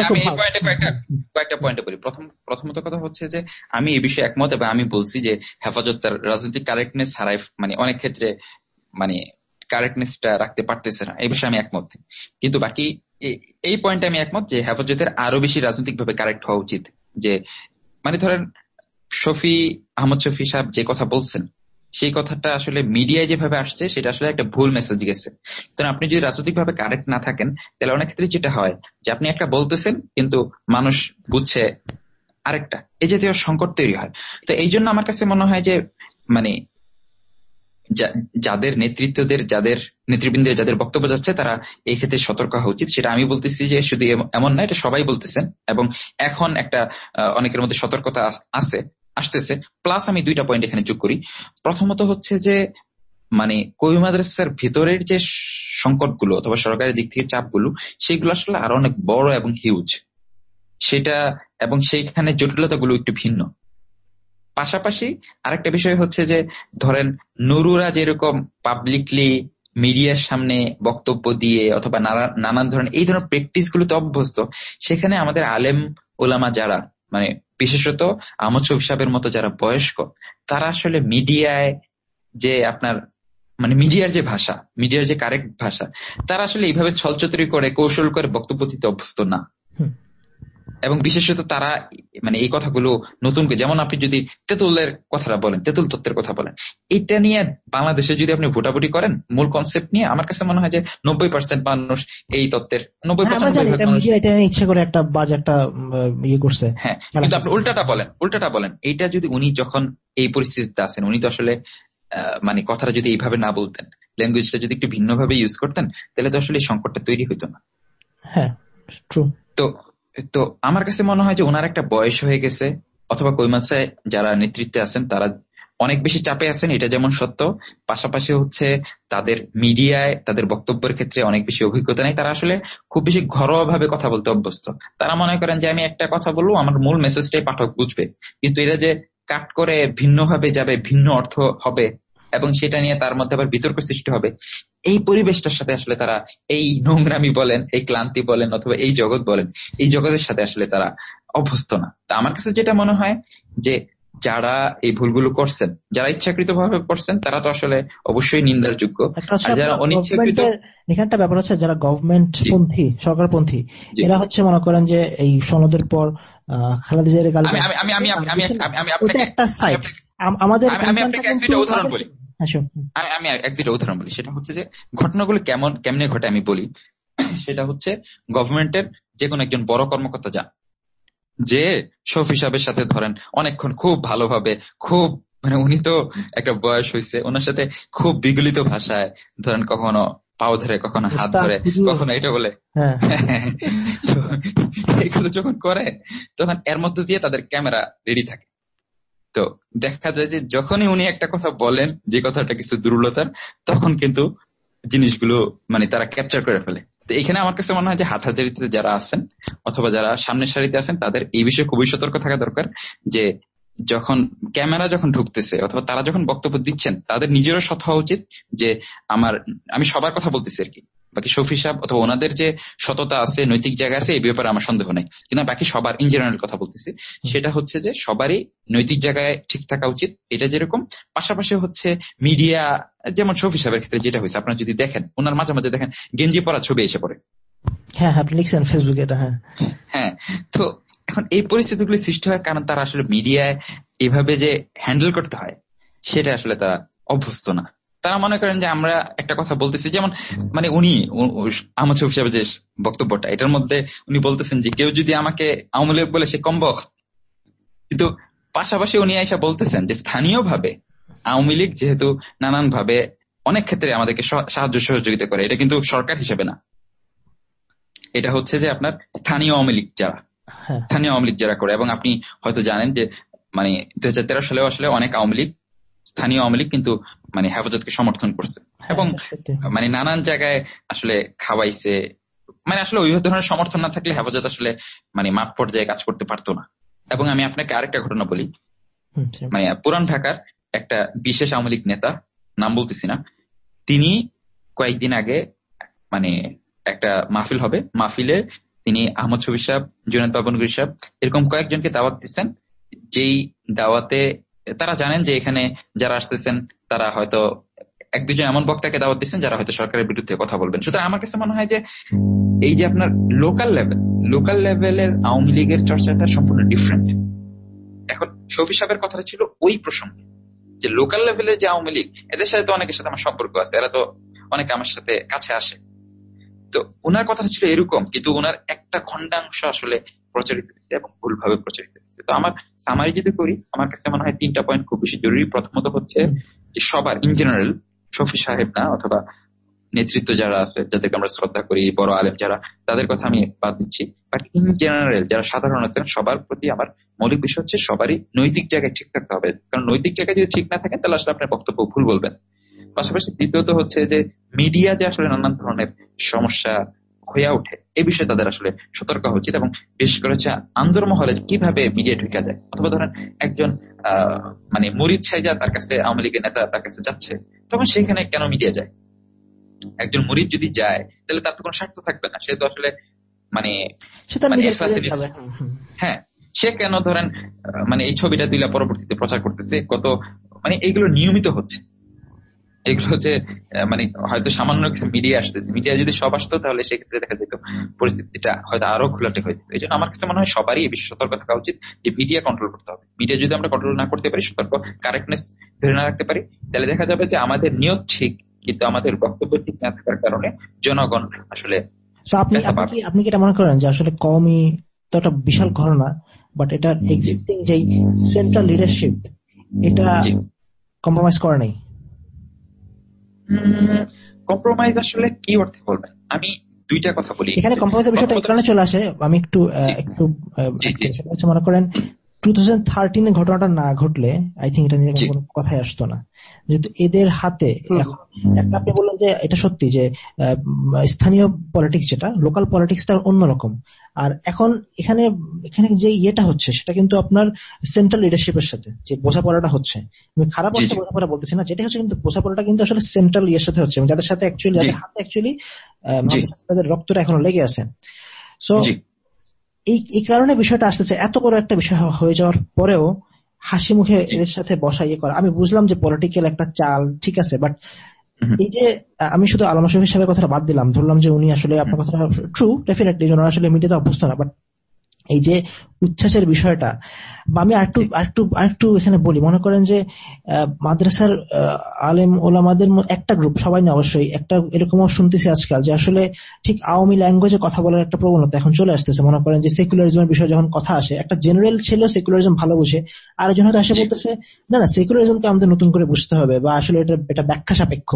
কয়েকটা পয়েন্টে বলি। প্রথম প্রথমত কথা হচ্ছে যে আমি এই বিষয়ে একমত এবং আমি বলছি যে হেফাজত তার রাজনৈতিক কারেক্টনেস হারাই মানে অনেক ক্ষেত্রে মানে কারেক্টনেসটা রাখতে পারতেছে না। এই বিষয়ে আমি একমত। কিন্তু বাকি এই পয়েন্টে আমি একমত যে হেফাজতের আরও বেশি রাজনৈতিক ভাবে কারেক্ট হওয়া উচিত। যে মানে ধরেন, শফি, আহমদ শফি সাহেব যে কথা বলছেন, সেই কথাটা আসলে মিডিয়ায় যেভাবে আসছে, সেটা আসলে একটা ভুল মেসেজ গেছে। কারণ আপনি যদি রাজনৈতিক ভাবে কারেক্ট না থাকেন, তাহলে অনেক ক্ষেত্রে যেটা হয়, যে আপনি একটা বলতেছেন, কিন্তু মানুষ বুঝছে আরেকটা এই জাতীয় সংকট তৈরি হয়। তো এই জন্য আমার কাছে মনে হয় যে মানে যাদের নেতৃত্বদের, যাদের নেতৃবৃন্দের যাদের বক্তব্য যাচ্ছে, তারা এই ক্ষেত্রে সতর্ক হওয়া উচিত। সেটা আমি বলতেছি যে শুধু এমন না এটা সবাই বলতেছেন। এবং এখন একটা অনেকের মধ্যে সতর্কতা আছে, আসতেছে। প্লাস আমি দুইটা পয়েন্ট এখানে যোগ করি। প্রথমত হচ্ছে যে মানে কবি মাদ্রাসার ভিতরের যে সংকটগুলো অথবা সরকারের দিক থেকে চাপগুলো, সেগুলো আসলে আরও অনেক বড় এবং হিউজ সেটা, এবং সেইখানে জটিলতাগুলো একটু ভিন্ন। পাশাপাশি আরেকটা বিষয় হচ্ছে যে, ধরেন নুরুরা যেরকম পাবলিকলি মিডিয়ার সামনে বক্তব্য দিয়ে অথবা নানান ধরনের এই ধরনের প্র্যাকটিস গুলোতে অভ্যস্ত, সেখানে আমাদের আলেম ওলামা যারা মানে বিশেষত শফি সাহেবের মতো যারা বয়স্ক, তারা আসলে মিডিয়ায় যে আপনার মানে মিডিয়ার যে ভাষা মিডিয়ার যে কারেক্ট ভাষা, তারা আসলে এইভাবে ছলচতরি করে, কৌশল করে বক্তব্য দিতে অভ্যস্ত না। এবং বিশেষত তারা মানে এই কথাগুলো নতুন যেমন আপনি যদি তেঁতুলের কথাটা বলেন তেঁতুল তত্ত্বের কথা বলেন এটা নিয়ে বাংলাদেশে যদি আপনি ভোটাভুটি করেন মূল কনসেপ্ট নিয়ে আমার কাছে মনে হয় যে নব্বই পার্সেন্ট মানুষ এই তত্ত্বের নব্বই হ্যাঁ, করে একটা বাজে একটা ইয়ে করছে। হ্যাঁ কিন্তু আপনি উল্টাটা বলেন উল্টাটা বলেন এইটা যদি উনি যখন এই পরিস্থিতিতে আছেন উনি তো আসলে মানে কথাটা যদি এইভাবে না বলতেন ল্যাঙ্গুয়েজটা যদি একটু ভিন্নভাবে ইউজ করতেন তাহলে তো আসলে এই সংকটটা তৈরি হইতো না। হ্যাঁ তো তো আমার কাছে মনে হয় যে ওনার একটা বয়স হয়ে গেছে, অথবা কৈমাসায় যারা নেতৃত্বে আছেন, তারা অনেক বেশি চাপে আছেন, এটা যেমন সত্য। পাশাপাশি হচ্ছে তাদের মিডিয়ায়, তাদের বক্তব্যের ক্ষেত্রে অনেক বেশি অভিজ্ঞতা নেই। তারা আসলে খুব বেশি ঘরোয়া ভাবে কথা বলতে অভ্যস্ত। তারা মনে করেন যে, আমি একটা কথা বলব, আমার মূল মেসেজটাই পাঠক বুঝবে। কিন্তু এটা যে কাট করে ভিন্নভাবে যাবে, ভিন্ন অর্থ হবে এবং সেটা নিয়ে তার মধ্যে আবার বিতর্ক সৃষ্টি হবে। এই পরিবেশটার সাথে আসলে তারা এই নোংরামি বলেন এই ক্লান্তি বলেন অথবা এই জগৎ বলেন এই জগতের সাথে আসলে তারা অভ্যস্ত না। তা আমার কাছে যেটা মনে হয় যে যারা এই ভুলগুলো করছেন যারা ইচ্ছাকৃত ভাবে করছেন তারা তো আসলে অবশ্যই নিন্দার যোগ্য। যারা অনিচ্ছাকৃত এখানটা ব্যাপার হচ্ছে যারা গভর্নমেন্ট পন্থী সরকারপন্থী এরা হচ্ছে মনে করেন যে এই সনদের পর খালেদা জিয়ার আমি আমি আমি আমি আপনাকে একটা সাইড আমাদের আমি আপনাকে এক দুইটা উদাহরণ বলি। আমি এক দুইটা উদাহরণ বলি। সেটা হচ্ছে যে ঘটনাগুলো কেমন কেমনে ঘটে আমি বলি। সেটা হচ্ছে গভর্নমেন্টের যে কোনো একজন বড় কর্মকর্তা যান যে শফি সাহেবের সাথে ধরেন অনেকক্ষণ খুব ভালোভাবে খুব মানে উনি তো একটা বয়স হয়েছে ওনার সাথে খুব বিগলিত ভাষায় ধরেন কখনো পাও ধরে কখনো হাত ধরে কখনো এটা বলে। হ্যাঁ। এগুলো যখন করে তখন এর মধ্যে দিয়ে তাদের ক্যামেরা রেডি থাকে। তো দেখা যায় যে যখনই উনি একটা কথা বলেন, যে কথাটা কিছু দুর্বলতার তখন কিন্তু জিনিসগুলো মানে তারা ক্যাপচার করে ফেলে। তো এখানে আমার কাছে মনে হয় যে হাটহাজারিতে যারা আছেন, অথবা যারা সামনের সারিতে আছেন, তাদের এই বিষয়ে খুবই সতর্ক থাকা দরকার যে যখন ক্যামেরা যখন ঢুকতেছে, অথবা তারা যখন বক্তব্য দিচ্ছেন, তাদের নিজেরও সৎ হওয়া উচিত যে আমার, আমি সবার কথা বলতেছি আর কি। বাকি শফি সাহেব অথবা ওনাদের যে সততা আছে নৈতিক জায়গা আছে এই ব্যাপারে আমার সন্দেহ নেই। কিন্তু বাকি সবার ইন জেনারেল কথা বলতেছি। সেটা হচ্ছে যে সবারই নৈতিক জায়গায় ঠিক থাকা উচিত। এটা যেরকম পাশাপাশি হচ্ছে মিডিয়া যেমন শফি সাহেবের ক্ষেত্রে যেটা হয়েছে আপনারা যদি দেখেন ওনার মাঝে মাঝে দেখেন গেঞ্জি পরা ছবি এসে পড়ে। হ্যাঁ আপনি লিখছেন ফেসবুকে এটা হ্যাঁ। হ্যাঁ তো এখন এই পরিস্থিতিগুলি সৃষ্টি হয় কারণ তারা আসলে মিডিয়ায় এভাবে যে হ্যান্ডেল করতে হয় সেটা আসলে তারা অভ্যস্ত না। তারা মনে করেন যে আমরা একটা কথা বলতেছি যেমন মানে উনি আমার ছবি হিসাবে যে বক্তব্যটা এটার মধ্যে উনি বলতেছেন যে কেউ যদি আমাকে আওয়ামী লীগ বলে সে কম্বক কিন্তু পাশাপাশি উনি এসে বলতেছেন যে স্থানীয় ভাবে আওয়ামী লীগ যেহেতু নানান ভাবে অনেক ক্ষেত্রে আমাদেরকে সাহায্য সহযোগিতা করে এটা কিন্তু সরকার হিসেবে না এটা হচ্ছে যে আপনার স্থানীয় আওয়ামী লীগ যারা হ্যাঁ। স্থানীয় আওয়ামী লীগ যারা করে এবং আপনি হয়তো জানেন যে মানে দুই হাজার তেরো সালেও আসলে অনেক আওয়ামী লীগ স্থানীয় আওয়ামী লীগ কিন্তু মানে হেফাজতকে সমর্থন করছে। হ্যাঁ, এবং মানে নানান জায়গায় আসলে খাওয়াইছে। মানে আসলে ওই ধরনের সমর্থন না থাকলে হেফাজত আসলে মানে মাঠ পর্যায়ে কাজ করতে পারতো না। এবং আমি আপনাকে আরেকটা ঘটনা বলি। মানে পুরান ঢাকার একটা বিশেষ আওয়ামী লীগ নেতা নাম বলতেছি না তিনি কয়েকদিন আগে মানে একটা মাহফিল হবে। মাহফিলে তিনি আহমদ শফি সাহেব জুনাদ বাবনগুরি সাহেব এরকম কয়েকজনকে দাওয়াত দিচ্ছেন যেই দাওয়াতে তারা জানেন যে এখানে যারা আসতেছেন, তারা হয়তো এক দুজন এমন বক্তাকে দাওয়াত দিচ্ছেন যারা হয়তো সরকারের বিরুদ্ধে কথা বলবেন। সুতরাং আমার কাছে মনে হয় যে এই যে আপনার লোকাল লেভেল লোকাল লেভেলের আওয়ামী লীগের চর্চাটা সম্পূর্ণ ডিফারেন্ট এখন শফি সাহেবের কথাটা ছিল ওই প্রসঙ্গে, যে লোকাল লেভেলের যে আওয়ামী লীগ, এদের সাথে তো অনেকের সাথে আমার সম্পর্ক আছে, এরা তো অনেকে আমার সাথে কাছে আসে। তো ওনার কথাটা ছিল এরকম, কিন্তু ওনার একটা খণ্ডাংশ আসলে প্রচারিত হয়েছে এবং ভুলভাবে প্রচারিত হয়েছে। তো আমার সামারি যদি করি আমার কাছে মনে হয় তিনটা পয়েন্ট খুব বেশি জরুরি। প্রথমত হচ্ছে যে সবার ইন জেনারেল শফি সাহেব না অথবা নেতৃত্ব যারা আছে যাদেরকে আমরা শ্রদ্ধা করি বড় আলেম যারা তাদের কথা আমি বাদ দিচ্ছি। বাট ইন জেনারেল যারা সাধারণ আছেন সবার প্রতি আমার মৌলিক বিষয় হচ্ছে সবারই নৈতিক জায়গায় ঠিক থাকতে হবে। কারণ নৈতিক জায়গায় যদি ঠিক না থাকেন তাহলে আসলে আপনার বক্তব্য ভুল বলবেন। পাশাপাশি দ্বিতীয়ত হচ্ছে যে মিডিয়া যে আসলে নানান ধরনের সমস্যা হয়ে ওঠে। এই বিষয়ে তাদের আসলে সতর্ক হওয়া উচিত এবং বিশেষ করে হচ্ছে আন্দোলন কীভাবে মিডিয়া ঢুকে যায়? অথবা ধরেন একজন মানে মরিদ সাইজা তার কাছে আওয়ামী লীগের নেতা তার কাছে যাচ্ছে তখন সেখানে কেন মিডিয়া যায়? একজন মরিদ যদি যায় তাহলে তার তো কোনো স্বার্থ থাকবে না। সে তো আসলে মানে, মানে হ্যাঁ সে কেন ধরেন মানে এই ছবিটা দিলে পরবর্তীতে প্রচার করতেছে? কত মানে এইগুলো নিয়মিত হচ্ছে। এগুলো হচ্ছে মানে হয়তো সামান্য কিছু মিডিয়া আসতেছে। মিডিয়া যদি সব আসতো তাহলে সেক্ষেত্রে দেখা যেত পরিস্থিতিটা হয়তো আরও খোলাটে হয়ে যেত। এই জন্য আমার কাছে মনে হয় সবারই এই বিষয়ে সতর্ক থাকা উচিত যে মিডিয়া কন্ট্রোল করতে হবে। মিডিয়া যদি আমরা কন্ট্রোল না করতে পারি সতর্ক কারেক্টনেস ধরে না রাখতে পারি তাহলে দেখা যাবে যে আমাদের নিয়ত ঠিক কিন্তু আমাদের বক্তব্য ঠিক না থাকার কারণে জনগণ আসলে আপনি আপনি কি এটা মনে করেন যে আসলে কমই তো একটা বিশাল ঘটনা বাট এটা এক্সিস্টিং যে সেন্ট্রাল লিডারশিপ এটা কম্প্রোমাইজ করে নাই? কম্প্রোমাইজ আসলে কি অর্থে বলবেন আমি দুইটা কথা বলি। এখানে কম্প্রোমাইজের বিষয়টা এখানে চলে আসে। আমি একটু একটু মনে করেন টু থাউজেন্ড থার্টিনে ঘটনাটা না ঘটলে আই থিঙ্ক এটা নিয়ে কোনো কথাই আসতো না। যেহেতু এদের হাতে একটা আপনি বললেন যে এটা সত্যি যে স্থানীয় পলিটিক্স যেটা লোকাল পলিটিক্সটা অন্যরকম আর এখন এখানে এখানে যে ইয়েটা হচ্ছে সেটা কিন্তু আপনার সেন্ট্রাল লিডারশিপের সাথে যে বোঝাপড়াটা হচ্ছে। আমি খারাপ অর্থে বোঝাপড়া বলতেছি না যেটা হচ্ছে কিন্তু বোঝাপড়াটা কিন্তু আসলে সেন্ট্রাল ইয়ের সাথে হচ্ছে যাদের সাথে অ্যাকচুয়ালি যাদের হাতে অ্যাকচুয়ালি তাদের রক্তটা এখনও লেগে আছে। সো এই এই কারণে বিষয়টা আসতেছে এত বড় একটা বিষয় হয়ে যাওয়ার পরেও হাসি মুখে এদের সাথে বসা ইয়ে করা। আমি বুঝলাম যে পলিটিক্যাল একটা চাল ঠিক আছে বাট এই যে আমি শুধু আলম শফি সাহেবের কথাটা বাদ দিলাম ধরলাম যে উনি আসলে আপনার কথাটা ট্রু ডেফিনেটলি আসলে মিডিয়াতে অভ্যস্ত না বাট এই যে উচ্ছ্বাসের বিষয়টা বা আমি আরেকটু আরেকটু আরেকটু এখানে বলি। মনে করেন যে মাদ্রাসার আলেম ওলামাদের একটা গ্রুপ সবাই না অবশ্যই একটা এরকমও শুনতেছি আজকাল যে আসলে ঠিক আওয়ামী ল্যাঙ্গুয়েজে কথা বলার একটা প্রবণতা এখন চলে আসতেছে। মনে করেন যে সেকুলারিজমের বিষয়ে যখন কথা আসে একটা জেনারেল ছেলেও সেকুলারিজম ভালো বুঝে আর একজন হয়তো আসে বলতেছে না না সেকুলারিজমকে আমাদের নতুন করে বুঝতে হবে বা আসলে এটা এটা ব্যাখ্যা সাপেক্ষ।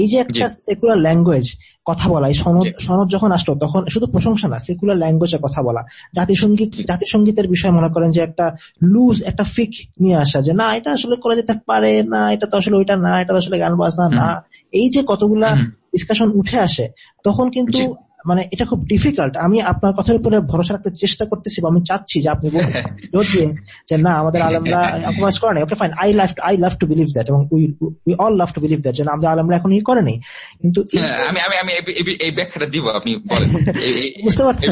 এই যে একটা সেকুলার ল্যাঙ্গুয়েজ কথা বলা এই সনদ সনদ যখন আসলো তখন শুধু প্রশংসা না সেকুলার ল্যাঙ্গুয়েজে কথা বলা। জাতিসংগীত জাতিসংগীতের বিষয় মনে করেন যে একটা লুজ একটা ফিক নিয়ে আসা যে না এটা আসলে করা যেতে পারে না এটা তো আসলে ওইটা না এটা তো আসলে গান বাজনা না। এই যে কতগুলা ডিসকাশন উঠে আসে তখন কিন্তু মানে এটা খুব ডিফিকাল্ট আমি আপনার কথার উপরে ভরসা রাখতে চেষ্টা করতেছি বা আমি চাচ্ছি যে আপনি দিয়ে যে না আমাদের আলমরা কম্প্রোমাইজ করে নাই। Okay fine I love I love to believe that এবং we we all love to believe that যে আমাদের আলমরা এখন ই করে নেই। কিন্তু হ্যাঁ, আমি আমি আমি এই ব্যাখ্যাটা দিব আপনি বলেন। বুঝতে পারছেন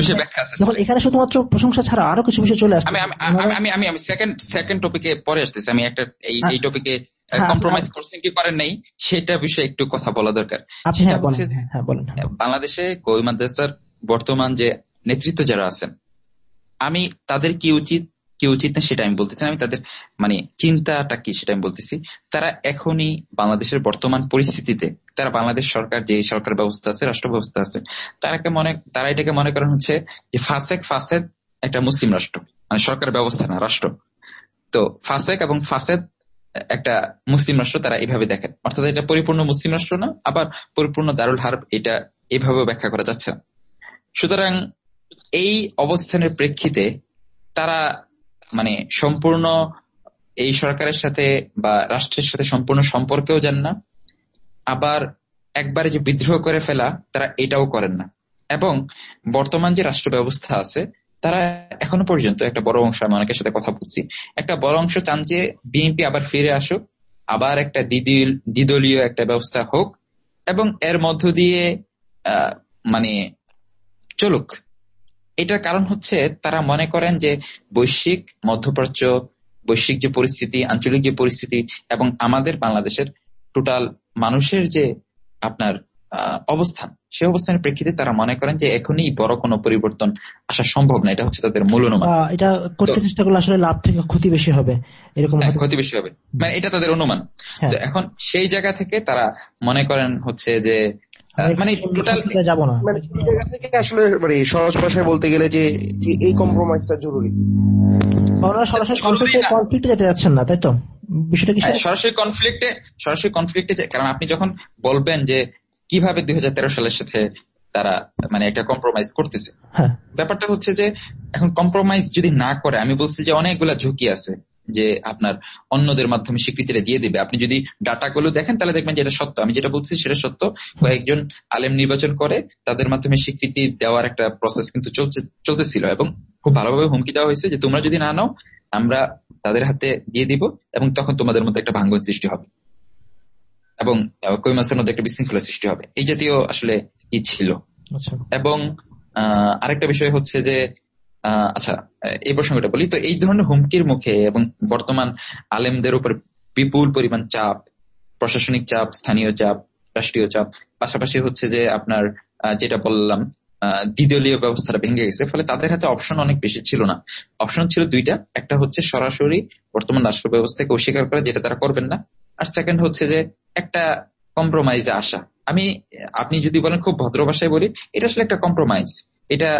যখন এখানে শুধুমাত্র প্রশংসা ছাড়া আরও কিছু বিষয় চলে আসছে আমি আমি আমি আমি সেকেন্ড সেকেন্ড টপিকে পরে আসতেছি। আমি একটা এই টপিকে কম্প্রোমাইজ করছেন কি করেন নাই সেটা বিষয়ে একটু কথা বলা দরকার। হ্যাঁ, হ্যাঁ, হ্যাঁ, বাংলাদেশে কবি মাদ্রাসার বর্তমান যে নেতৃত্ব যারা আছেন আমি তাদের কি উচিত কি উচিত না সেটা আমি বলতেছি আমি তাদের মানে চিন্তাটা কি সেটা আমি বলতেছি তারা এখনই বাংলাদেশের বর্তমান পরিস্থিতিতে তারা বাংলাদেশ সরকার যে সরকার ব্যবস্থা আছে রাষ্ট্র ব্যবস্থা আছে তারাকে মনে তারা এটাকে মনে করেন হচ্ছে যে ফাসেক ফাসেদ একটা মুসলিম রাষ্ট্র মানে সরকার ব্যবস্থা না রাষ্ট্র। তো ফাসেক এবং ফাসেদ একটা মুসলিম রাষ্ট্র তারা এইভাবে দেখেন। অর্থাৎ এটা পরিপূর্ণ মুসলিম রাষ্ট্র না, আবার পরিপূর্ণ দারুল হার্ব এটা এভাবে ব্যাখ্যা করা যাচ্ছে না। সুতরাং এই অবস্থানের প্রেক্ষিতে তারা মানে সম্পূর্ণ এই সরকারের সাথে বা রাষ্ট্রের সাথে সম্পূর্ণ সম্পর্কেও যান না, আবার একবারে যে বিদ্রোহ করে ফেলা তারা এটাও করেন না। এবং বর্তমান যে রাষ্ট্র ব্যবস্থা আছে তারা এখনও পর্যন্ত একটা বড় অংশ আমি অনেকের সাথে কথা বলছি। একটা বড় অংশ চান যে বিএনপি আবার ফিরে আসুক, আবার একটা দ্বিদলীয় একটা ব্যবস্থা হোক, এবং এর মধ্য দিয়ে মানে চলুক। এটার কারণ হচ্ছে তারা মনে করেন যে বৈশ্বিক মধ্যপ্রাচ্য, বৈশ্বিক যে পরিস্থিতি, আঞ্চলিক যে পরিস্থিতি, এবং আমাদের বাংলাদেশের টোটাল মানুষের যে আপনার অবস্থান। সেই অবস্থানের প্রেক্ষিতে তারা মনে করেন যে এখনই বড় কোনো পরিবর্তন আসা সম্ভব না। এটা হচ্ছে তাদের মূল অনুমান। এটা করতে চেষ্টা করলে আসলে লাভ থেকে ক্ষতি বেশি হবে। এরকম হ্যাঁ, ক্ষতি বেশি হবে। মানে এটা তাদের অনুমান। হ্যাঁ। এখন সেই জায়গা থেকে তারা মনে করেন হচ্ছে যে মানে টোটাল যাব না। মানে জায়গা থেকে আসলে মানে সহজ ভাষায় বলতে গেলে যে এই কম্প্রোমাইজটা জরুরি। সরাসরি কনফ্লিক্টে যেতে যাচ্ছেন না তাই তো? বিষয়টা কি হ্যাঁ, সরাসরি কনফ্লিক্টে সরাসরি কনফ্লিক্টে কারণ আপনি যখন বলবেন যে কীভাবে দুই হাজার তেরো সালের সাথে তারা মানে একটা কম্প্রোমাইজ করতেছে? হ্যাঁ। ব্যাপারটা হচ্ছে যে এখন কম্প্রোমাইজ যদি না করে আমি বলছি যে অনেকগুলা ঝুঁকি আছে যে আপনার অন্যদের মাধ্যমে স্বীকৃতিটা দিয়ে দিবে। আপনি যদি ডাটাগুলো দেখেন তাহলে দেখবেন যে এটা সত্য। আমি যেটা বলছি সেটা সত্য। কয়েকজন আলেম নির্বাচন করে তাদের মাধ্যমে স্বীকৃতি দেওয়ার একটা প্রসেস কিন্তু চলছে চলতেছিল এবং খুব ভালোভাবে হুমকি দেওয়া হয়েছে যে তোমরা যদি না নাও আমরা তাদের হাতে দিয়ে দিব এবং তখন তোমাদের মধ্যে একটা ভাঙ্গন সৃষ্টি হবে। এবং কই মাছের মধ্যে একটা বিশৃঙ্খলা সৃষ্টি হবে। এই জাতীয় আসলে ই ছিল। আচ্ছা। এবং আরেকটা বিষয় হচ্ছে যে আচ্ছা এই প্রসঙ্গটা বলি। তো এই ধরনের হুমকির মুখে এবং বর্তমান আলেমদের উপর বিপুল পরিমাণ চাপ প্রশাসনিক চাপ স্থানীয় চাপ রাষ্ট্রীয় চাপ পাশাপাশি হচ্ছে যে আপনার যেটা বললাম দ্বিদলীয় ব্যবস্থাটা ভেঙে গেছে ফলে তাদের হাতে অপশন অনেক বেশি ছিল না। অপশন ছিল দুইটা। একটা হচ্ছে সরাসরি বর্তমান রাষ্ট্র ব্যবস্থাকে অস্বীকার করা যেটা তারা করবেন না। আর সেকেন্ড হচ্ছে যে একটা কম্প্রোমাইজে আসা। আমি, আপনি যদি বলেন খুব ভদ্র ভাষায় বলি, এটা আসলে একটা কম্প্রোমাইজ এটা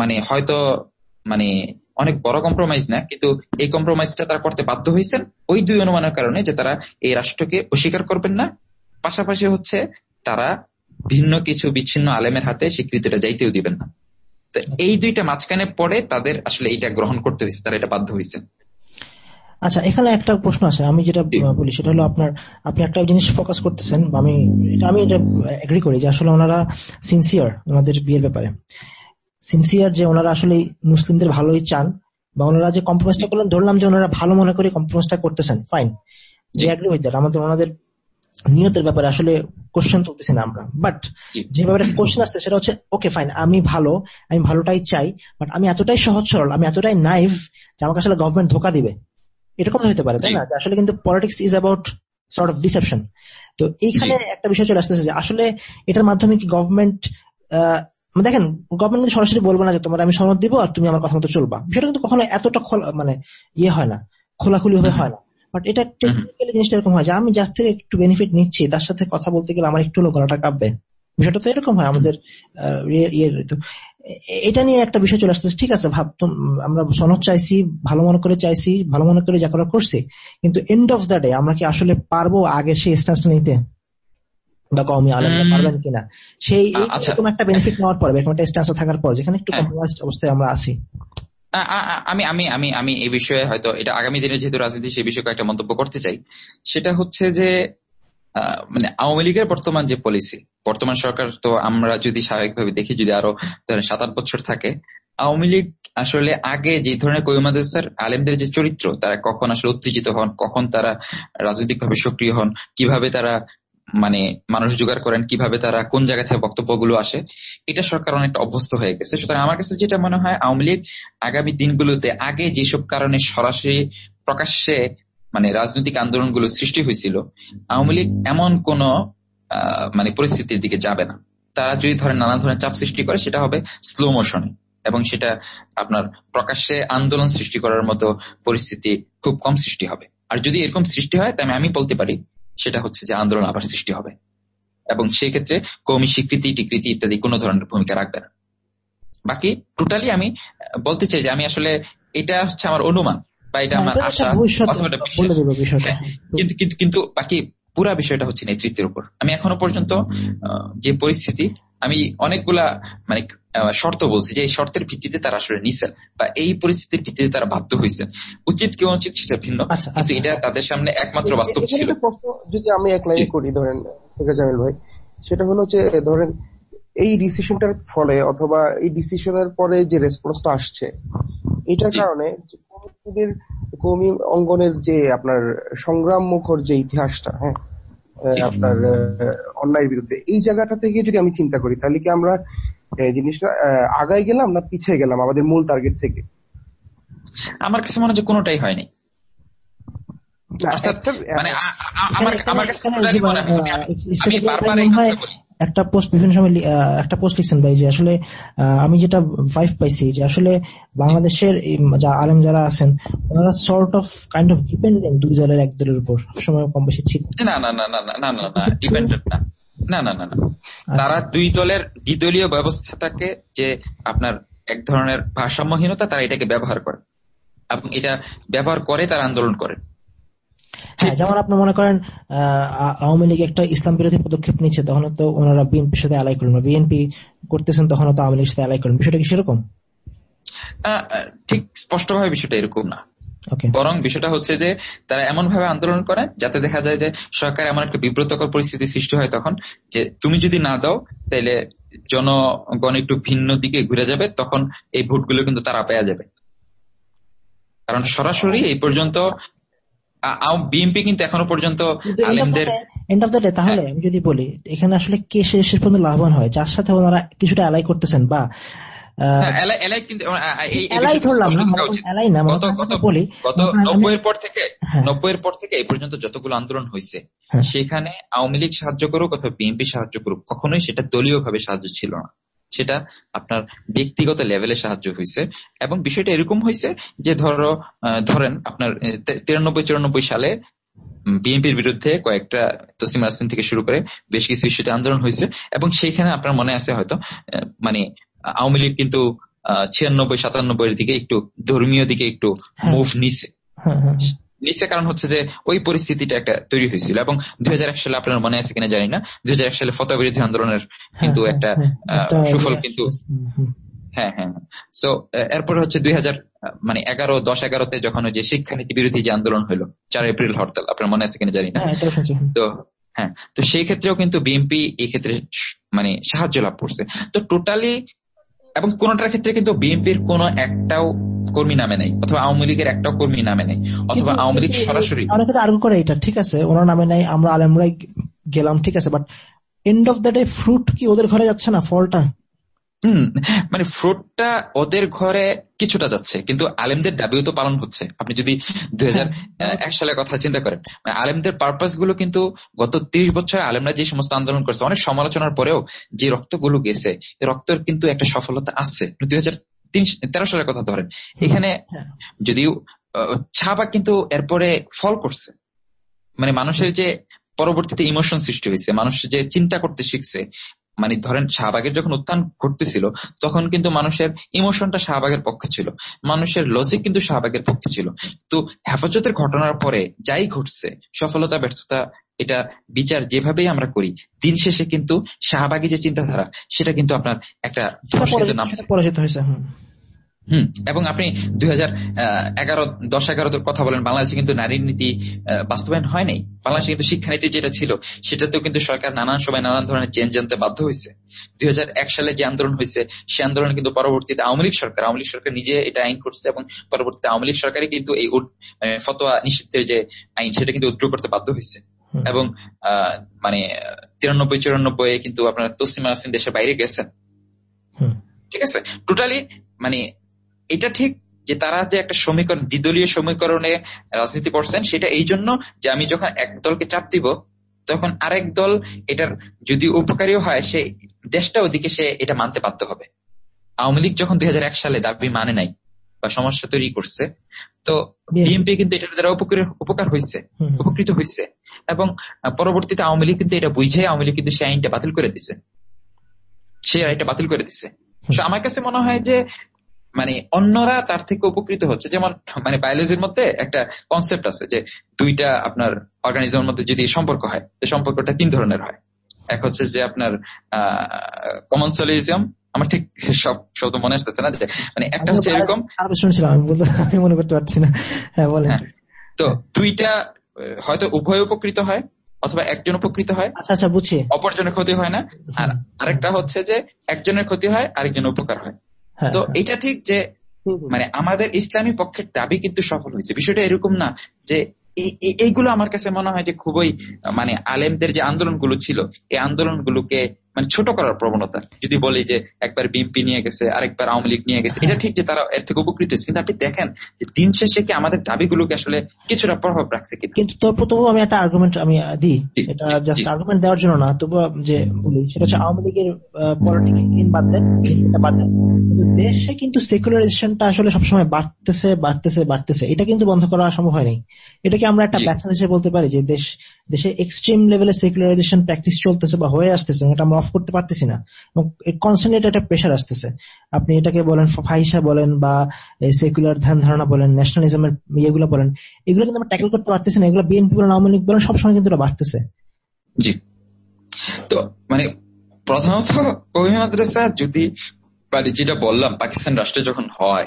মানে হয়তো মানে অনেক বড় কম্প্রোমাইজ না, কিন্তু এই কম্প্রোমাইজটা তারা করতে বাধ্য হয়েছেন ওই দুই অনুমানের কারণে যে তারা এই রাষ্ট্রকে অস্বীকার করবেন না। পাশাপাশি হচ্ছে তারা ভিন্ন কিছু বিচ্ছিন্ন আলেমের হাতে স্বীকৃতিটা যাইতেও দিবেন না। তো এই দুইটা মাঝখানে পড়ে তাদের আসলে এটা গ্রহণ করতে হয়েছে, তারা এটা বাধ্য হয়েছে আচ্ছা এখানে একটা প্রশ্ন আছে। আমি যেটা বলি সেটা হলো আপনার আপনি একটা জিনিস ফোকাস করতেছেন আমি আমি এটা এগ্রি করি যে আসলে ওনারা সিনসিয়ার ওনাদের বিয়ের ব্যাপারে। সিনসিয়ার যে ওনারা আসলে মুসলিমদের ভালোই চান বা ওনারা যে কম্প্রোমাইজটা করলেন ধরলাম যে ওনারা ভালো মনে করে কম্প্রোমাইজটা করতেছেন ফাইন যে এগ্রি উইথ আমাদের ওনাদের নিয়তের ব্যাপারে আসলে কোশ্চেন তুলতেছি না আমরা। বাট যে ব্যাপারে কোশ্চেন আসছে সেটা হচ্ছে ওকে ফাইন আমি ভালো আমি ভালোটাই চাই বাট আমি এতটাই সহজ সরল আমি এতটাই নাইভ যে আমাকে আসলে গভর্নমেন্ট ধোকা দিবে। এরকম হতে পারে তাই না? আসলে কিন্তু politics is about sort of deception তো এইখানে একটা বিষয় চলে আসতেছে যে আসলে এটার মাধ্যমে কি গভর্নমেন্ট দেখেন গভর্নমেন্ট কিন্তু সরাসরি বলব না যে তোমার আমি সনদ দিব আর তুমি আমার কথা মতো চলবা। বিষয়টা কিন্তু কখনো এতটা মানে ইয়ে হয় না খোলাখুলি ভাবে হয় না। বাট এটা টেকনিক্যালি জিনিসটা এরকম হয় যে আমি যার থেকে একটু বেনিফিট নিচ্ছি তার সাথে কথা বলতে গেলে আমার একটু গলাটা কাঁপবে। বিষয়টা তো এরকম হয় আমাদের ইয়ে তো। এটা নিয়ে একটা বিষয় চলে আসতেছে। ঠিক আছে ভাব আমরা সনদ চাইছি ভালো মনে করে চাইছি ভালো মনে করে যা করা করছি কিন্তু এন্ড অফ দ্য ডে আমরা কি আসলে পারব আগে সেই স্ট্যান্সটা নিতে? বা কমই আলাদা পারবেন কিনা? সেই আচ্ছা। এরকম একটা বেনিফিট নেওয়ার পর এরকম একটা স্ট্যান্স থাকার পর যেখানে একটু কম্প্রোমাইজ হ্যাঁ। অবস্থায় আমরা আছি। আমি আমি আমি আমি এই বিষয়ে হয়তো এটা আগামী দিনে যেহেতু রাজনীতি সেই বিষয়ে একটা মন্তব্য করতে চাই। সেটা হচ্ছে যে মানে আওয়ামী লীগের বর্তমান যে পলিসি বর্তমান সরকার তো আমরা যদি স্বাভাবিকভাবে দেখি, যদি আরও সাত আট বছর থাকে, আওয়ামী লীগ আসলে আগে যে ধরনের কৈমাদেসার আলেমদের যে চরিত্র, তারা কখন আসলে উত্তেজিত হন, কখন তারা রাজনৈতিকভাবে সক্রিয় হন, কীভাবে তারা মানে মানুষ জোগাড় করেন, কীভাবে তারা কোন জায়গা থেকে বক্তব্যগুলো আসে, এটা সরকার অনেকটা অভ্যস্ত হয়ে গেছে। সুতরাং আমার কাছে যেটা মনে হয়, আওয়ামী লীগ আগামী দিনগুলোতে আগে যেসব কারণে সরাসরি প্রকাশ্যে মানে রাজনৈতিক আন্দোলনগুলো সৃষ্টি হয়েছিল, আওয়ামী লীগ এমন কোন মানে পরিস্থিতির দিকে যাবে না। তারা যদি ধরেন নানা ধরনের চাপ সৃষ্টি করে সেটা হবে স্লো মোশনে এবং সেটা আপনার প্রকাশ্যে আন্দোলন সৃষ্টি করার মতো পরিস্থিতি খুব কম সৃষ্টি হবে। আর যদি এরকম সৃষ্টি হয় তাহলে আমি বলতে পারি সেটা হচ্ছে যে আন্দোলন আবার সৃষ্টি হবে। এবং সেই ক্ষেত্রে কমি স্বীকৃতি টিকৃতি ইত্যাদি কোনো ধরনের ভূমিকা রাখবে না। বাকি টোটালি আমি বলতে চাই যে আমি আসলে এটা হচ্ছে আমার অনুমান বা এটা আমার হ্যাঁ, আশা হ্যাঁ, কিন্তু কিন্তু কিন্তু বাকি পুরা বিষয়টা হচ্ছে নেতৃত্বের উপর। আমি এখনও পর্যন্ত যে পরিস্থিতি আমি অনেকগুলা মানে শর্ত বলছি যে এই শর্তের ভিত্তিতে তারা আসলে নিছেন বা এই পরিস্থিতির ভিত্তিতে তারা বাধ্য হয়েছেন। উচিত কেউ উচিত সেটা ভিন্ন আচ্ছা, আচ্ছা। এটা তাদের সামনে একমাত্র বাস্তব ছিল। যদি আমি এক লাইনে করি ধরেন জামিল ভাই সেটা হলো যে ধরেন এই ডিসিশনটার ফলে অথবা এই ডিসিশনের পরে যে রেসপন্সটা আসছে এটার কারণে কমি অঙ্গনের যে আপনার সংগ্রাম মুখর যে ইতিহাসটা হ্যাঁ আপনার অন্যায়ের বিরুদ্ধে এই জায়গাটা থেকে যদি আমি চিন্তা করি তাহলে কি আমরা জিনিসটা আগায় গেলাম না পিছিয়ে গেলাম আমাদের মূল টার্গেট থেকে? আমার কাছে মনে হচ্ছে কোনোটাই হয়নি। মানে আমার কাছে আমি বারবার একটা পোস্ট বিভিন্ন সময় একটা পোস্ট লিখছেন ভাই যে আসলে আমি যেটা ভাইভ পাইছি যে আসলে বাংলাদেশের আলেম যারা আছেন ওনারা sort of kind of dependent দুই দলের এক দলের উপর সময় কম বেশি ছিল না না না না না না না ডিপেন্ডেন্ট না না না না না তারা দুই দলের দ্বিদলীয় ব্যবস্থাটাকে যে আপনার এক ধরনের ভারসাম্যহীনতা তারা এটাকে ব্যবহার করে এবং এটা ব্যবহার করে তারা আন্দোলন করে হ্যাঁ যেমন আপনি মনে করেন আহ আওয়ামী লীগ একটা ইসলাম বিরোধী পদক্ষেপ নিচ্ছে তখন তো ওনারা বিএনপির সাথে অ্যালাই করেন বিএনপি করতেছেন তখন তো আওয়ামী লীগের সাথে অ্যালাই করেন বিষয়টা কি সেরকম? ঠিক স্পষ্টভাবে বিষয়টা এরকম না। বরং বিষয়টা হচ্ছে যে তারা এমন ভাবে আন্দোলন করে যাতে দেখা যায় যে সরকার এমন একটা বিব্রতকর পরিস্থিতি সৃষ্টি হয় তখন যে তুমি যদি না দাও তাহলে জনগণ একটু ভিন্ন দিকে ঘুরে যাবে তখন এই ভোটগুলো কিন্তু তারা পেয়ে যাবে। কারণ সরাসরি এই পর্যন্ত বিএনপি কিন্তু এখনও পর্যন্ত আলেমদের এন্ড অফ দ্য ডে তাহলে হ্যাঁ। আমি যদি বলি এখানে আসলে কে শেষ পর্যন্ত লাভবান হয় যার সাথে ওনারা কিছুটা অ্যালাই করতেছেন বা এলাই না এলাই বলি গত নব্বই পর থেকে হ্যাঁ। পর থেকে এই পর্যন্ত যতগুলো আন্দোলন হয়েছে হ্যাঁ। সেখানে আওয়ামী লীগ সাহায্য করুক অথবা বিএনপি সাহায্য করুক কখনোই সেটা দলীয় ভাবে সাহায্য ছিল না সেটা আপনার ব্যক্তিগত লেভেলে সাহায্য হয়েছে এবং বিষয়টা এরকম হয়েছে যে ধরো ধরেন আপনার তিরানব্বই চুরানব্বই সালে বিএনপির বিরুদ্ধে কয়েকটা তসিম আসিন থেকে শুরু করে বেশ কিছু ইস্যুতে আন্দোলন হয়েছে এবং সেইখানে আপনার মনে আছে হয়তো মানে আওয়ামী লীগ কিন্তু আহ ছিয়ানব্বই সাতানব্বই দিকে একটু ধর্মীয় দিকে একটু মুভ হ্যাঁ। নিছে। হ্যাঁ, হ্যাঁ, নিচে কারণ হচ্ছে যে ওই পরিস্থিতিটা একটা তৈরি হয়েছিল। এবং দুই হাজার এক সালে আপনার মনে আছে কিনা জানি না। দুই সালে ফতোয়া বিরোধী আন্দোলনের কিন্তু একটা সুফল কিন্তু হ্যাঁ হ্যাঁ সো এরপর হচ্ছে দুই হাজার মানে এগারো দশ এগারোতে যখন ওই যে শিক্ষানীতি বিরোধী যে আন্দোলন হলো চার এপ্রিল হরতাল আপনার মনে আছে কিনা জানি না। তো হ্যাঁ তো সেই ক্ষেত্রেও কিন্তু বিএনপি এই ক্ষেত্রে মানে সাহায্য লাভ করছে। তো টোটালি এবং কোনটার ক্ষেত্রে কিন্তু বিএনপির কোন একটাও কর্মী নামে নেই অথবা আওয়ামী লীগের একটাও কর্মী নামে নেই অথবা আওয়ামী লীগ সরাসরি অনেকে তো আর্গু করে এটা ঠিক আছে ওনার নামে নাই আমরা আলেমরাই গেলাম ঠিক আছে but end of the day fruit কি ওদের ঘরে যাচ্ছে না ফলটা? হম মানে ফ্রুটটা ওদের ঘরে কিছুটা যাচ্ছে কিন্তু আলেমদের দাবিও তো পালন হচ্ছে। আপনি যদি দুই এক সালের কথা চিন্তা করেন মানে আলেমদের পারপাসগুলো কিন্তু গত তিরিশ বছর আলেমরা যে সমস্ত আন্দোলন করছে অনেক সমালোচনার পরেও যে রক্তগুলো গেছে রক্তের কিন্তু একটা সফলতা আছে দুই হাজার তিন তেরো সালের কথা ধরেন। এখানে হ্যাঁ। যদিও ছাবা কিন্তু এরপরে ফল করছে। মানে মানুষের যে পরবর্তীতে ইমোশন সৃষ্টি হয়েছে মানুষ যে চিন্তা করতে শিখছে মানে ধরেন শাহবাগের যখন উত্থান ঘটতেছিল তখন কিন্তু মানুষের ইমোশনটা শাহবাগের পক্ষে ছিল। মানুষের লজিক কিন্তু শাহবাগের পক্ষে ছিল। তো হেফাজতের ঘটনার পরে যাই ঘটছে সফলতা ব্যর্থতা এটা বিচার যেভাবেই আমরা করি দিন শেষে কিন্তু শাহবাগী যে চিন্তাধারা সেটা কিন্তু আপনার একটা পরাজিত হয়েছে হুম। এবং আপনি দুই হাজার এগারো দশ এগারো কথা বলেন বাংলাদেশে কিন্তু নারী নীতি বাস্তবায়ন হয় নাই। বাংলাদেশে কিন্তু শিক্ষানীতি যেটা ছিল সেটাতেও কিন্তু সরকার নানান সময় নানান ধরনের চেঞ্জ আনতে বাধ্য হয়েছে। দুই এক সালে যে আন্দোলন হয়েছে সে আন্দোলন কিন্তু পরবর্তীতে আওয়ামী লীগ সরকার আওয়ামী লীগ সরকার নিজে এটা আইন করছে এবং পরবর্তীতে আওয়ামী লীগ সরকারই কিন্তু এই ফতোয়া নিষিদ্ধের যে আইন সেটা কিন্তু উদ্র করতে বাধ্য হয়েছে। এবং মানে তিরানব্বই চুরানব্বই কিন্তু আপনার তসলিমা আসিন দেশের বাইরে গেছেন। ঠিক আছে? টোটালি মানে এটা ঠিক যে তারা যে একটা সমীকরণ দ্বিদলীয় সমীকরণে রাজনীতি করছেন সেটা এই জন্য যে আমি যখন এক দলকে চাপ দিব তখন আরেক দল এটার যদি উপকারীও হয় সে দেশটা ওদিকে সে এটা মানতে বাধ্য হবে। আওয়ামী লীগ যখন দুই হাজার এক সালে দাবি মানে নাই বা সমস্যা তৈরি করছে। তো বিএনপি কিন্তু এটার দ্বারা উপকার হয়েছে উপকৃত হয়েছে এবং পরবর্তীতে আওয়ামী লীগ কিন্তু এটা বুঝে আওয়ামী লীগ কিন্তু সে আইনটা বাতিল করে দিছে। সে আইনটা বাতিল করে দিছে। আমার কাছে মনে হয় যে মানে অন্যরা তার থেকে উপকৃত হচ্ছে। যেমন মানে বায়োলজির মধ্যে একটা কনসেপ্ট আছে যে দুইটা আপনার অর্গানিজমের মধ্যে যদি সম্পর্ক হয় সম্পর্কটা তিন ধরনের হয়। এক হচ্ছে যে আপনার কমন সলিজম আমার ঠিক সব শব্দ মনে আসতেছে না যে মানে একটা হচ্ছে এরকম শুনছিলাম আমি মনে করতে পারছি না। হ্যাঁ বলেন হ্যাঁ, তো দুইটা হয়তো উভয় উপকৃত হয় অথবা একজন উপকৃত হয়। আচ্ছা আচ্ছা বুঝছি। অপরজনের ক্ষতি হয় না। আর আরেকটা হচ্ছে যে একজনের ক্ষতি হয় আরেকজনের উপকার হয়। হ্যাঁ, তো হ্যাঁ। এটা ঠিক যে মানে আমাদের ইসলামী পক্ষের দাবি কিন্তু সফল হয়েছে। বিষয়টা এরকম না যে এইগুলো আমার কাছে মনে হয় যে খুবই মানে আলেমদের যে আন্দোলনগুলো ছিল এই আন্দোলনগুলোকে মানে ছোট করার প্রবণতা। যদি বলি যে একবার বিএনপি নিয়ে গেছে আরেকবার আওয়ামী লীগ নিয়ে গেছে এটা ঠিক যে তারা এর থেকে উপকৃত হয়েছে। কিন্তু আপনি দেখেন যে দিন শেষে কি আমাদের দাবিগুলোকে আসলে কিছুটা প্রভাব রাখছে কিন্তু তবু আমি একটা আর্গুমেন্ট আমি দিই। এটা জাস্ট আর্গুমেন্ট দেওয়ার জন্য না তবু যে বলি সেটা হচ্ছে আওয়ামী লীগের পলিটিক্যাল বাদ দেন বাদ দেন কিন্তু দেশে কিন্তু সেকুলারাইজেশনটা আসলে সবসময় বাড়তেছে বাড়তেছে বাড়তেছে। এটা কিন্তু বন্ধ করা সম্ভব হয়নি এটাকে আমরা একটা ব্যবসা হিসেবে বলতে পারি যে দেশ দেশে এক্সট্রিম লেভেলে সেকুলারাইজেশন প্র্যাকটিস চলতেছে বা হয়ে আসতেছে এটা আমরা অফ করতে পারতেছি না। এবং কনস্ট্যান্ট একটা প্রেশার আসতেছে। আপনি এটাকে বলেন ফাইসা বলেন বা সেকুলার ধ্যান ধারণা বলেন ন্যাশনালিজমের ইয়েগুলো বলেন, এগুলো কিন্তু আমরা ট্যাকল করতে পারতেছি না। এগুলো বিএনপি বলেন, আওয়ামী লীগ বলেন, সবসময় কিন্তু এটা বাড়তেছে। জি। তো মানে কবি মাদ্রাসা যদি যেটা বললাম, পাকিস্তান রাষ্ট্রে যখন হয়,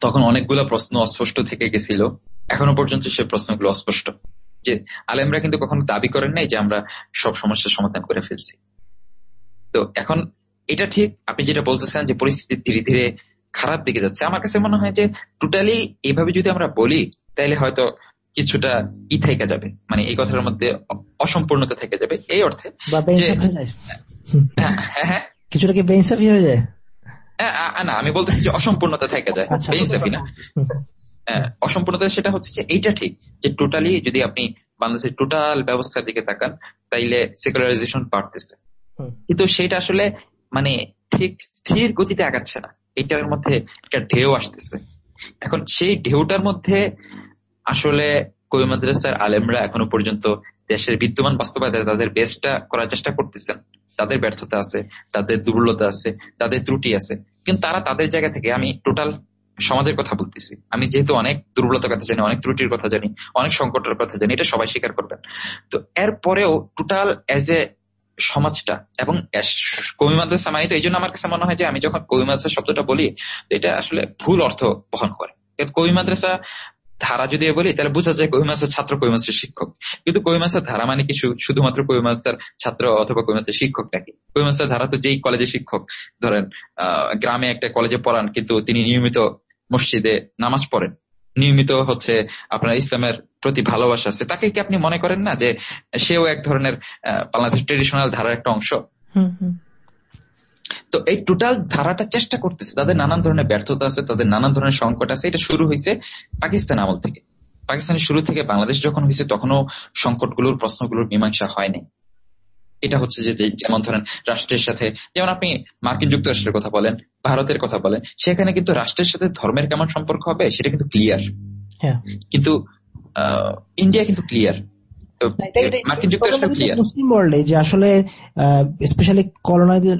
তখন অনেকগুলো প্রশ্ন অস্পষ্ট থেকে গেছিল। এখনও পর্যন্ত সে প্রশ্নগুলো অস্পষ্ট। যে আলেমরা কিন্তু কখনো দাবি করেন নাই যে আমরা সব সমস্যার সমাধান করে ফেলছি। তো এখন এটা ঠিক আপনি যেটা বলতেছেন যে পরিস্থিতি ধীরে ধীরে খারাপ দিকে যাচ্ছে। আমার কাছে মনে হয় যে টোটালি এইভাবে যদি আমরা বলি তাহলে হয়তো কিছুটা ই থেকে যাবে। মানে এই কথার মধ্যে অসম্পূর্ণতা থেকে যাবে। এই অর্থে হ্যাঁ, হ্যাঁ, হ্যাঁ। কিছুটা কি বেইনসাফি হয়ে যায়? না আমি বলতেছি যে অসম্পূর্ণতা থেকে যায়। আচ্ছা, না। অসম্পূর্ণতা সেটা হচ্ছে যে এইটা ঠিক যে টোটালি যদি আপনি বাংলাদেশের টোটাল ব্যবস্থার দিকে তাকান তাইলে সেকুলারাইজেশন বাড়তেছে। কিন্তু সেটা আসলে মানে ঠিক স্থির গতিতে আগাচ্ছে না। এটার মধ্যে একটা ঢেউ আসতেছে। এখন সেই ঢেউটার মধ্যে আসলে কবি মাদ্রাসার আলেমরা এখনও পর্যন্ত দেশের বিদ্যমান বাস্তবতায় তাদের বেস্টটা করার চেষ্টা করতেছেন। তাদের ব্যর্থতা আছে তাদের দুর্বলতা আছে তাদের ত্রুটি আছে। কিন্তু তারা তাদের জায়গা থেকে আমি টোটাল সমাজের কথা বলতেছি। আমি যেহেতু অনেক দুর্বলতার কথা জানি, অনেক ত্রুটির কথা জানি, অনেক সংকটের কথা জানি, এটা সবাই স্বীকার করবেন। তো এরপরেও টোটাল এজ এ সমাজটা এবং কবি মাদ্রাসা মানে তো এই জন্য আমার কাছে মনে হয় যে আমি যখন কবি মাদ্রাসা শব্দটা বলি, এটা আসলে ভুল অর্থ বহন করে। কবি মাদ্রাসা ধারা যদি বলি, তাহলে বোঝা যায় কবি মাদ্রাসার ছাত্র কবি মাদ্রাসার শিক্ষক। কিন্তু কবি মাদ্রাসার ধারা মানে কি? শুধুমাত্র কবি মাদ্রাসার ছাত্র অথবা কবি মাদ্রাসার শিক্ষক নাকি কবি মাদ্রাসার ধারা তো যেই কলেজে শিক্ষক, ধরেন গ্রামে একটা কলেজে পড়ান, কিন্তু তিনি নিয়মিত মসজিদে নামাজ পড়েন। নিয়মিত হচ্ছে আপনার ইসলামের প্রতি ভালোবাসা আছে। তাকে কি আপনি মনে করেন না যে সেও এক ধরনের বাংলাদেশ ট্রেডিশনাল ধারার একটা অংশ? তো এই টোটাল ধারাটা চেষ্টা করতেছে। তাদের নানান ধরনের ব্যর্থতা আছে তাদের নানান ধরনের সংকট আছে। এটা শুরু হয়েছে পাকিস্তান আমল থেকে। পাকিস্তানের শুরু থেকে বাংলাদেশ যখন হয়েছে তখনও সংকটগুলোর প্রশ্নগুলোর মীমাংসা হয়নি। এটা হচ্ছে যে যেমন ধরেন রাষ্ট্রের সাথে যেমন আপনি মার্কিন যুক্তরাষ্ট্রের কথা বলেন ভারতের কথা বলেন সেখানে কিন্তু রাষ্ট্রের সাথে ধর্মের কেমন সম্পর্ক হবে সেটা কিন্তু ক্লিয়ার হ্যাঁ। কিন্তু ইন্ডিয়া কিন্তু ক্লিয়ার মুসলিম ওয়ার্ল্ডে যে আসলে স্পেশালি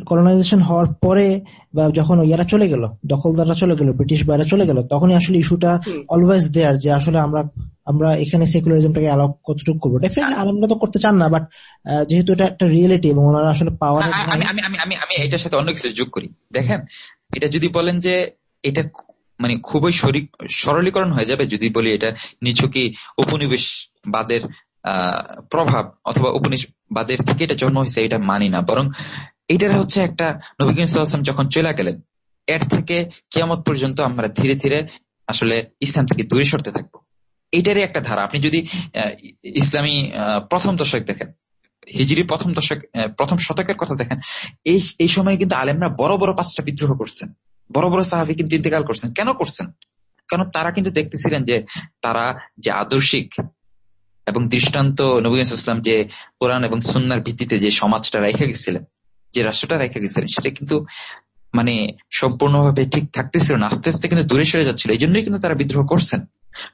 কলোনাইজেশন হওয়ার পরে বা যখন ইয়ারা চলে গেল দখলদাররা চলে গেল ব্রিটিশ বাইরা চলে গেল তখনই আসলে ইস্যুটা অলওয়েজ দেয়ার যে আসলে আমরা আমরা এখানে সেকুলারিজমটাকে অ্যালাউ কতটুকু করব। ডেফিনেটলি আলমরা তো করতে চান না বাট যেহেতু এটা একটা রিয়েলিটি এবং ওনারা আসলে পাওয়ার আমি আমি আমি আমি এটার সাথে অন্য কিছু যোগ করি। দেখেন এটা যদি বলেন যে এটা মানে খুবই সরলীকরণ হয়ে যাবে যদি বলি এটা নিছকই উপনিবেশবাদের প্রভাব অথবা উপনিষবাদের থেকে এটা জন্ম হয়েছে, এটা মানি না। বরং এইটার হচ্ছে একটা, নবী যখন চলে গেলেন, এর থেকে কিয়ামত পর্যন্ত আমরা ধীরে ধীরে আসলে ইসলাম থেকে দূরে সরতে থাকব। এইটারই একটা ধারা। আপনি যদি ইসলামী প্রথম দশক দেখেন হিজড়ি প্রথম দশক প্রথম শতকের কথা দেখেন, এই এই সময় কিন্তু আলেমরা বড় বড় পাঁচটা বিদ্রোহ করছেন। বড় বড় সাহাবি কিন্তু ইন্তেকাল করছেন। কেন করছেন? কারণ তারা কিন্তু দেখতেছিলেন যে, তারা যে আদর্শিক এবং দৃষ্টান্ত নবী ইসলাম যে কোরআন এবং সুন্নার ভিত্তিতে যে সমাজটা রেখে গেছিলেন, যে রাষ্ট্রটা রেখে গেছিলেন, সেটা কিন্তু মানে সম্পূর্ণভাবে ঠিক থাকতেছিল না, আস্তে আস্তে কিন্তু দূরে সরে যাচ্ছিল। এই জন্যই কিন্তু তারা বিদ্রোহ করছেন।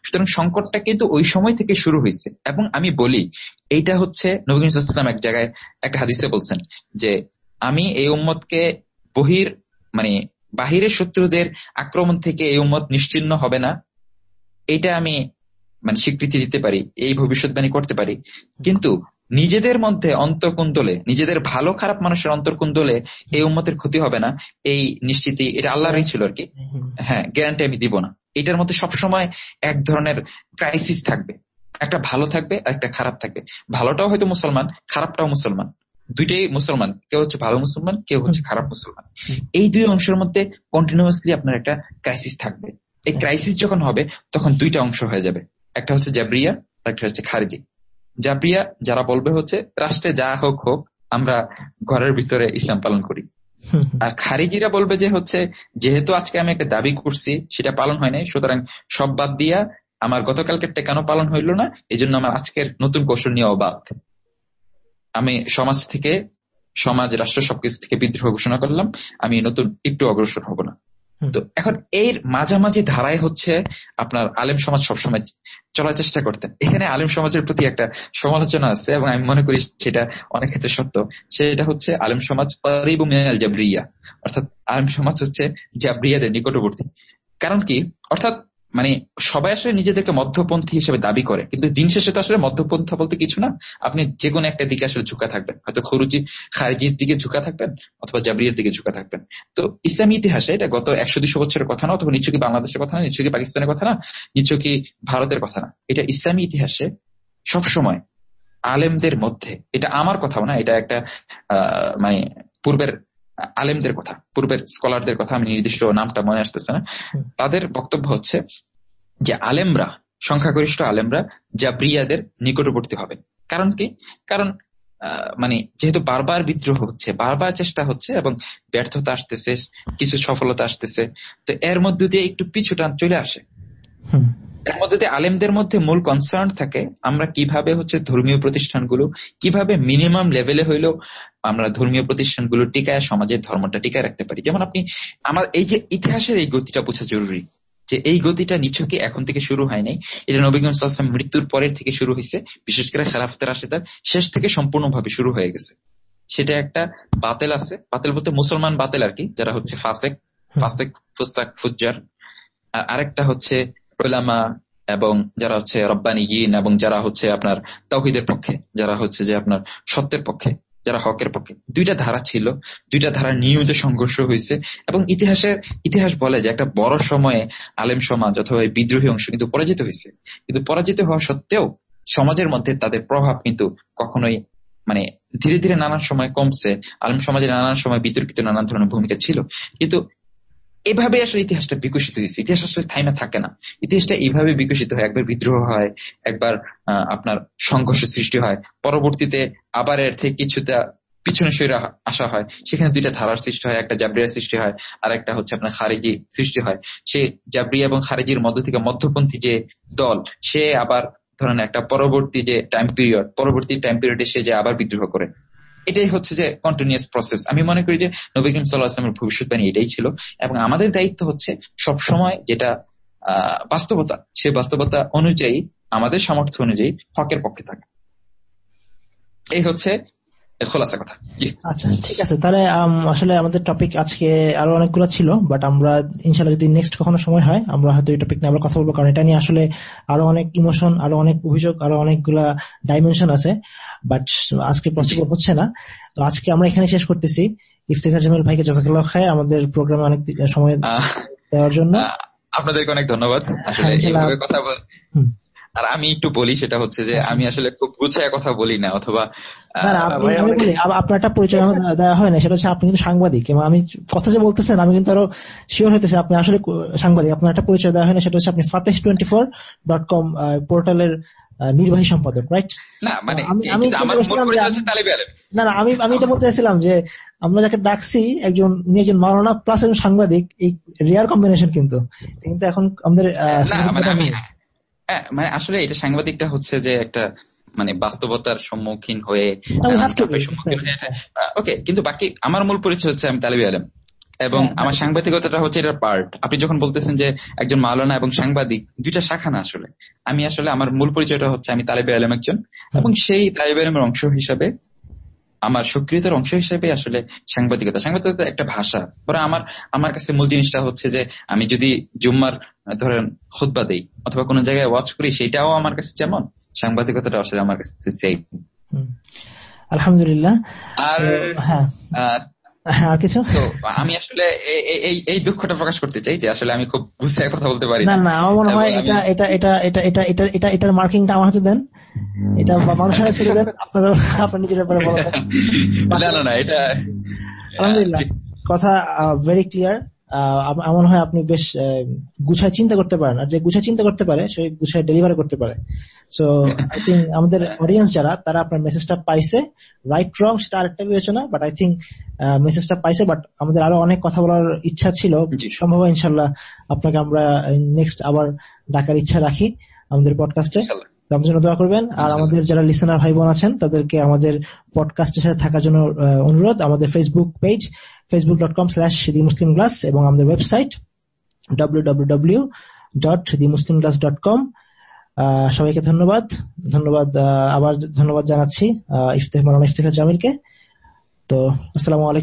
সুতরাং সংকটটা কিন্তু ওই সময় থেকে শুরু হয়েছে। এবং আমি বলি, এইটা হচ্ছে নবী ইসলাম এক জায়গায় একটা হাদিসে বলছেন যে, আমি এই উম্মতকে বহির মানে বাহিরের শত্রুদের আক্রমণ থেকে এই উম্মত নিশ্চিন্ন হবে না। এটা আমি মানে স্বীকৃতি দিতে পারি, এই ভবিষ্যৎবাণী করতে পারি। কিন্তু নিজেদের মধ্যে অন্তর্কুন্দলে নিজেদের ভালো খারাপ মানুষের অন্তর্কুন্দলে এই উন্মতের ক্ষতি হবে না। এই নিশ্চিতি, এটা আল্লাহরই ছিল আর কি। হ্যাঁ গ্যারান্টি আমি দিব না। এটার মধ্যে সবসময় এক ধরনের ক্রাইসিস থাকবে। একটা ভালো থাকবে আর একটা খারাপ থাকবে। ভালোটাও হয়তো মুসলমান, খারাপটাও মুসলমান। দুইটাই মুসলমান, কেউ হচ্ছে ভালো মুসলমান, কেউ হচ্ছে খারাপ মুসলমান। এই দুই অংশের মধ্যে কন্টিনিউয়াসলি আপনার একটা ক্রাইসিস থাকবে। এই ক্রাইসিস যখন হবে, তখন দুইটা অংশ হয়ে যাবে। একটা হচ্ছে জাবরিয়া আর একটা হচ্ছে খারিজি। জাবরিয়া যারা বলবে হচ্ছে রাষ্ট্রে যা হোক হোক আমরা ঘরের ভিতরে ইসলাম পালন করি। আর খারিজিরা বলবে যে হচ্ছে যেহেতু আজকে আমি একটা দাবি করছি সেটা পালন হয় নাই সুতরাং সব বাদ দিয়া আমার গতকালকেরটা কেন পালন হইল না? এই জন্য আমার আজকের নতুন কৌশল নিয়ে অবাধ। আমি সমাজ থেকে সমাজ রাষ্ট্র সবকিছু থেকে বিদ্রোহ ঘোষণা করলাম। আমি নতুন একটু অগ্রসর হব না। তো এখন এর মাঝামাঝি ধারায় হচ্ছে আপনার আলেম সমাজ সবসময় চলার চেষ্টা করতেন। এখানে আলেম সমাজের প্রতি একটা সমালোচনা আছে এবং আমি মনে করি সেটা অনেক ক্ষেত্রে সত্য। সেটা হচ্ছে আলেম সমাজ জাবরিয়া। অর্থাৎ আলেম সমাজ হচ্ছে জাবরিয়াদের নিকটবর্তী। কারণ কি? অর্থাৎ মানে সবাই আসলে নিজেদেরকে মধ্যপন্থী হিসেবে দাবি করে, কিন্তু দিন শেষে তো আসলে মধ্যপন্থা বলতে কিছু না। আপনি যে কোনো একটা দিকে আসলে ঝুঁকা থাকবেন। হয়তো খরুজি, খারিজির দিকে ঝুঁকা থাকবেন অথবা জাবরিয়ার দিকে ঝুঁকা থাকবেন। তো ইসলামী ইতিহাসে এটা গত একশো দুশো বছরের কথা না, অথবা নিশ্চয়ই বাংলাদেশের কথা না নিশ্চয়ই পাকিস্তানের কথা না নিশ্চয়ই ভারতের কথা না। এটা ইসলামী ইতিহাসে সবসময় আলেমদের মধ্যে, এটা আমার কথাও না, এটা একটা মানে পূর্বের আলেমদের কথা পূর্বের স্কলারদের কথা আমি নির্দিষ্ট নামটা মনে আসতেছে না। তাদের বক্তব্য হচ্ছে যে আলেমরা সংখ্যাগরিষ্ঠ আলেমরা জাবরিয়াদের নিকটবর্তী হবে। কারণ কি? কারণ মানে যেহেতু বারবার বিদ্রোহ হচ্ছে বারবার চেষ্টা হচ্ছে এবং ব্যর্থতা আসতেছে কিছু সফলতা আসতেছে তো এর মধ্যে দিয়ে একটু পিছুটা চলে আসে। এর মধ্যে দিয়ে আলেমদের মধ্যে মূল কনসার্ন থাকে আমরা কীভাবে হচ্ছে ধর্মীয় প্রতিষ্ঠানগুলো কীভাবে মিনিমাম লেভেলে হইলেও আমরা ধর্মীয় প্রতিষ্ঠানগুলো টিকায় সমাজের ধর্মটা টিকায় রাখতে পারি। যেমন আপনি আমার এই যে ইতিহাসের এই গতিটা বোঝা জরুরি যে এই গতিটা নিছকে এখন থেকে শুরু হয় নাই। এটা নবীগঞ্জ আসলাম মৃত্যুর পরের থেকে শুরু হয়েছে বিশেষ করে খেলাফতের তার শেষ থেকে সম্পূর্ণভাবে শুরু হয়ে গেছে। সেটা একটা বাতেল আছে। বাতেল বলতে মুসলমান বাতেল আর কি যারা হচ্ছে ফাসেক ফাসেক ফুস্তাক ফুজ্জার। আর আরেকটা হচ্ছে ওলামা এবং যারা হচ্ছে রব্বানি গিন এবং যারা হচ্ছে আপনার তহিদের পক্ষে, যারা হচ্ছে যে আপনার সত্যের পক্ষে, যারা হকের পক্ষে, দুইটা ধারা ছিল, দুইটা ধারা নিয়মিত সংঘর্ষ হয়েছে এবং ইতিহাসের, ইতিহাস বলে যে একটা বড় সময়ে আলেম সমাজ অথবা বিদ্রোহী অংশ কিন্তু পরাজিত হয়েছে। কিন্তু পরাজিত হওয়া সত্ত্বেও সমাজের মধ্যে তাদের প্রভাব কিন্তু কখনোই মানে ধীরে ধীরে নানান সময় কমছে, আলম সমাজে নানান সময় বিতর্কিত নানান ধরনের ভূমিকা ছিল। কিন্তু এভাবে আসলে ইতিহাসটা বিকশিত হয়েছে। ইতিহাস আসলে থাইমা থাকে না। ইতিহাসটা এইভাবে বিকশিত হয়, একবার বিদ্রোহ হয়, একবার আপনার সংঘর্ষ সৃষ্টি হয়। পরবর্তীতে আবার এর থেকে কিছুটা পিছনে সরে আসা হয়। সেখানে দুইটা ধারার সৃষ্টি হয়, একটা জাবরিয়া সৃষ্টি হয়, আর একটা হচ্ছে আপনার খারিজি সৃষ্টি হয়। সে জাবরিয়া এবং খারিজির মধ্য থেকে মধ্যপন্থী যে দল, সে আবার ধরেন একটা পরবর্তী যে টাইম পিরিয়ড পরবর্তী টাইম পিরিয়ডে সে যে আবার বিদ্রোহ করে। এটাই হচ্ছে যে কন্টিনিউস প্রসেস আমি মনে করি যে নবী করিম সাল্লাহ আসলামের ভবিষ্যৎবাণী এটাই ছিল এবং আমাদের দায়িত্ব হচ্ছে সব সময় যেটা বাস্তবতা, সেই বাস্তবতা অনুযায়ী, আমাদের সামর্থ্য অনুযায়ী হকের পক্ষে থাকে। এই হচ্ছে খোলাসা কথা। আচ্ছা ঠিক আছে। তাহলে আসলে আমাদের টপিক আজকে আরও অনেকগুলো ছিল বাট আমরা ইনশাল্লাহ যদি নেক্সট কখনো সময় হয় আমরা হয়তো এই টপিক নিয়ে আমরা কথা বলব কারণ এটা নিয়ে আসলে আরও অনেক ইমোশন আরও অনেক অভিযোগ আরও অনেকগুলা ডাইমেনশন আছে বাট আজকে পসিবল হচ্ছে না। তো আজকে আমরা এখানে শেষ করতেছি। ইফতেখার জামিল ভাইকে জাজাকাল্লাহ খায় আমাদের প্রোগ্রামে অনেক সময় দেওয়ার জন্য। আপনাদেরকে অনেক ধন্যবাদ। আসলে কথা আর আমি একটু বলি সেটা হচ্ছে যে আচ্ছা। আমি আসলে খুব গুছায় কথা বলি না অথবা আপনার একটা পরিচয় দেওয়া হয় না সেটা হচ্ছে আপনি কিন্তু সাংবাদিক এবং আমি কথা যে বলতেছেন আমি কিন্তু আরও শিওর হইতেছি আপনি আসলে সাংবাদিক। আপনার একটা পরিচয় দেওয়া হয় না সেটা হচ্ছে আপনি Fateh twenty four dot com পোর্টালের নির্বাহী সম্পাদক রাইট না মানে আমি না না আমি আমি এটা বলতে চাইছিলাম যে আমরা যাকে ডাকছি একজন উনি একজন মাওলানা প্লাস একজন সাংবাদিক এই রেয়ার কম্বিনেশন কিন্তু। কিন্তু এখন আমাদের মানে আসলে এটা সাংবাদিকটা হচ্ছে যে একটা মানে বাস্তবতার সম্মুখীন হয়ে সম্মুখীন হয়ে ওকে কিন্তু বাকি আমার মূল পরিচয় হচ্ছে আমি তালিবি আলম। এবং হ্যাঁ, আমার সাংবাদিকতাটা হচ্ছে এটার পার্ট আপনি যখন বলতেছেন যে একজন মাওলানা এবং সাংবাদিক দুইটা শাখা না আসলে। আমি আসলে আমার মূল পরিচয়টা হচ্ছে আমি তালেবে আলম একজন। এবং সেই তালেবে আলমের অংশ হিসাবে আমার সক্রিয়তার অংশ হিসেবে আসলে সাংবাদিকতা। সাংবাদিকতা একটা ভাষা। বরং আমার আমার কাছে মূল জিনিসটা হচ্ছে যে আমি যদি জুম্মার ধরেন খুদ্া দিই অথবা কোনো জায়গায় ওয়াচ করি সেটাও আমার কাছে যেমন সাংবাদিকতাটা আসলে আমার কাছে সেই আলহামদুলিল্লাহ। আর হ্যাঁ। হ্যাঁ, আর কিছু? আমি আসলে এই এই দুঃখটা প্রকাশ করতে চাই যে আসলে আমি খুব গুছিয়ে কথা বলতে পারি না। না আমার মনে হয় এটা এটা এটা এটা এটা এটা এটার মার্কিংটা আমার হাতে দেন। এটা মানুষের ছেড়ে দেন আপনারা আপনার নিজের ব্যাপারে বলা না না না এটা আলহামদুলিল্লাহ। কথা ভেরি ক্লিয়ার এমন হয় আপনি বেশ গুছায় চিন্তা করতে পারেন। আর যে গুছায় চিন্তা করতে পারে সে গুছায় ডেলিভারি করতে পারে। সো আই থিঙ্ক আমাদের অডিয়েন্স যারা তারা আপনার মেসেজটা পাইছে। রাইট রং সেটা আরেকটা বিবেচনা বাট আই থিঙ্ক মেসেজটা পাইছে বাট আমাদের আরও অনেক কথা বলার ইচ্ছা ছিল। সম্ভব ইনশাল্লাহ আপনাকে আমরা নেক্সট আবার ডাকার ইচ্ছা রাখি আমাদের পডকাস্টে আমাদের জন্য দোয়া করবেন। আর আমাদের যারা লিসনার ভাই বোন আছেন তাদেরকে আমাদের পডকাস্টের সাথে থাকার জন্য অনুরোধ। আমাদের Facebook page Facebook dot com slash the Muslim class এবং আমাদের website W W W dot the Muslim class dot com সবাইকে ধন্যবাদ। ধন্যবাদ আবার ধন্যবাদ জানাচ্ছি ইফতেহ ইফতেখার জামিলকে। তো আসসালামু আলাইকুম।